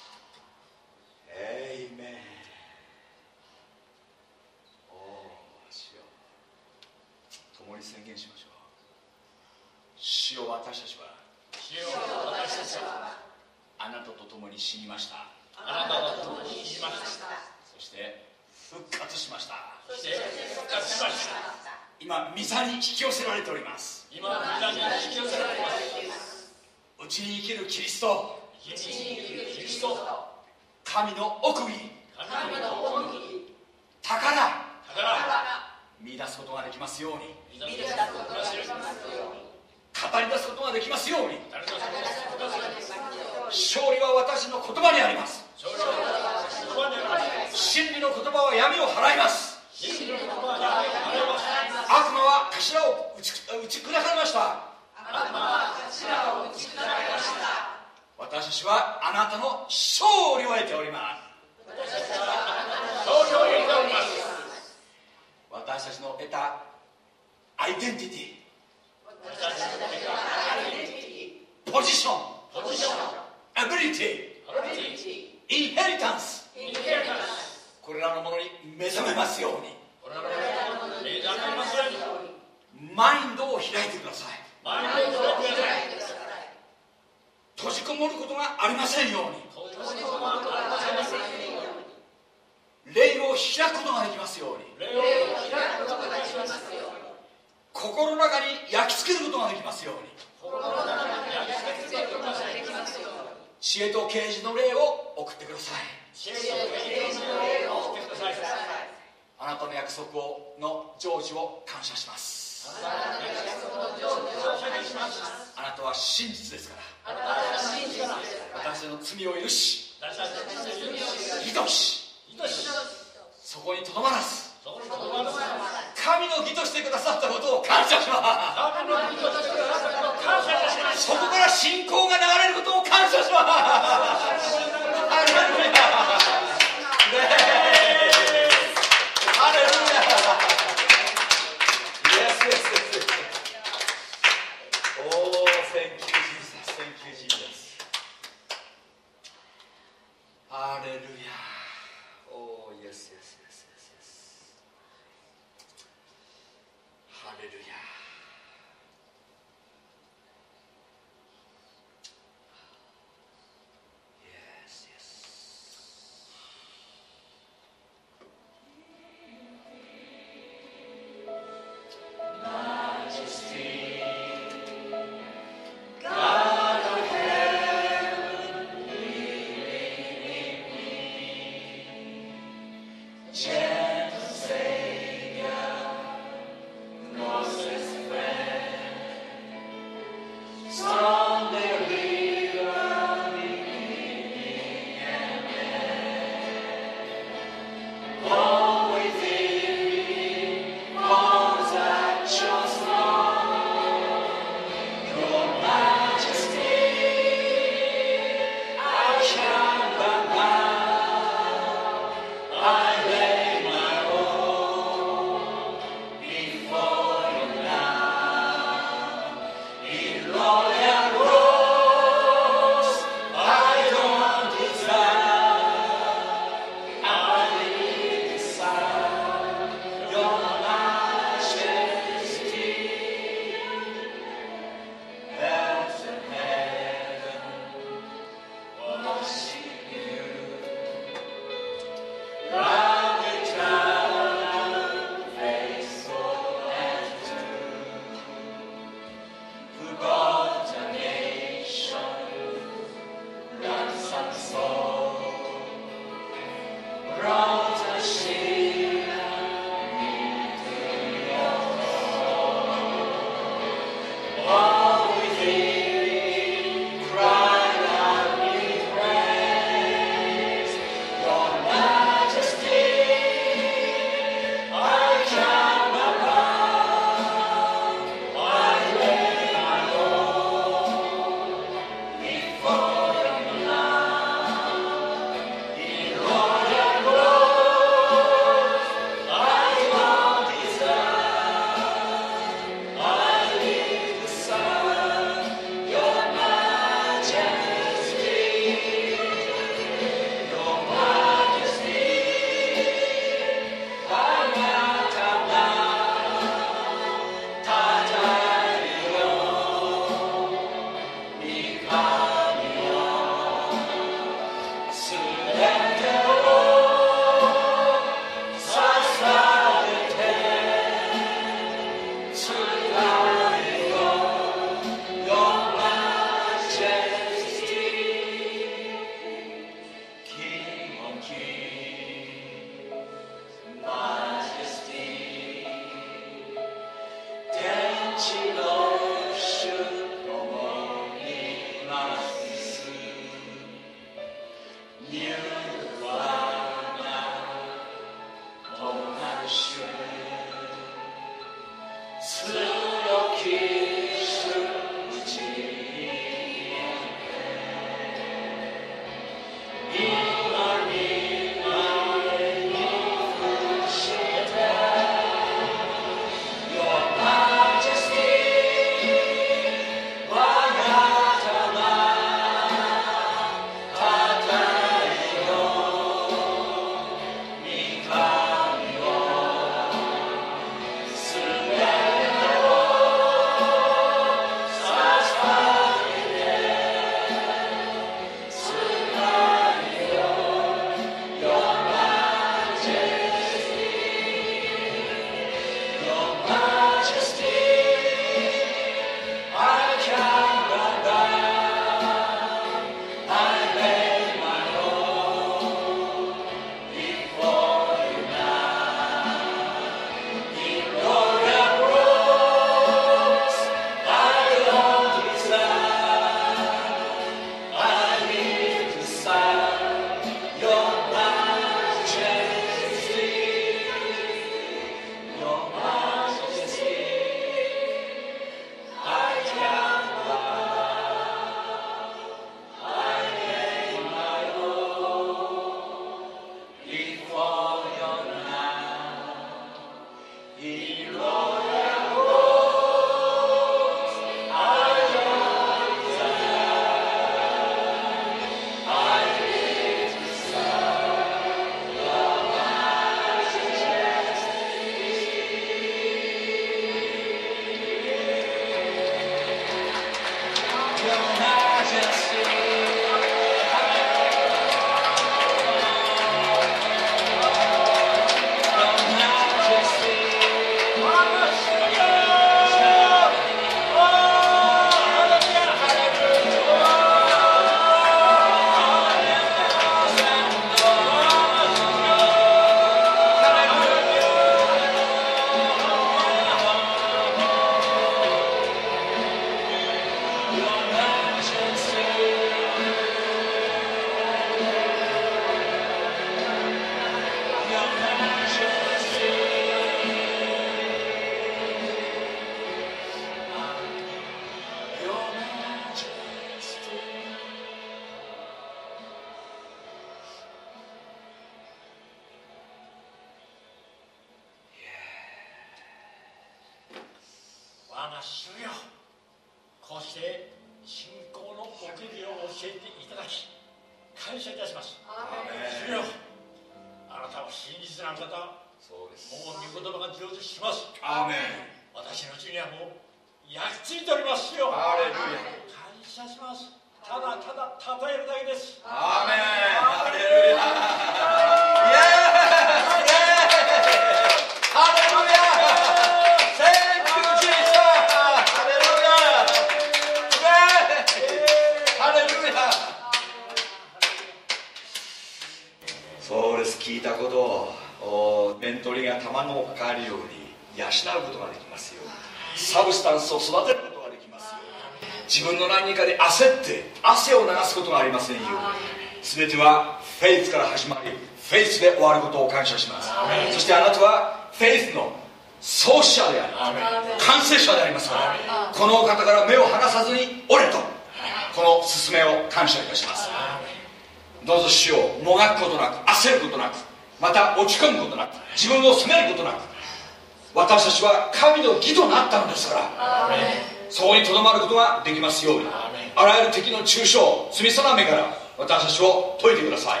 中傷罪定めから私たちを解いてください。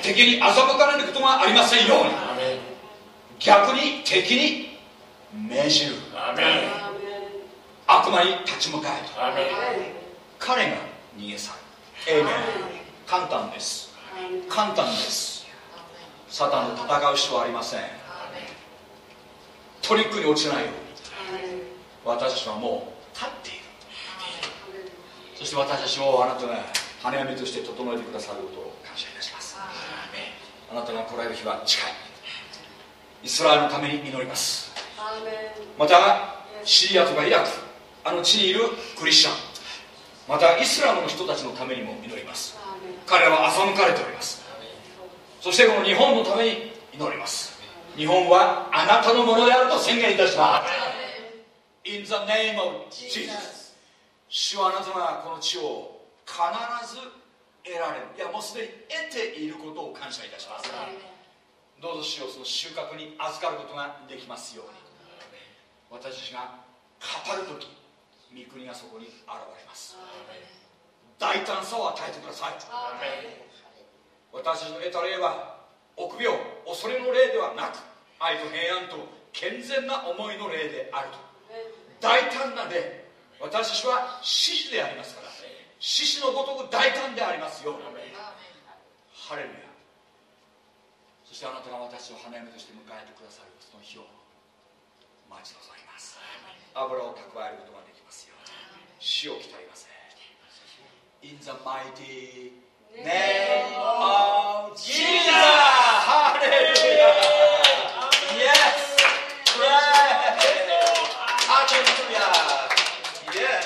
敵に欺かれることがありませんように。逆に敵に命じる。悪魔に立ち向かえと。彼が逃げ去る。エイメン簡単です。簡単です。サタンと戦う必要はありません。トリックに落ちないように。私たちはもう立っているそして私たちをあなたが花嫁として整えてくださることを感謝いたします。あなたが来られる日は近い。イスラエルのために祈ります。またシリアとかイラクあの地にいるクリスチャン。またイスラムの人たちのためにも祈ります。彼らは欺かれております。そしてこの日本のために祈ります。日本はあなたのものであると宣言いたします。In the name of Jesus 主はあなたがこの地を必ず得られる。いやもうすでに得ていることを感謝いたします。どうぞ主よその収穫に預かることができますように。私たちが語る時御国がそこに現れます。大胆さを与えてください。私たちの得た霊は臆病恐れの霊ではなく愛と平安と健全な思いの霊であると。大胆な霊私は獅子でありますから獅子のごとく大胆でありますよ。ハレルヤ。そしてあなたが私を花嫁として迎えてくださるその日を待ち望みます。油を蓄えることができますよ死を鍛えます。In the mighty name of Jesus! ハレルヤ Yes! Praise! レルヤ Yeah.